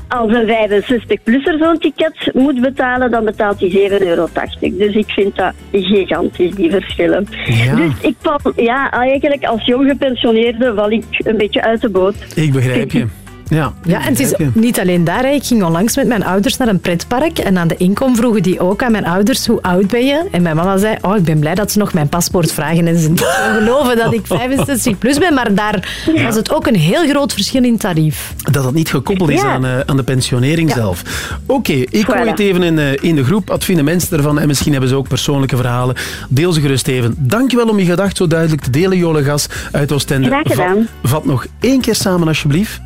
Als een 65-plusser zo'n ticket moet betalen, dan betaalt hij 7,80 euro. Dus ik vind dat gigantisch, die verschillen. Ja. Dus ik val, ja, eigenlijk als jong gepensioneerde val ik een beetje uit de boot. Ik begrijp je. Ja, Ja, en het is niet alleen daar. hè. Ik ging onlangs met mijn ouders naar een pretpark en aan de inkom vroegen die ook aan mijn ouders hoe oud ben je? En mijn mama zei, oh, ik ben blij dat ze nog mijn paspoort vragen en ze niet geloven dat ik 65 plus ben. Maar daar was het ook een heel groot verschil in tarief. Dat dat niet gekoppeld is Ja. aan, eh, aan de pensionering zelf. Oké, ik gooi Voilà. het even in, eh, in de groep. Wat vinden mensen ervan? En misschien hebben ze ook persoonlijke verhalen. Deel ze gerust even. Dankjewel om je gedacht zo duidelijk te delen, Jole Gas uit Oostende. Graag gedaan. Vat, vat nog één keer samen, alsjeblieft.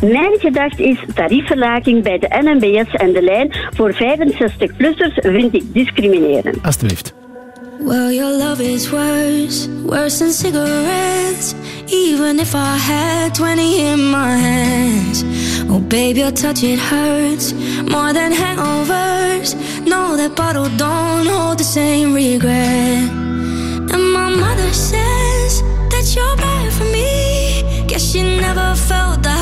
Mijn gedachte is tariefverlaging bij de NMBS en de lijn voor 65-plussers vind ik discriminerend. Alsjeblieft. Well, your love is worse, worse than cigarettes. Even if I had 20 in my hands. Oh, baby, your touch, it hurts more than hangovers. No, that bottle don't hold the same regret. And my mother says that you're bad for me. Guess she never felt the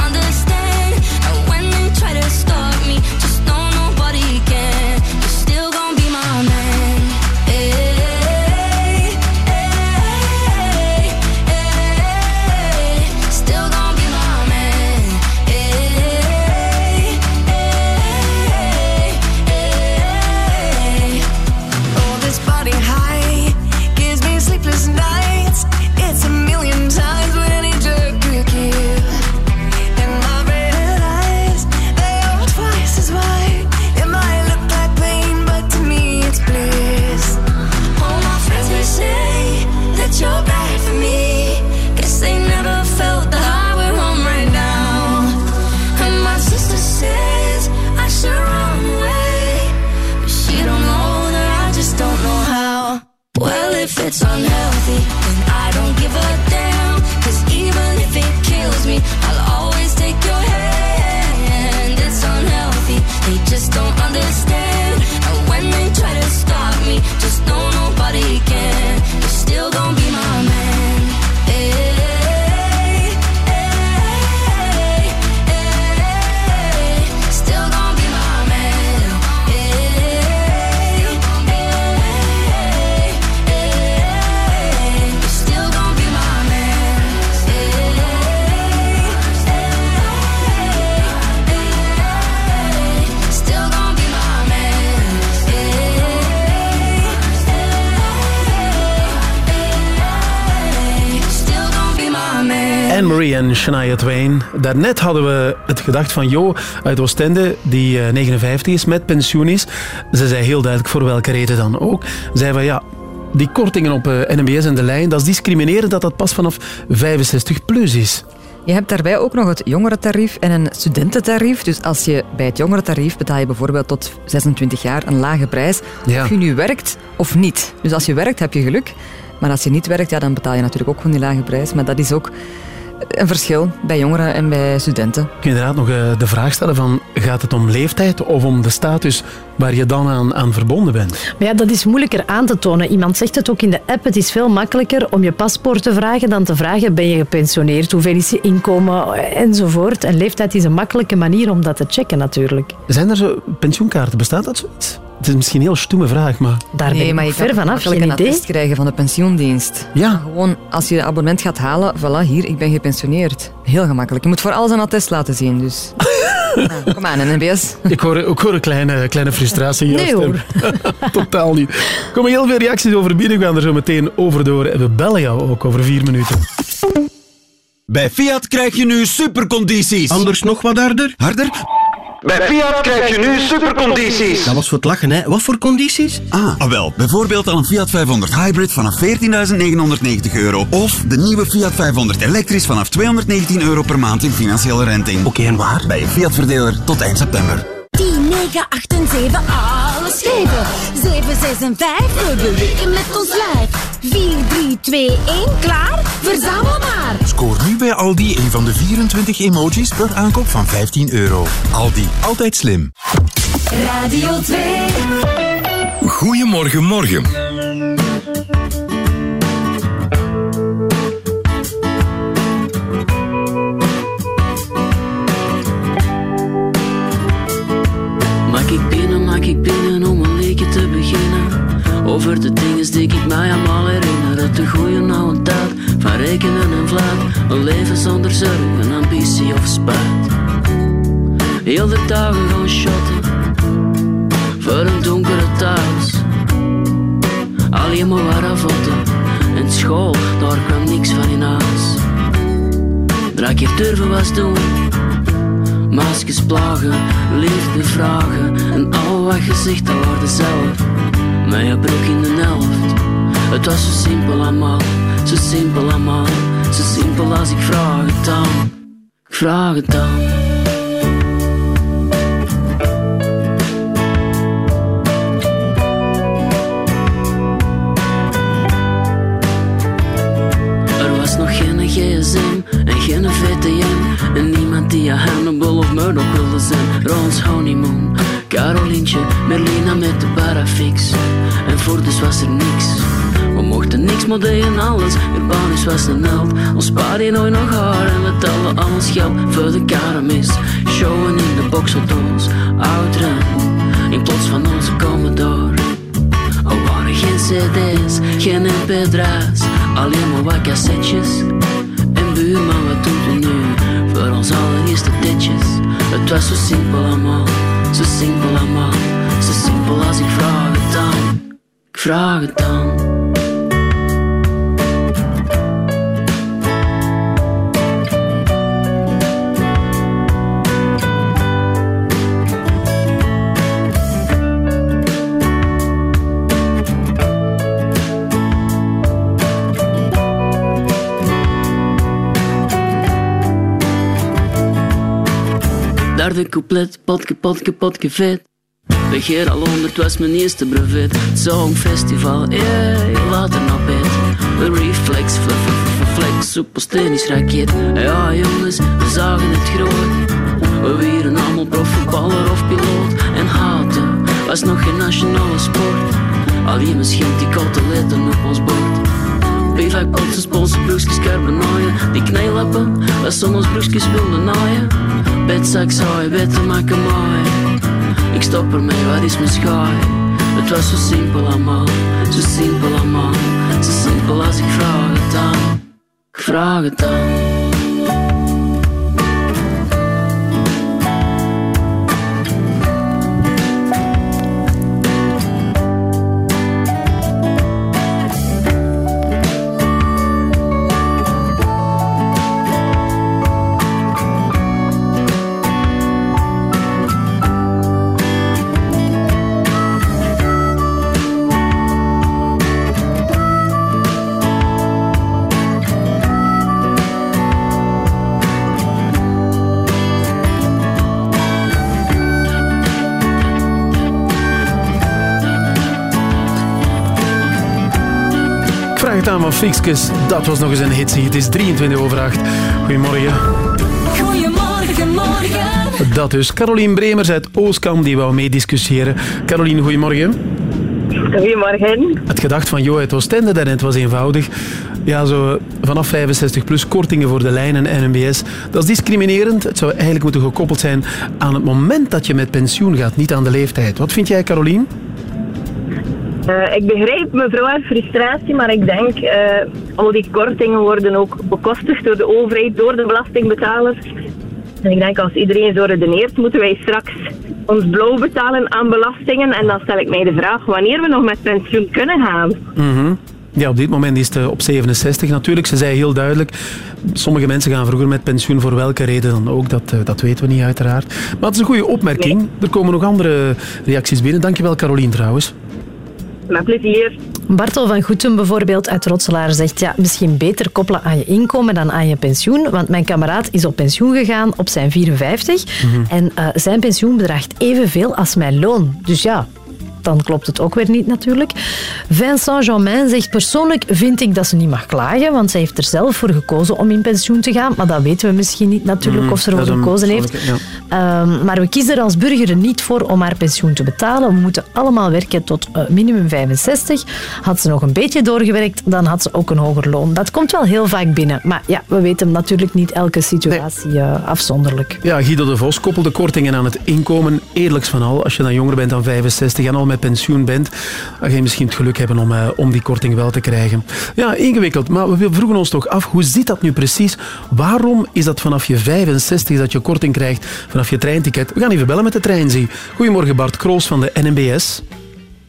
Shania Twain. Daarnet hadden we het gedacht van Jo uit Oostende, die eh, 59 is, met pensioen is. Ze zei heel duidelijk voor welke reden dan ook. Zei van ja, die kortingen op eh, NMBS en de lijn, dat is discriminerend dat dat pas vanaf 65 plus is. Je hebt daarbij ook nog het jongerentarief en een studententarief. Dus als je bij het jongerentarief betaal je bijvoorbeeld tot 26 jaar een lage prijs. Ja. Of je nu werkt of niet. Dus als je werkt heb je geluk. Maar als je niet werkt, ja, dan betaal je natuurlijk ook gewoon die lage prijs. Maar dat is ook een verschil bij jongeren en bij studenten. Ik kan inderdaad nog eh, de vraag stellen van, gaat het om leeftijd of om de status waar je dan aan, aan verbonden bent? Maar ja, dat is moeilijker aan te tonen. Iemand zegt het ook in de app. Het is veel makkelijker om je paspoort te vragen dan te vragen ben je gepensioneerd, hoeveel is je inkomen enzovoort. En leeftijd is een makkelijke manier om dat te checken natuurlijk. Zijn er zo pensioenkaarten? Bestaat dat zoiets? Het is misschien een heel stoeme vraag, maar... Daar ben nee, ik maar kan ver vanaf, een idee. attest krijgen van de pensioendienst. Ja. Gewoon, als je je abonnement gaat halen, voilà, hier, ik ben gepensioneerd. Heel gemakkelijk. Je moet voor alles een attest laten zien, dus... Ja, kom aan, NBS. Ik hoor, ik hoor een kleine, kleine frustratie in jouw Nee, stem. Totaal niet. Er komen heel veel reacties over binnen. We gaan er zo meteen over door. En we bellen jou ook over vier minuten. Bij Fiat krijg je nu supercondities. Anders nog wat harder? Harder? Bij Fiat krijg je nu supercondities. Dat was voor het lachen, hè? Wat voor condities? Ah, wel, bijvoorbeeld al een Fiat 500 Hybrid vanaf 14.990 euro. Of de nieuwe Fiat 500 elektrisch vanaf 219 euro per maand in financiële renting. Oké, en waar? Bij je Fiat-verdeler tot eind september. 10, 9, 8 en 7, alles geven. 7, 6 en 5, we bewegen met ons lijf. 4, 3, 2, 1, klaar? Verzamel maar. Scoor nu bij Aldi een van de 24 emojis per aankoop van 15 euro. Aldi, altijd slim. Radio 2. Goedemorgen, morgen. Over de dingen die ik mij allemaal herinner. Uit de goede oude tijd van rekenen en vlaat. Een leven zonder zorgen, ambitie of spijt. Heel de dagen gaan shotten voor een donkere thuis. Alleen maar waar voeten. En school, daar kwam niks van in huis. Draak je durven was doen. Maskers plagen, liefde vragen En al wat gezegd, wordt zelf Met je broek in de helft Het was zo simpel allemaal, zo simpel allemaal Zo simpel als ik vraag het dan. Ik vraag het nog geen gsm en geen VTM En niemand die aan Hannibal of Murdoch wilde zijn. Rons honeymoon, Carolientje, Merlina met de parafix. En voor dus was er niks. We mochten niks, maar deden alles. Urbanus was een held. Ons spaarde je nooit nog haar. En we telden al ons geld voor de karamis Showen in de boxeldoos Ouderen, in plots van onze Commodore er waren geen cd's, geen mp3's. Alleen maar wat cassettes. En buurman, wat doet u nu? Voor ons allereerste ditjes. Het was zo simpel allemaal Zo simpel allemaal Zo simpel als ik vraag het dan. Ik vraag het dan Derde couplet, potke, potke, potke vet. Begeer al honderd was mijn eerste brevet. Songfestival, yeah, later naar bed. Een reflex, flex, flex, superstenisch raket. Ja jongens, we zagen het groot. We wieren allemaal profvoetballer of piloot. En haten was nog geen nationale sport. Alleen misschien die koteletten op ons bord. Bivak, potsen, sponsen, broekjes, carbonaaien. Die knijlappen, waar soms broekjes wilden naaien. Betzak zou je beter maken mooi. Ik stop ermee, wat is mijn schaai? Het was zo simpel allemaal, zo simpel allemaal. Zo simpel als ik vraag het aan, ik vraag het aan. Vraag het aan van Fixkes. Dat was nog eens een hitsie. Het is 23 over 8. Goedemorgen. Goedemorgen, morgen. Dat dus. Carolien Bremers uit Ooskamp die wou meediscussiëren. Carolien, goedemorgen. Goedemorgen. Het gedacht van, joh, het Oostende daarnet was eenvoudig. Ja, zo vanaf 65 plus kortingen voor de lijnen en NMBS. Dat is discriminerend. Het zou eigenlijk moeten gekoppeld zijn aan het moment dat je met pensioen gaat, niet aan de leeftijd. Wat vind jij, Carolien? Eh, ik begrijp mevrouw haar frustratie, maar ik denk eh al die kortingen worden ook bekostigd door de overheid, door de belastingbetalers. En ik denk als iedereen zo redeneert, moeten wij straks ons blauw betalen aan belastingen. En dan stel ik mij de vraag wanneer we nog met pensioen kunnen gaan. Mhm. Ja, op dit moment is het eh, op 67 natuurlijk. Ze zei heel duidelijk, sommige mensen gaan vroeger met pensioen, voor welke reden dan ook, dat, dat weten we niet uiteraard. Maar het is een goede opmerking. Er komen nog andere reacties binnen. Dankjewel Carolien trouwens. Met plezier. Bartel van Goetem bijvoorbeeld uit Rotselaar zegt ja, misschien beter koppelen aan je inkomen dan aan je pensioen. Want mijn kameraad is op pensioen gegaan op zijn 54 en eh, zijn pensioen bedraagt evenveel als mijn loon. Dus ja, dan klopt het ook weer niet natuurlijk. Vincent Jeanmain zegt persoonlijk vind ik dat ze niet mag klagen, want zij heeft er zelf voor gekozen om in pensioen te gaan. Maar dat weten we misschien niet natuurlijk Mhm, of ze ervoor gekozen heeft. Ehm, maar we kiezen er als burger er niet voor om haar pensioen te betalen. We moeten allemaal werken tot eh, minimum 65. Had ze nog een beetje doorgewerkt, dan had ze ook een hoger loon. Dat komt wel heel vaak binnen. Maar ja, we weten natuurlijk niet elke situatie eh, afzonderlijk. Ja, Guido de Vos koppelde kortingen aan het inkomen. Eerlijks van al, als je dan jonger bent dan 65 en al met pensioen bent, ga je misschien het geluk hebben om, eh, om die korting wel te krijgen. Ja, ingewikkeld. Maar we vroegen ons toch af, hoe zit dat nu precies? Waarom is dat vanaf je 65 dat je korting krijgt vanaf je treinticket? We gaan even bellen met de treinzie. Goedemorgen Bart Kroos van de NMBS.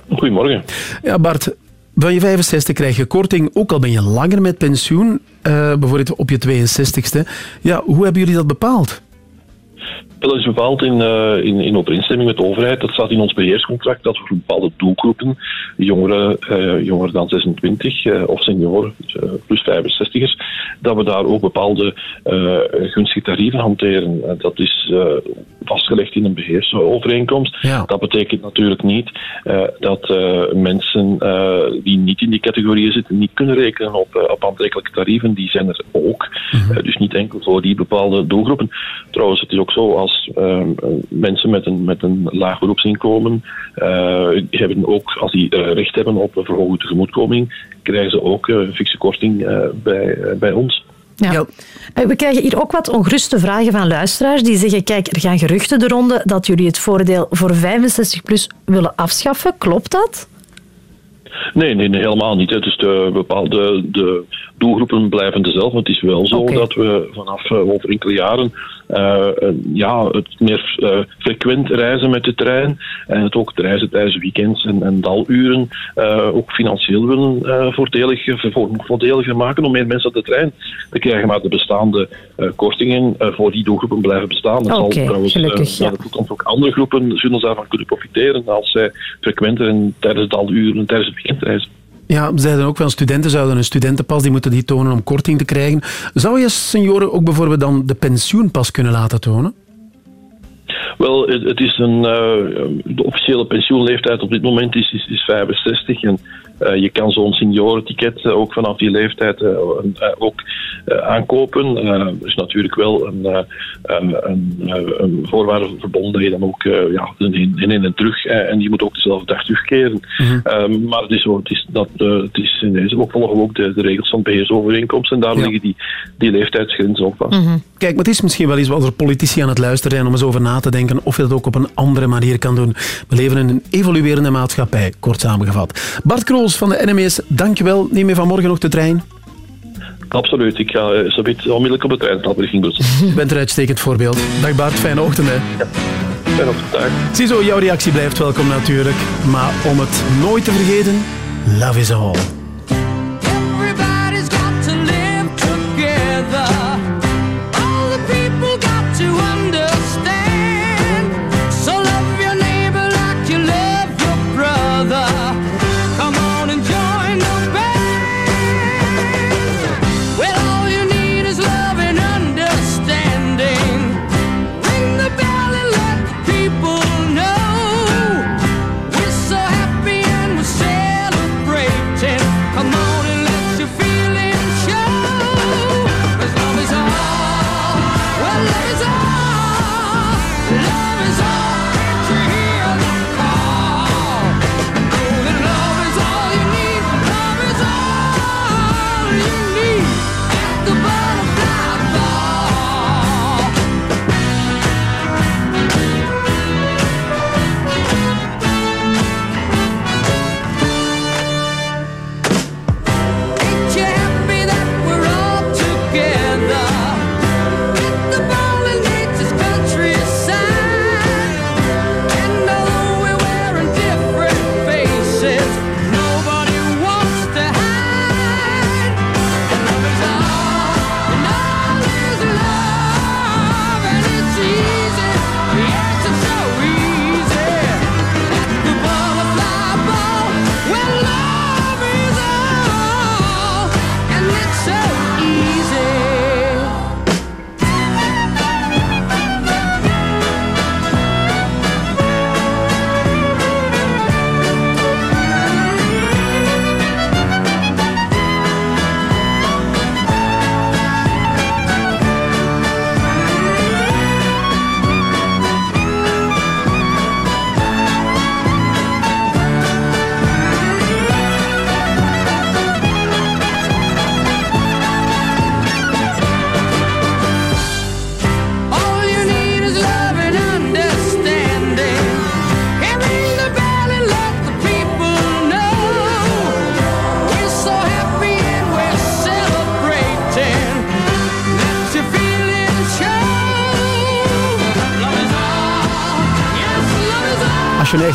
Goedemorgen. Ja, Bart, van je 65 krijg je korting, ook al ben je langer met pensioen, eh, bijvoorbeeld op je 62ste. Ja, hoe hebben jullie dat bepaald? Dat is bepaald in, eh, in, in overeenstemming met de overheid. Dat staat in ons beheerscontract dat we voor bepaalde doelgroepen, jongeren, jonger dan 26 eh, of senioren, eh, plus 65ers, dat we daar ook bepaalde gunstige tarieven hanteren. Dat is vastgelegd in een beheersovereenkomst. Dat betekent natuurlijk niet dat mensen die niet in die categorieën zitten, niet kunnen rekenen op, op aantrekkelijke tarieven. Die zijn er ook. Eh, dus niet enkel voor die bepaalde doelgroepen. Trouwens, het is ook zo als ehm, eh, mensen met een, met een laag beroepsinkomen eh, hebben ook, als die eh, recht hebben op een verhoogde tegemoetkoming, krijgen ze ook eh, een fikse korting eh, bij, bij ons. Ja. We krijgen hier ook wat ongeruste vragen van luisteraars die zeggen, kijk, er gaan geruchten de ronde dat jullie het voordeel voor 65 plus willen afschaffen. Klopt dat? Nee, nee, nee helemaal niet. hè. Dus de bepaalde de doelgroepen blijven dezelfde. Het is wel zo dat we vanaf over enkele jaren ja, het meer eh, frequent reizen met de trein en het ook reizen tijdens weekends en, en daluren eh, ook financieel willen eh, voordelig, voor, voordeliger maken om meer mensen op de trein te krijgen. Maar de bestaande eh, kortingen eh, voor die doelgroepen blijven bestaan. Oké, zal trouwens eh, gelukkig, ja. naar de toekomst ook andere groepen zullen daarvan kunnen profiteren als zij frequenter en tijdens daluren en tijdens het weekend reizen. Ja, zeiden ook wel, studenten zouden een studentenpas, die moeten die tonen om korting te krijgen. Zou je senioren ook bijvoorbeeld dan de pensioenpas kunnen laten tonen? Wel, het, is een, eh, de officiële pensioenleeftijd op dit moment is, is, is 65 en je kan zo'n seniorenticket eh, ook vanaf die leeftijd eh, eh, ook eh, aankopen. Eh, er is natuurlijk wel een, eh, een, een, eh, voorwaarde verbonden dat je dan ook eh, ja, in, in en terug eh, en die moet ook dezelfde dag terugkeren. Eh, maar het is het is, dat, eh, het is in deze ook volgen we ook de, de regels van beheersovereenkomst en daar liggen die, die leeftijdsgrenzen ook vast. Kijk, maar het is misschien wel eens wat er politici aan het luisteren zijn om eens over na te denken of je dat ook op een andere manier kan doen. We leven in een evoluerende maatschappij, kort samengevat. Bart Kroos van de NMS, dankjewel. Neem je vanmorgen nog de trein? Absoluut, ik ga eh, zo onmiddellijk op de trein staan richting Brussel. Je bent een uitstekend voorbeeld. Dag Bart, fijne ochtend hè. Fijne ochtend, dag. Ziezo, jouw reactie blijft welkom natuurlijk. Maar om het nooit te vergeten, love is all.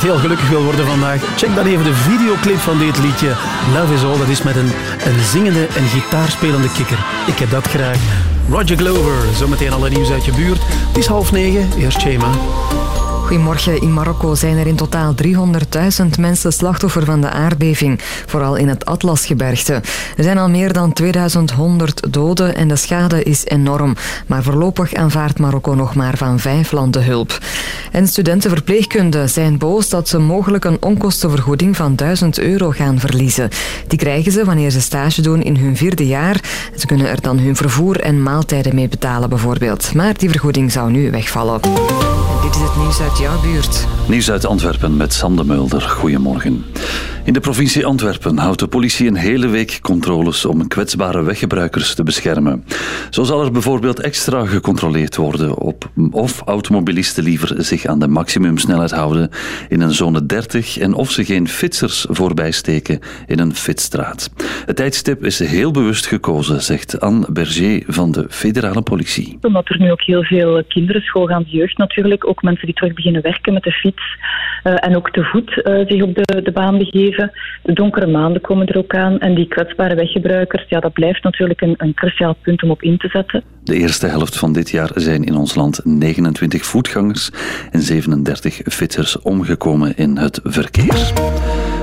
Heel gelukkig wil worden vandaag, check dan even de videoclip van dit liedje. Love is All. Dat is met een, een zingende en gitaarspelende kikker. Ik heb dat graag. Roger Glover, zometeen alle nieuws uit je buurt. Het is half negen, eerst Shema. Goedemorgen. In Marokko zijn er in totaal 300.000 mensen slachtoffer van de aardbeving, vooral in het Atlasgebergte. Er zijn al meer dan 2100 doden en de schade is enorm. Maar voorlopig aanvaardt Marokko nog maar van vijf landen hulp. En studenten verpleegkunde zijn boos dat ze mogelijk een onkostenvergoeding van 1000 euro gaan verliezen. Die krijgen ze wanneer ze stage doen in hun vierde jaar. Ze kunnen er dan hun vervoer en maaltijden mee betalen bijvoorbeeld. Maar die vergoeding zou nu wegvallen. Is het nieuws uit jouw buurt. Nieuws uit Antwerpen met Sander Mulder. Goedemorgen. In de provincie Antwerpen houdt de politie een hele week controles om kwetsbare weggebruikers te beschermen. Zo zal er bijvoorbeeld extra gecontroleerd worden op of automobilisten liever zich aan de maximumsnelheid houden in een zone 30 en of ze geen fietsers voorbij steken in een fietsstraat. Het tijdstip is heel bewust gekozen, zegt Anne Berger van de federale politie. Omdat er nu ook heel veel kinderen, schoolgaande jeugd natuurlijk, ook mensen die terug beginnen werken met de fiets eh, en ook te voet eh, zich op de, de baan begeven. De donkere maanden komen er ook aan en die kwetsbare weggebruikers, ja, dat blijft natuurlijk een, een cruciaal punt om op in te zetten. De eerste helft van dit jaar zijn in ons land 29 voetgangers en 37 fietsers omgekomen in het verkeer.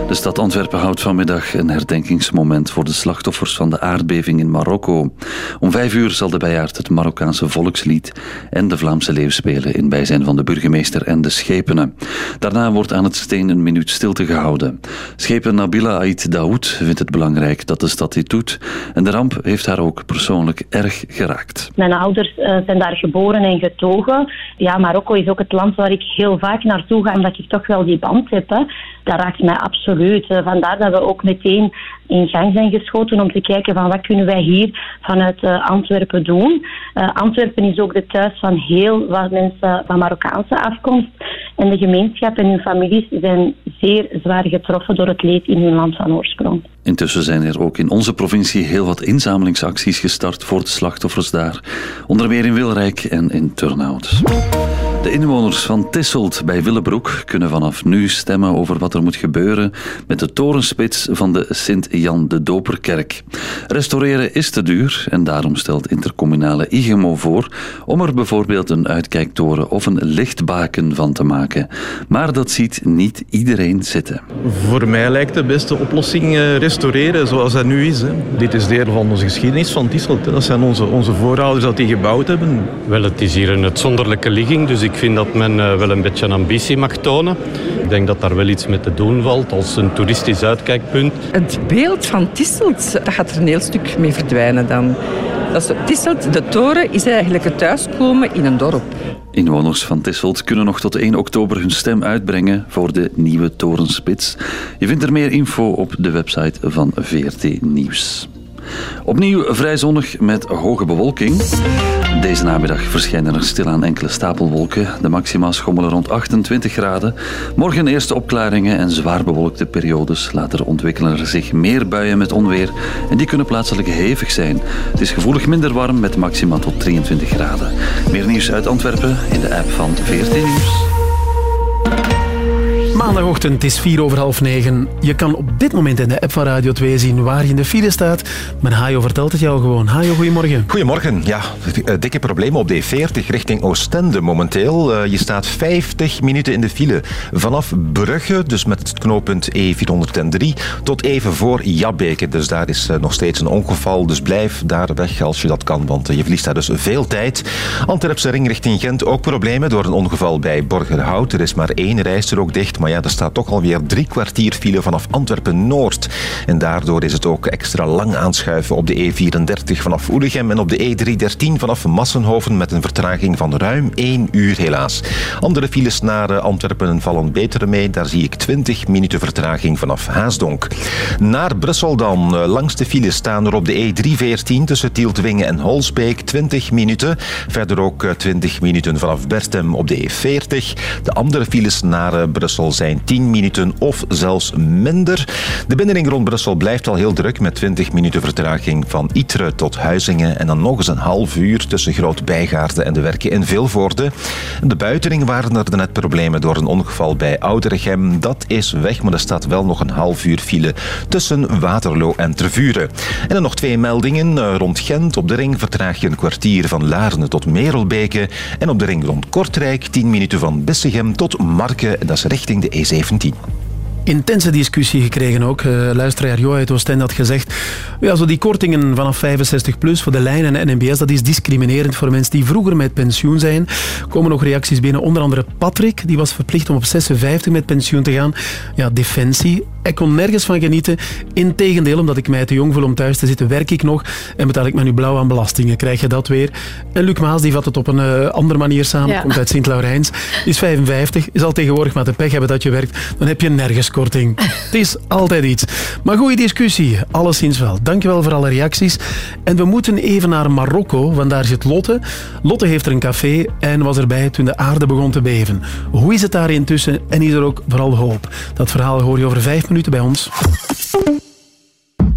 De stad Antwerpen houdt vanmiddag een herdenkingsmoment voor de slachtoffers van de aardbeving in Marokko. Om vijf uur zal de bijaard het Marokkaanse volkslied en de Vlaamse leeuw spelen in bijzijn van de burgemeester en de schepenen. Daarna wordt aan het steen een minuut stilte gehouden. Schepen Nabila Ait Daoud vindt het belangrijk dat de stad dit doet en de ramp heeft haar ook persoonlijk erg geraakt. Mijn ouders eh, zijn daar geboren en getogen. Ja, Marokko is ook het land waar ik heel vaak naartoe ga, omdat ik toch wel die band heb. Hè. Dat raakt mij absoluut. Eh, vandaar dat we ook meteen in gang zijn geschoten om te kijken van wat kunnen wij hier vanuit eh, Antwerpen doen. Eh, Antwerpen is ook de thuis van heel wat mensen van Marokkaanse afkomst. En de gemeenschap en hun families zijn zeer zwaar getroffen door het leed in hun land van oorsprong. Intussen zijn er ook in onze provincie heel wat inzamelingsacties gestart voor de slachtoffers daar. Onder meer in Wilrijk en in Turnhout. De inwoners van Tisselt bij Willebroek kunnen vanaf nu stemmen over wat er moet gebeuren met de torenspits van de Sint-Jan de Doperkerk. Restaureren is te duur en daarom stelt intercommunale IGEMO voor om er bijvoorbeeld een uitkijktoren of een lichtbaken van te maken. Maar dat ziet niet iedereen zitten. Voor mij lijkt de beste oplossing eh, restaureren zoals dat nu is. Hè. Dit is deel van onze geschiedenis van Tisselt. hè. Dat zijn onze, onze voorouders dat die gebouwd hebben. Wel, het is hier een uitzonderlijke ligging, dus ik vind dat men eh, wel een beetje ambitie mag tonen. Ik denk dat daar wel iets mee te doen valt als een toeristisch uitkijkpunt. Het beeld van Tisselt, dat gaat er een heel stuk mee verdwijnen dan. Dat is, Tisselt, de toren, is eigenlijk het thuiskomen in een dorp. Inwoners van Tisselt kunnen nog tot 1 oktober hun stem uitbrengen voor de nieuwe torenspits. Je vindt er meer info op de website van VRT Nieuws. Opnieuw vrij zonnig met hoge bewolking. Deze namiddag verschijnen er stilaan enkele stapelwolken. De maxima schommelen rond 28 graden. Morgen eerste opklaringen en zwaar bewolkte periodes. Later ontwikkelen er zich meer buien met onweer. En die kunnen plaatselijk hevig zijn. Het is gevoelig minder warm met maxima tot 23 graden. Meer nieuws uit Antwerpen in de app van VRT Nieuws. Maandagochtend, het is vier over half negen. Je kan op dit moment in de app van Radio 2 zien waar je in de file staat. Maar Hajo vertelt het jou gewoon. Hajo, goedemorgen. Goedemorgen. Ja, eh, dikke problemen op de E40 richting Oostende momenteel. Eh, Je staat 50 minuten in de file. Vanaf Brugge, dus met het knooppunt E403, tot even voor Jabbeke. Dus daar is eh, nog steeds een ongeval. Dus blijf daar weg als je dat kan, want je verliest daar dus veel tijd. Antwerpse ring richting Gent ook problemen door een ongeval bij Borgerhout. Er is maar één rijstrook dicht, maar ja, er staat toch alweer drie kwartier file vanaf Antwerpen-Noord. En daardoor is het ook extra lang aanschuiven op de E34 vanaf Oelegem en op de E313 vanaf Massenhoven met een vertraging van ruim één uur helaas. Andere files naar eh, Antwerpen vallen beter mee. Daar zie ik 20 minuten vertraging vanaf Haasdonk. Naar Brussel dan. Eh, Langs de files staan er op de E314 tussen Tieltwingen en Holsbeek 20 minuten. Verder ook eh, 20 minuten vanaf Bertem op de E40. De andere files naar eh, Brussel zijn zijn 10 minuten of zelfs minder. De binnenring rond Brussel blijft al heel druk met 20 minuten vertraging van Ytre tot Huizingen en dan nog eens een half uur tussen Groot Bijgaarden en de werken in Vilvoorde. De buitenring waren er net problemen door een ongeval bij Ouderegem. Dat is weg, maar er staat wel nog een half uur file tussen Waterloo en Tervuren. En dan nog twee meldingen. Eh, Rond Gent op de ring vertraag je een kwartier van Laarne tot Merelbeke. En op de ring rond Kortrijk 10 minuten van Bissegem tot Marken. Dat is richting de E17. intense discussie gekregen ook. Eh, luisteraar Jo uit Oostende had gezegd... Ja, zo die kortingen vanaf 65 plus voor de lijn en NMBS, dat is discriminerend voor mensen die vroeger met pensioen zijn. Komen nog reacties binnen. Onder andere Patrick, die was verplicht om op 56 met pensioen te gaan. Ja, defensie. Ik kon nergens van genieten. Integendeel, omdat ik mij te jong voel om thuis te zitten, werk ik nog en betaal ik me nu blauw aan belastingen. Krijg je dat weer? En Luc Maas die vat het op een eh, andere manier samen. Ja. Komt uit Sint-Laurijns. Is 55. Is al tegenwoordig maar de pech hebben dat je werkt. Dan heb je nergens korting. het is altijd iets. Maar goede discussie. Alleszins wel. Dankjewel voor alle reacties. En we moeten even naar Marokko, want daar zit Lotte. Lotte heeft er een café en was erbij toen de aarde begon te beven. Hoe is het daar intussen en is er ook vooral hoop? Dat verhaal hoor je over vijf minuten bij ons.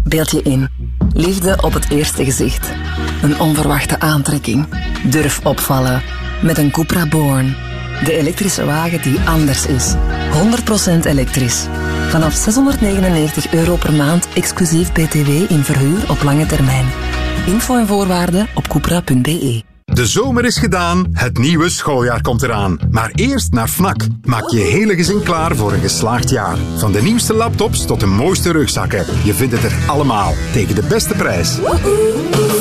Beeld je in. Liefde op het eerste gezicht. Een onverwachte aantrekking. Durf opvallen. Met een Cupra Born. De elektrische wagen die anders is. 100% elektrisch. Vanaf 699 euro per maand exclusief BTW in verhuur op lange termijn. Info en voorwaarden op cupra.be. De zomer is gedaan, het nieuwe schooljaar komt eraan. Maar eerst naar Fnac. Maak je hele gezin klaar voor een geslaagd jaar. Van de nieuwste laptops tot de mooiste rugzakken. Je vindt het er allemaal, tegen de beste prijs.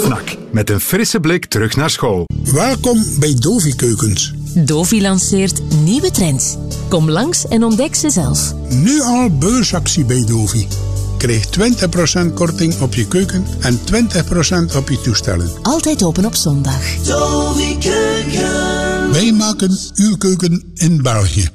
Fnac, met een frisse blik terug naar school. Welkom bij Dovi Keukens. Dovi lanceert nieuwe trends. Kom langs en ontdek ze zelf. Nu al beursactie bij Dovi. Krijg 20% korting op je keuken en 20% op je toestellen. Altijd open op zondag. Keuken. Wij maken uw keuken in België.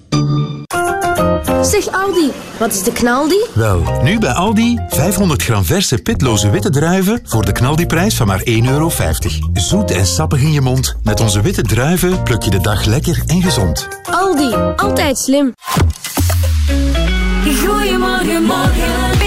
Zeg Aldi, wat is de knaldi? Wel, nu bij Aldi 500 gram verse pitloze witte druiven voor de knaldiprijs van maar 1,50 euro. Zoet en sappig in je mond. Met onze witte druiven pluk je de dag lekker en gezond. Aldi, altijd slim. Goedemorgen, morgen.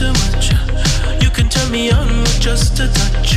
too much. You can turn me on with just a touch,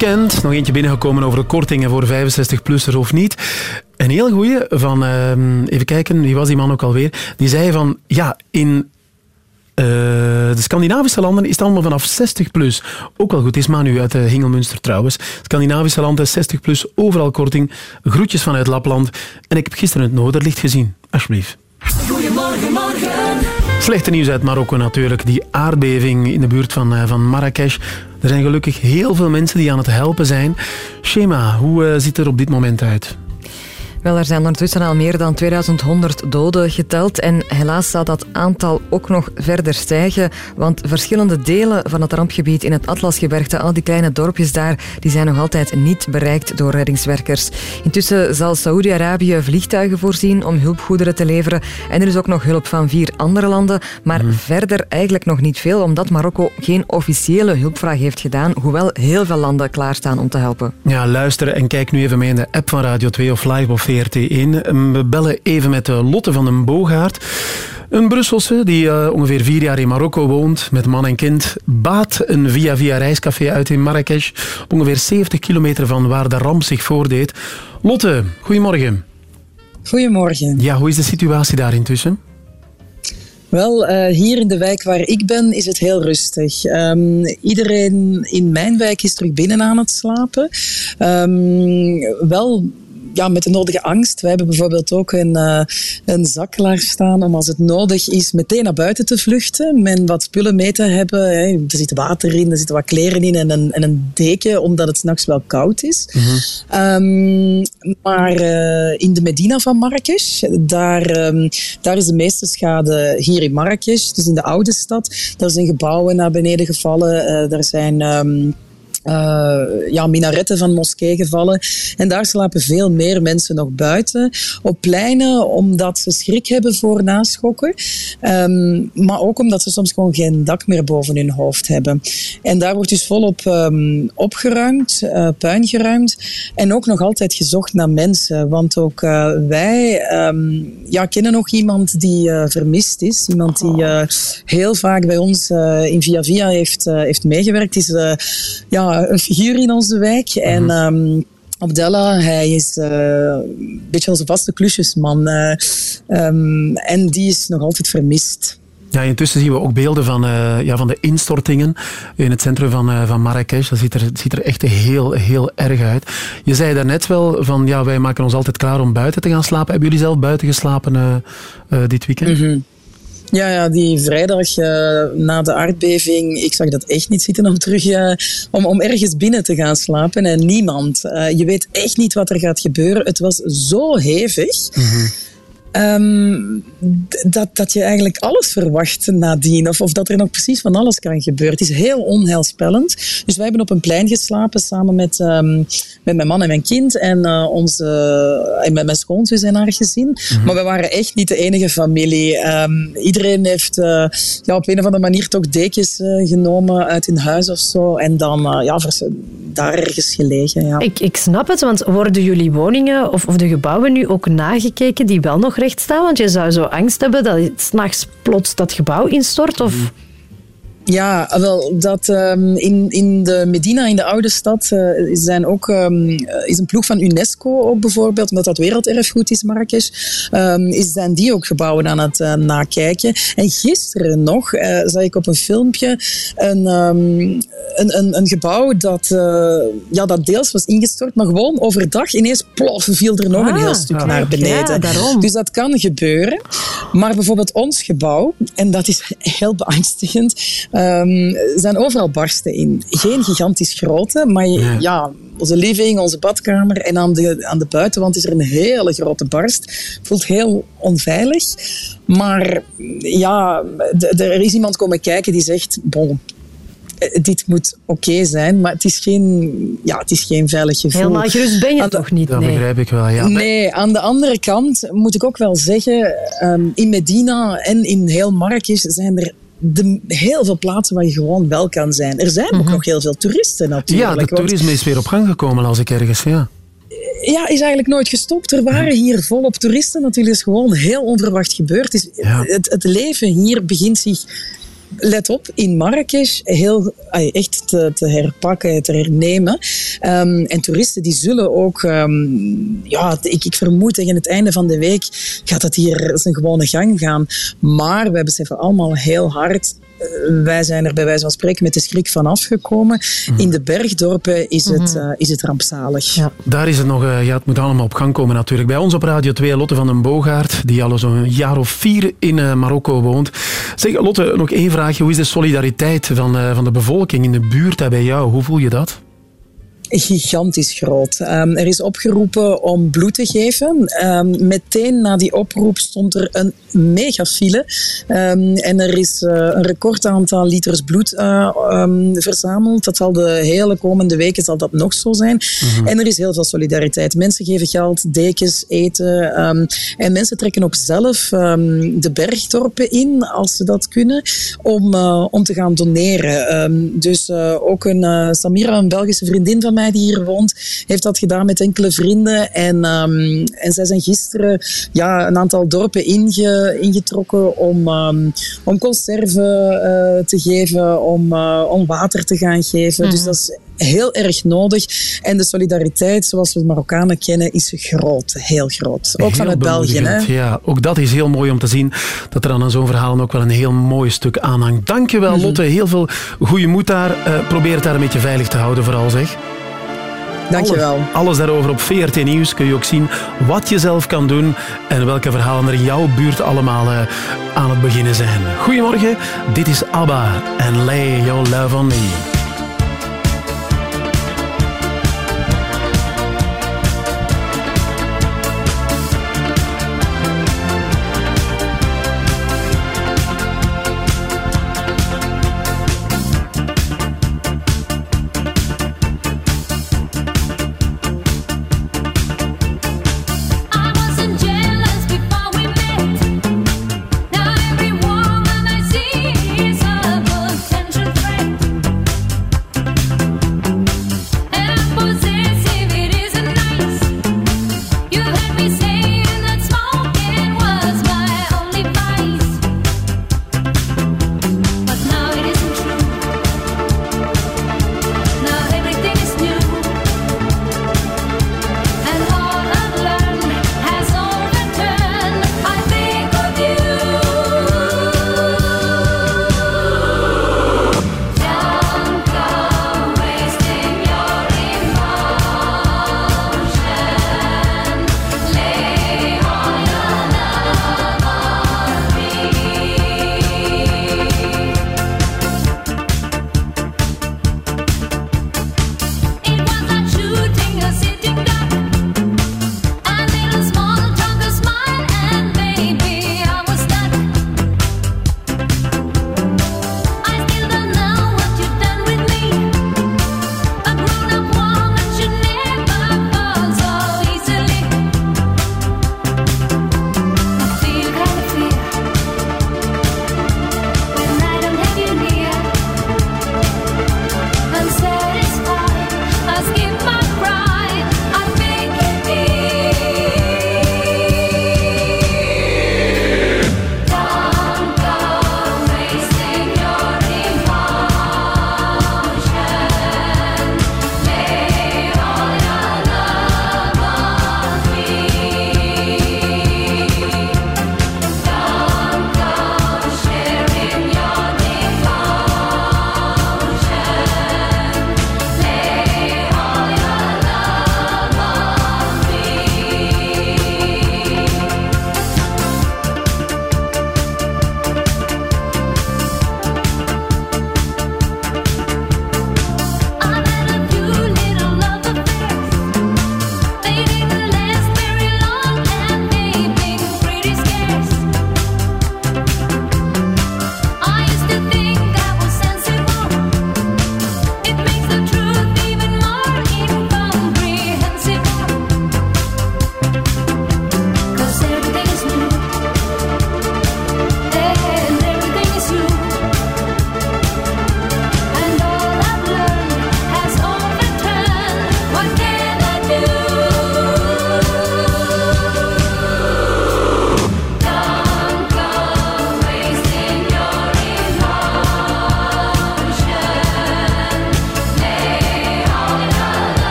Nog eentje binnengekomen over de kortingen voor 65-plussers of niet. Een heel goeie van, ehm, even kijken, wie was die man ook alweer? Die zei van, ja, in eh, de Scandinavische landen is het allemaal vanaf 60 plus. Ook wel goed, is Manu uit uh, Hingelmünster trouwens. Scandinavische landen 60 plus, overal korting. Groetjes vanuit Lapland. En ik heb gisteren het Noorderlicht gezien. Alsjeblieft. Goedemorgen, morgen. Slechte nieuws uit Marokko natuurlijk. Die aardbeving in de buurt van, eh, van Marrakesh. Er zijn gelukkig heel veel mensen die aan het helpen zijn. Shema, hoe eh, ziet het er op dit moment uit? Wel, er zijn ondertussen al meer dan 2100 doden geteld en helaas zal dat aantal ook nog verder stijgen, want verschillende delen van het rampgebied in het Atlasgebergte, al die kleine dorpjes daar, die zijn nog altijd niet bereikt door reddingswerkers. Intussen zal Saoedi-Arabië vliegtuigen voorzien om hulpgoederen te leveren en er is ook nog hulp van vier andere landen, maar verder eigenlijk nog niet veel, omdat Marokko geen officiële hulpvraag heeft gedaan, hoewel heel veel landen klaarstaan om te helpen. Ja, luister en kijk nu even mee in de app van Radio 2 of live op VRT1. We bellen even met eh, Lotte van den Boogaard. Een Brusselse die eh, ongeveer vier jaar in Marokko woont met man en kind. Baat een via-via reiscafé uit in Marrakesh. Ongeveer 70 kilometer van waar de ramp zich voordeed. Lotte, goedemorgen. Goedemorgen. Ja, hoe is de situatie daar intussen? Wel, eh, hier in de wijk waar ik ben is het heel rustig. Ehm, iedereen in mijn wijk is terug binnen aan het slapen. Ehm, wel ja, met de nodige angst. Wij hebben bijvoorbeeld ook een, eh, een zak klaarstaan om als het nodig is meteen naar buiten te vluchten. Met wat spullen mee te hebben. Hè. Er zit water in, er zitten wat kleren in en een, en een deken, omdat het s'nachts wel koud is. Ehm, maar eh, in de Medina van Marrakesh, daar, ehm, daar is de meeste schade hier in Marrakesh, dus in de oude stad. Daar zijn gebouwen naar beneden gevallen. eh er zijn... ehm, eh, ja, minaretten van moskee gevallen. En daar slapen veel meer mensen nog buiten. Op pleinen, omdat ze schrik hebben voor naschokken. Ehm, maar ook omdat ze soms gewoon geen dak meer boven hun hoofd hebben. En daar wordt dus volop ehm, opgeruimd, eh, puin geruimd. En ook nog altijd gezocht naar mensen. Want ook eh, wij ehm, ja, kennen nog iemand die vermist is. Iemand die heel vaak bij ons in Via Via heeft, heeft meegewerkt. Is eh, ja, een figuur in onze wijk. En ehm, Abdella, hij is eh, een beetje onze vaste klusjesman. eh, ehm, en die is nog altijd vermist. Ja, intussen zien we ook beelden van, eh, ja, van de instortingen in het centrum van, eh, van Marrakesh. Dat ziet er, ziet er echt heel, heel erg uit. Je zei daarnet wel van, ja, wij maken ons altijd klaar om buiten te gaan slapen. Hebben jullie zelf buiten geslapen eh, eh, dit weekend? Mhm. Ja, ja, die vrijdag eh, na de aardbeving, ik zag dat echt niet zitten om terug eh, om, om ergens binnen te gaan slapen. En niemand. Eh, je weet echt niet wat er gaat gebeuren. Het was zo hevig. Ehm, d- dat, dat je eigenlijk alles verwacht nadien. Of, of dat er nog precies van alles kan gebeuren. Het is heel onheilspellend. Dus wij hebben op een plein geslapen samen met, ehm, met mijn man en mijn kind. En, eh, onze, en met mijn schoonzus en haar gezin. Maar we waren echt niet de enige familie. Ehm, iedereen heeft eh, ja, op een of andere manier toch dekens eh, genomen uit hun huis of zo. En dan eh, ja, daar ergens gelegen. Ja. Ik, ik snap het, want worden jullie woningen of, of de gebouwen nu ook nagekeken die wel nog Want je zou zo angst hebben dat s'nachts plots dat gebouw instort. Of... Ja, wel, dat ehm, in, in de Medina, in de oude stad, eh, zijn ook, ehm, is een ploeg van UNESCO ook bijvoorbeeld, omdat dat werelderfgoed is, Marrakesh, ehm, is, zijn die ook gebouwen aan het eh, nakijken. En gisteren nog eh, zag ik op een filmpje een, een, een, een gebouw dat, ja, dat deels was ingestort, maar gewoon overdag ineens plof, viel er nog een Ah, heel stuk ja, naar ja, beneden. daarom. Dus dat kan gebeuren. Maar bijvoorbeeld ons gebouw, en dat is heel beangstigend, ehm, zijn overal barsten in. Geen gigantisch grote, maar je- ja, onze living, onze badkamer en aan de, aan de buitenwand is er een hele grote barst. Voelt heel onveilig. Maar ja, er is iemand komen kijken die zegt, bon, eh, dit moet oké zijn, maar het is geen, ja, het is geen veilig gevoel. Helemaal gerust ben je toch niet? Dat Nee. begrijp ik wel, ja. Nee, aan de andere kant moet ik ook wel zeggen, ehm, in Medina en in heel Marrakesh zijn er de, heel veel plaatsen waar je gewoon wel kan zijn. Er zijn ook nog heel veel toeristen natuurlijk. Ja, het want- toerisme is weer op gang gekomen als ik ergens, ja. ja, is eigenlijk nooit gestopt. Er waren hier volop toeristen. Natuurlijk is gewoon heel onverwacht gebeurd. Ja. het, het leven hier begint zich let op, in Marrakesh heel, echt te, te herpakken, te hernemen. Ehm, en toeristen die zullen ook, ehm, ja, ik, ik vermoed tegen het einde van de week gaat dat hier zijn gewone gang gaan. Maar wij beseffen allemaal heel hard, wij zijn er bij wijze van spreken met de schrik van afgekomen. In de bergdorpen is het, eh, is het rampzalig. Daar is het nog, eh, ja, het moet allemaal op gang komen natuurlijk. Bij ons op Radio 2, Lotte van den Boogaard, die al zo'n jaar of vier in eh, Marokko woont. Zeg, Lotte, nog één vraagje. Hoe is de solidariteit van, eh, van de bevolking in de buurt daar bij jou? Hoe voel je dat? gigantisch groot. Ehm, er is opgeroepen om bloed te geven. Ehm, meteen na die oproep stond er een megafile. Um, en er is eh, een record aantal liters bloed eh, ehm, verzameld. Dat zal de hele komende weken zal dat nog zo zijn. En er is heel veel solidariteit. Mensen geven geld, dekens, eten. ehm, en mensen trekken ook zelf ehm, de bergdorpen in, als ze dat kunnen, om, eh, om te gaan doneren. Ehm, dus ook een Samira, een Belgische vriendin van mij die hier woont, heeft dat gedaan met enkele vrienden. En, ehm, en zij zijn gisteren ja, een aantal dorpen inge, ingetrokken om, ehm, om conserven eh, te geven, om, eh, om water te gaan geven. Dus Mhm. dat is heel erg nodig. En de solidariteit, zoals we de Marokkanen kennen, is groot. Heel groot. Ook Heel vanuit België. Hè? Ja, ook dat is heel mooi om te zien dat er aan zo'n verhaal ook wel een heel mooi stuk aanhangt. Dankjewel Mhm. Lotte, heel veel goede moed daar. Eh, probeer het daar een beetje veilig te houden vooral zeg. Dankjewel. Alles, alles daarover op VRT Nieuws kun je ook zien wat je zelf kan doen en welke verhalen er in jouw buurt allemaal eh, aan het beginnen zijn. Goedemorgen, dit is ABBA en Lay Your Love On Me.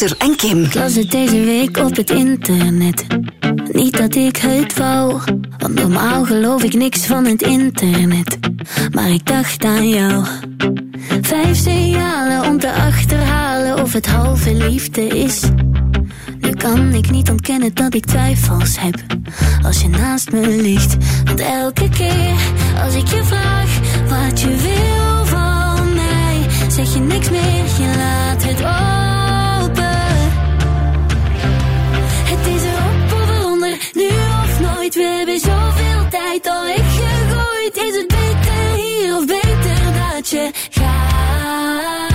Peter. Ik las het deze week op het internet. Niet dat ik het wou, want normaal geloof ik niks van het internet. Maar ik dacht aan jou. Vijf signalen om te achterhalen of het halve liefde is. Nu kan ik niet ontkennen dat ik twijfels heb als je naast me ligt. Want elke keer als ik je vraag wat je wil van mij, zeg je niks meer, je laat het open. We hebben zoveel tijd al weggegooid. Is het beter hier of beter dat je gaat?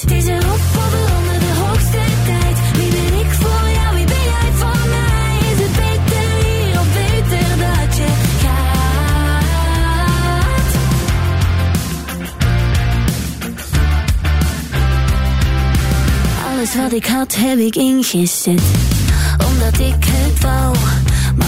Het is erop of de hoogste tijd. Wie ben ik voor jou, wie ben jij voor mij? Is het beter hier of beter dat je gaat? Alles wat ik had heb ik ingezet Omdat ik het wou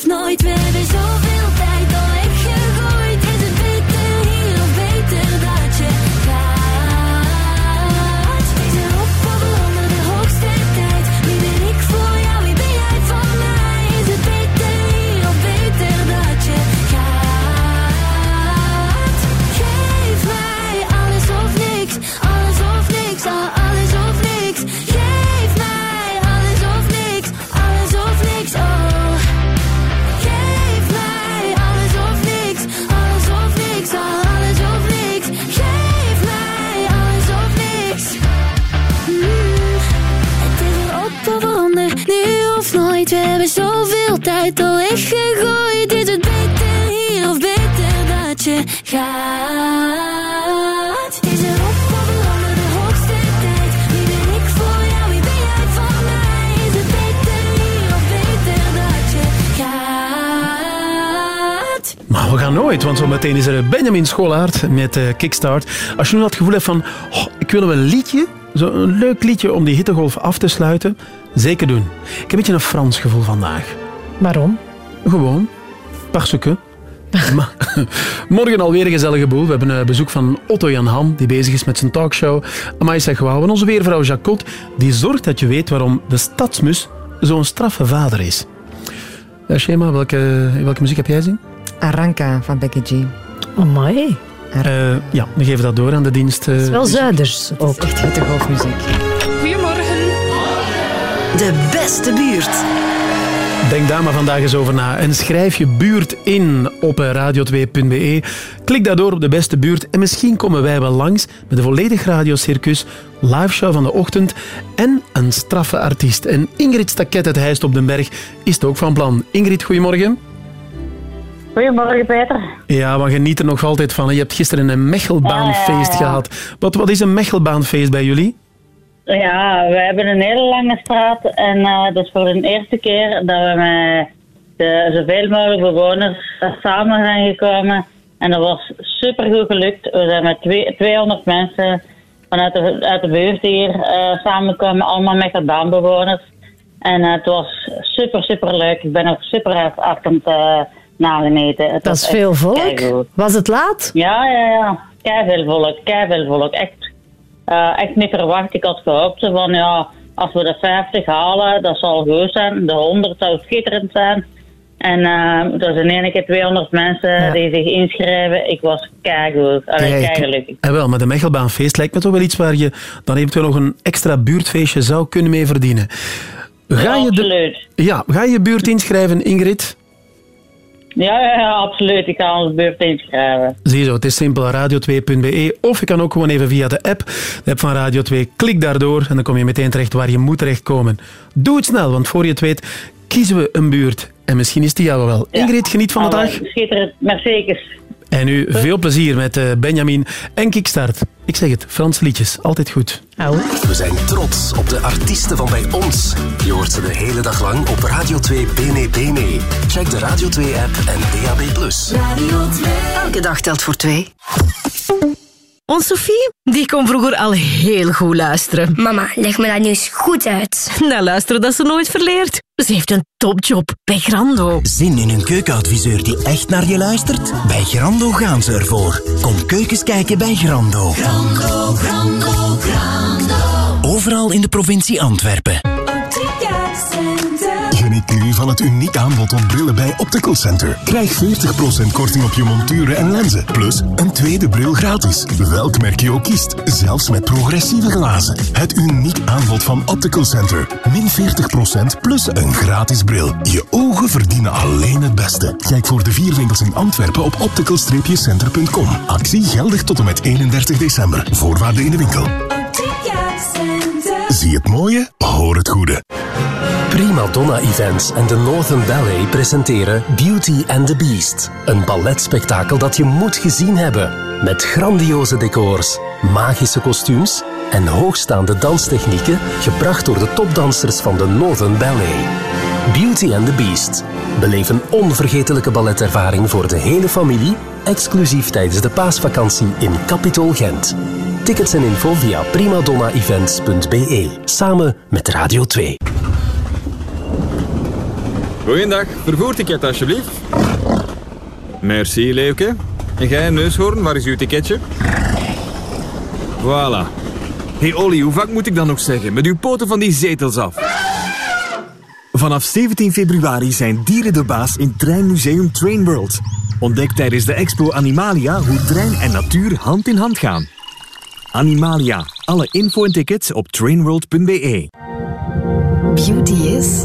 of nooit. We hebben zoveel Maar we gaan nooit, want zo meteen is er Benjamin Scholaert met eh, Kickstart. Als je nu dat gevoel hebt van, oh, ik wil wel een liedje, zo een leuk liedje om die hittegolf af te sluiten, zeker doen. Ik heb een beetje een Frans gevoel vandaag. Waarom? Gewoon. Parce que. Morgen alweer een gezellige boel. We hebben een bezoek van Otto Jan Ham, die bezig is met zijn talkshow. Amai zeg wauw. En onze weervrouw Jacot, die zorgt dat je weet waarom de stadsmus zo'n straffe vader is. Uh, Shema, welke, welke muziek heb jij zien? Aranka van Becky G. Oh, mooi. Eh, ja, we geven dat door aan de dienst. eh, Het is wel Zuiders ook. Echt hittegolfmuziek. Goedemorgen. De beste buurt. Denk daar maar vandaag eens over na. En schrijf je buurt in op eh, radio2.be. Klik daardoor op de beste buurt. En misschien komen wij wel langs met een volledig radiocircus, live show van de ochtend en een straffe artiest. En Ingrid Staket uit Heist op den Berg is het ook van plan. Ingrid, goedemorgen. Goedemorgen, Peter. Ja, we genieten er nog altijd van. Je hebt gisteren een Mechelbaanfeest Ja, ja, ja. gehad. Wat, wat is een Mechelbaanfeest bij jullie? Ja, we hebben een hele lange straat en eh dat is voor de eerste keer dat we met de, zoveel mogelijk bewoners samen zijn gekomen. En dat was supergoed gelukt. We zijn met twee, 200 mensen vanuit de, uit de buurt hier eh samengekomen, allemaal Mechelbaanbewoners. En eh, het was super, super leuk. Ik ben ook super hard achter het uh, nageneten. Het Dat is veel volk. keigoed. Was het laat? Ja, ja, ja. Kei veel volk, kei veel volk. Echt, eh, echt niet verwacht. Ik had gehoopt van, ja, als we de 50 halen, dat zal goed zijn. De 100 zou schitterend zijn. En eh, er zijn één keer 200 mensen die zich inschrijven. Ik was keigoed. Allee, Kijk. En wel, maar de Mechelbaanfeest lijkt me toch wel iets waar je dan eventueel nog een extra buurtfeestje zou kunnen mee verdienen. Ga Ja, je de, ja, ga je buurt inschrijven, Ingrid? Ja, ja, ja, absoluut. Ik ga ons beurt inschrijven. Zie zo, het is simpel, radio2.be. Of je kan ook gewoon even via de app, de app van Radio 2. Klik daardoor en dan kom je meteen terecht waar je moet terechtkomen. Doe het snel, want voor je het weet kiezen we een buurt. En misschien is die jou wel. Ingrid, geniet van de dag. Schitterend, maar zeker. En nu veel plezier met eh, Benjamin en Kickstart. Ik zeg het, Frans liedjes, altijd goed. We zijn trots op de artiesten van bij ons. Je hoort ze de hele dag lang op Radio 2 Bene Bene. Check de Radio 2-app en DAB+. Radio 2. Elke dag telt voor twee. Ons Sophie, die kon vroeger al heel goed luisteren. Mama, leg me dat nu eens goed uit. Nou, luisteren dat ze nooit verleert. Ze heeft een topjob bij Grando. Zin in een keukenadviseur die echt naar je luistert? Bij Grando gaan ze ervoor. Kom keukens kijken bij Grando. Grando, Grando, Grando. Overal in de provincie Antwerpen. Geniet nu van het uniek aanbod op brillen bij Optical Center. Krijg 40% korting op je monturen en lenzen. Plus een tweede bril gratis. Welk merk je ook kiest. Zelfs met progressieve glazen. Het uniek aanbod van Optical Center. Min 40% plus een gratis bril. Je ogen verdienen alleen het beste. Kijk voor de vier winkels in Antwerpen op optical-center.com. Actie geldig tot en met 31 december. Voorwaarden in de winkel. Zie het mooie, hoor het goede. Prima Donna Events en de Northern Ballet presenteren Beauty and the Beast. Een balletspektakel dat je moet gezien hebben. Met grandioze decors, magische kostuums en hoogstaande danstechnieken gebracht door de topdansers van de Northern Ballet. Beauty and the Beast. Beleef een onvergetelijke balletervaring voor de hele familie, exclusief tijdens de paasvakantie in Capitol Gent. Tickets en info via primadonnaevents.be. Samen met Radio 2. Goeiedag, vervoerticket alsjeblieft. Merci, Leeuwke. En jij, neushoorn, waar is uw ticketje? Voilà. hey Olly, hoe vaak moet ik dan nog zeggen? Met uw poten van die zetels af. Vanaf 17 februari zijn dieren de baas in Treinmuseum Train World. Ontdek tijdens de expo Animalia hoe trein en natuur hand in hand gaan. Animalia. Alle info en tickets op trainworld.be. Beauty is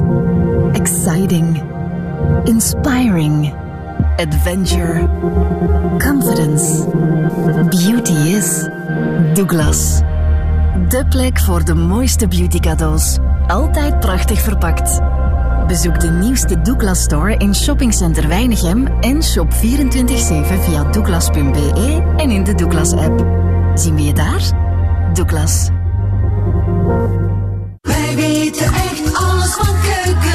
exciting, inspiring, adventure, confidence. Beauty is Douglas. De plek voor de mooiste beauty cadeaus. Altijd prachtig verpakt. Bezoek de nieuwste Douglas Store in Shoppingcenter Weinigem en shop 24-7 via douglas.be en in de Douglas app. Zien we je daar? Douglas. Wij weten echt alles van keukens.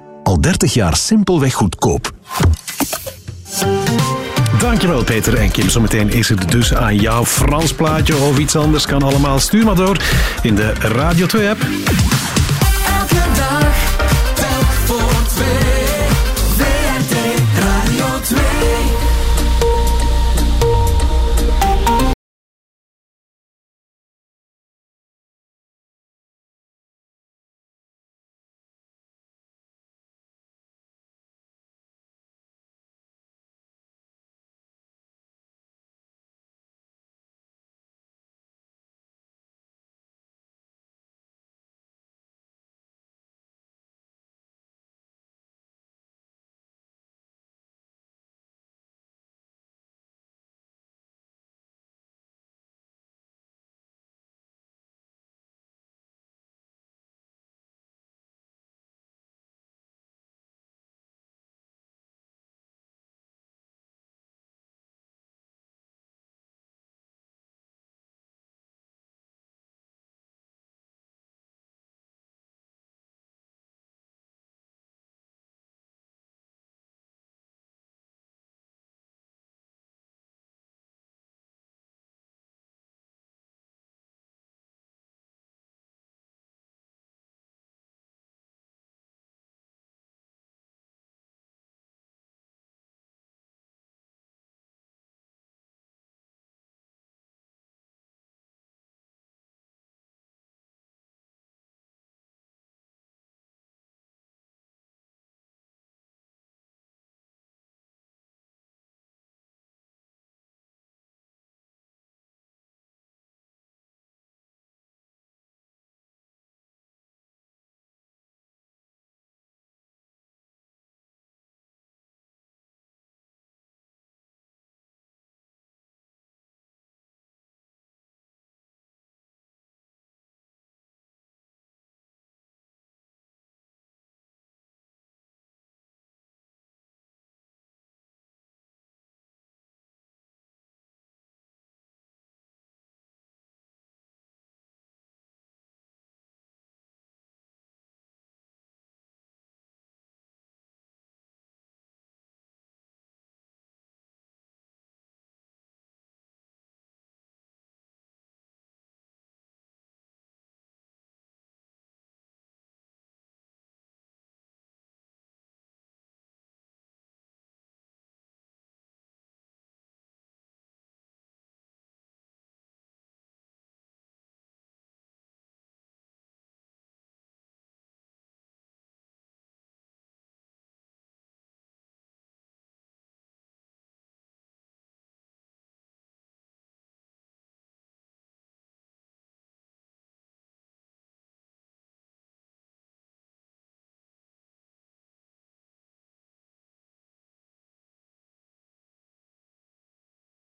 Al 30 jaar simpelweg goedkoop. Dankjewel Peter en Kim. Zometeen is het dus aan jouw Frans plaatje of iets anders kan allemaal. Stuur maar door in de Radio 2 app. Elke dag, telk voor twee.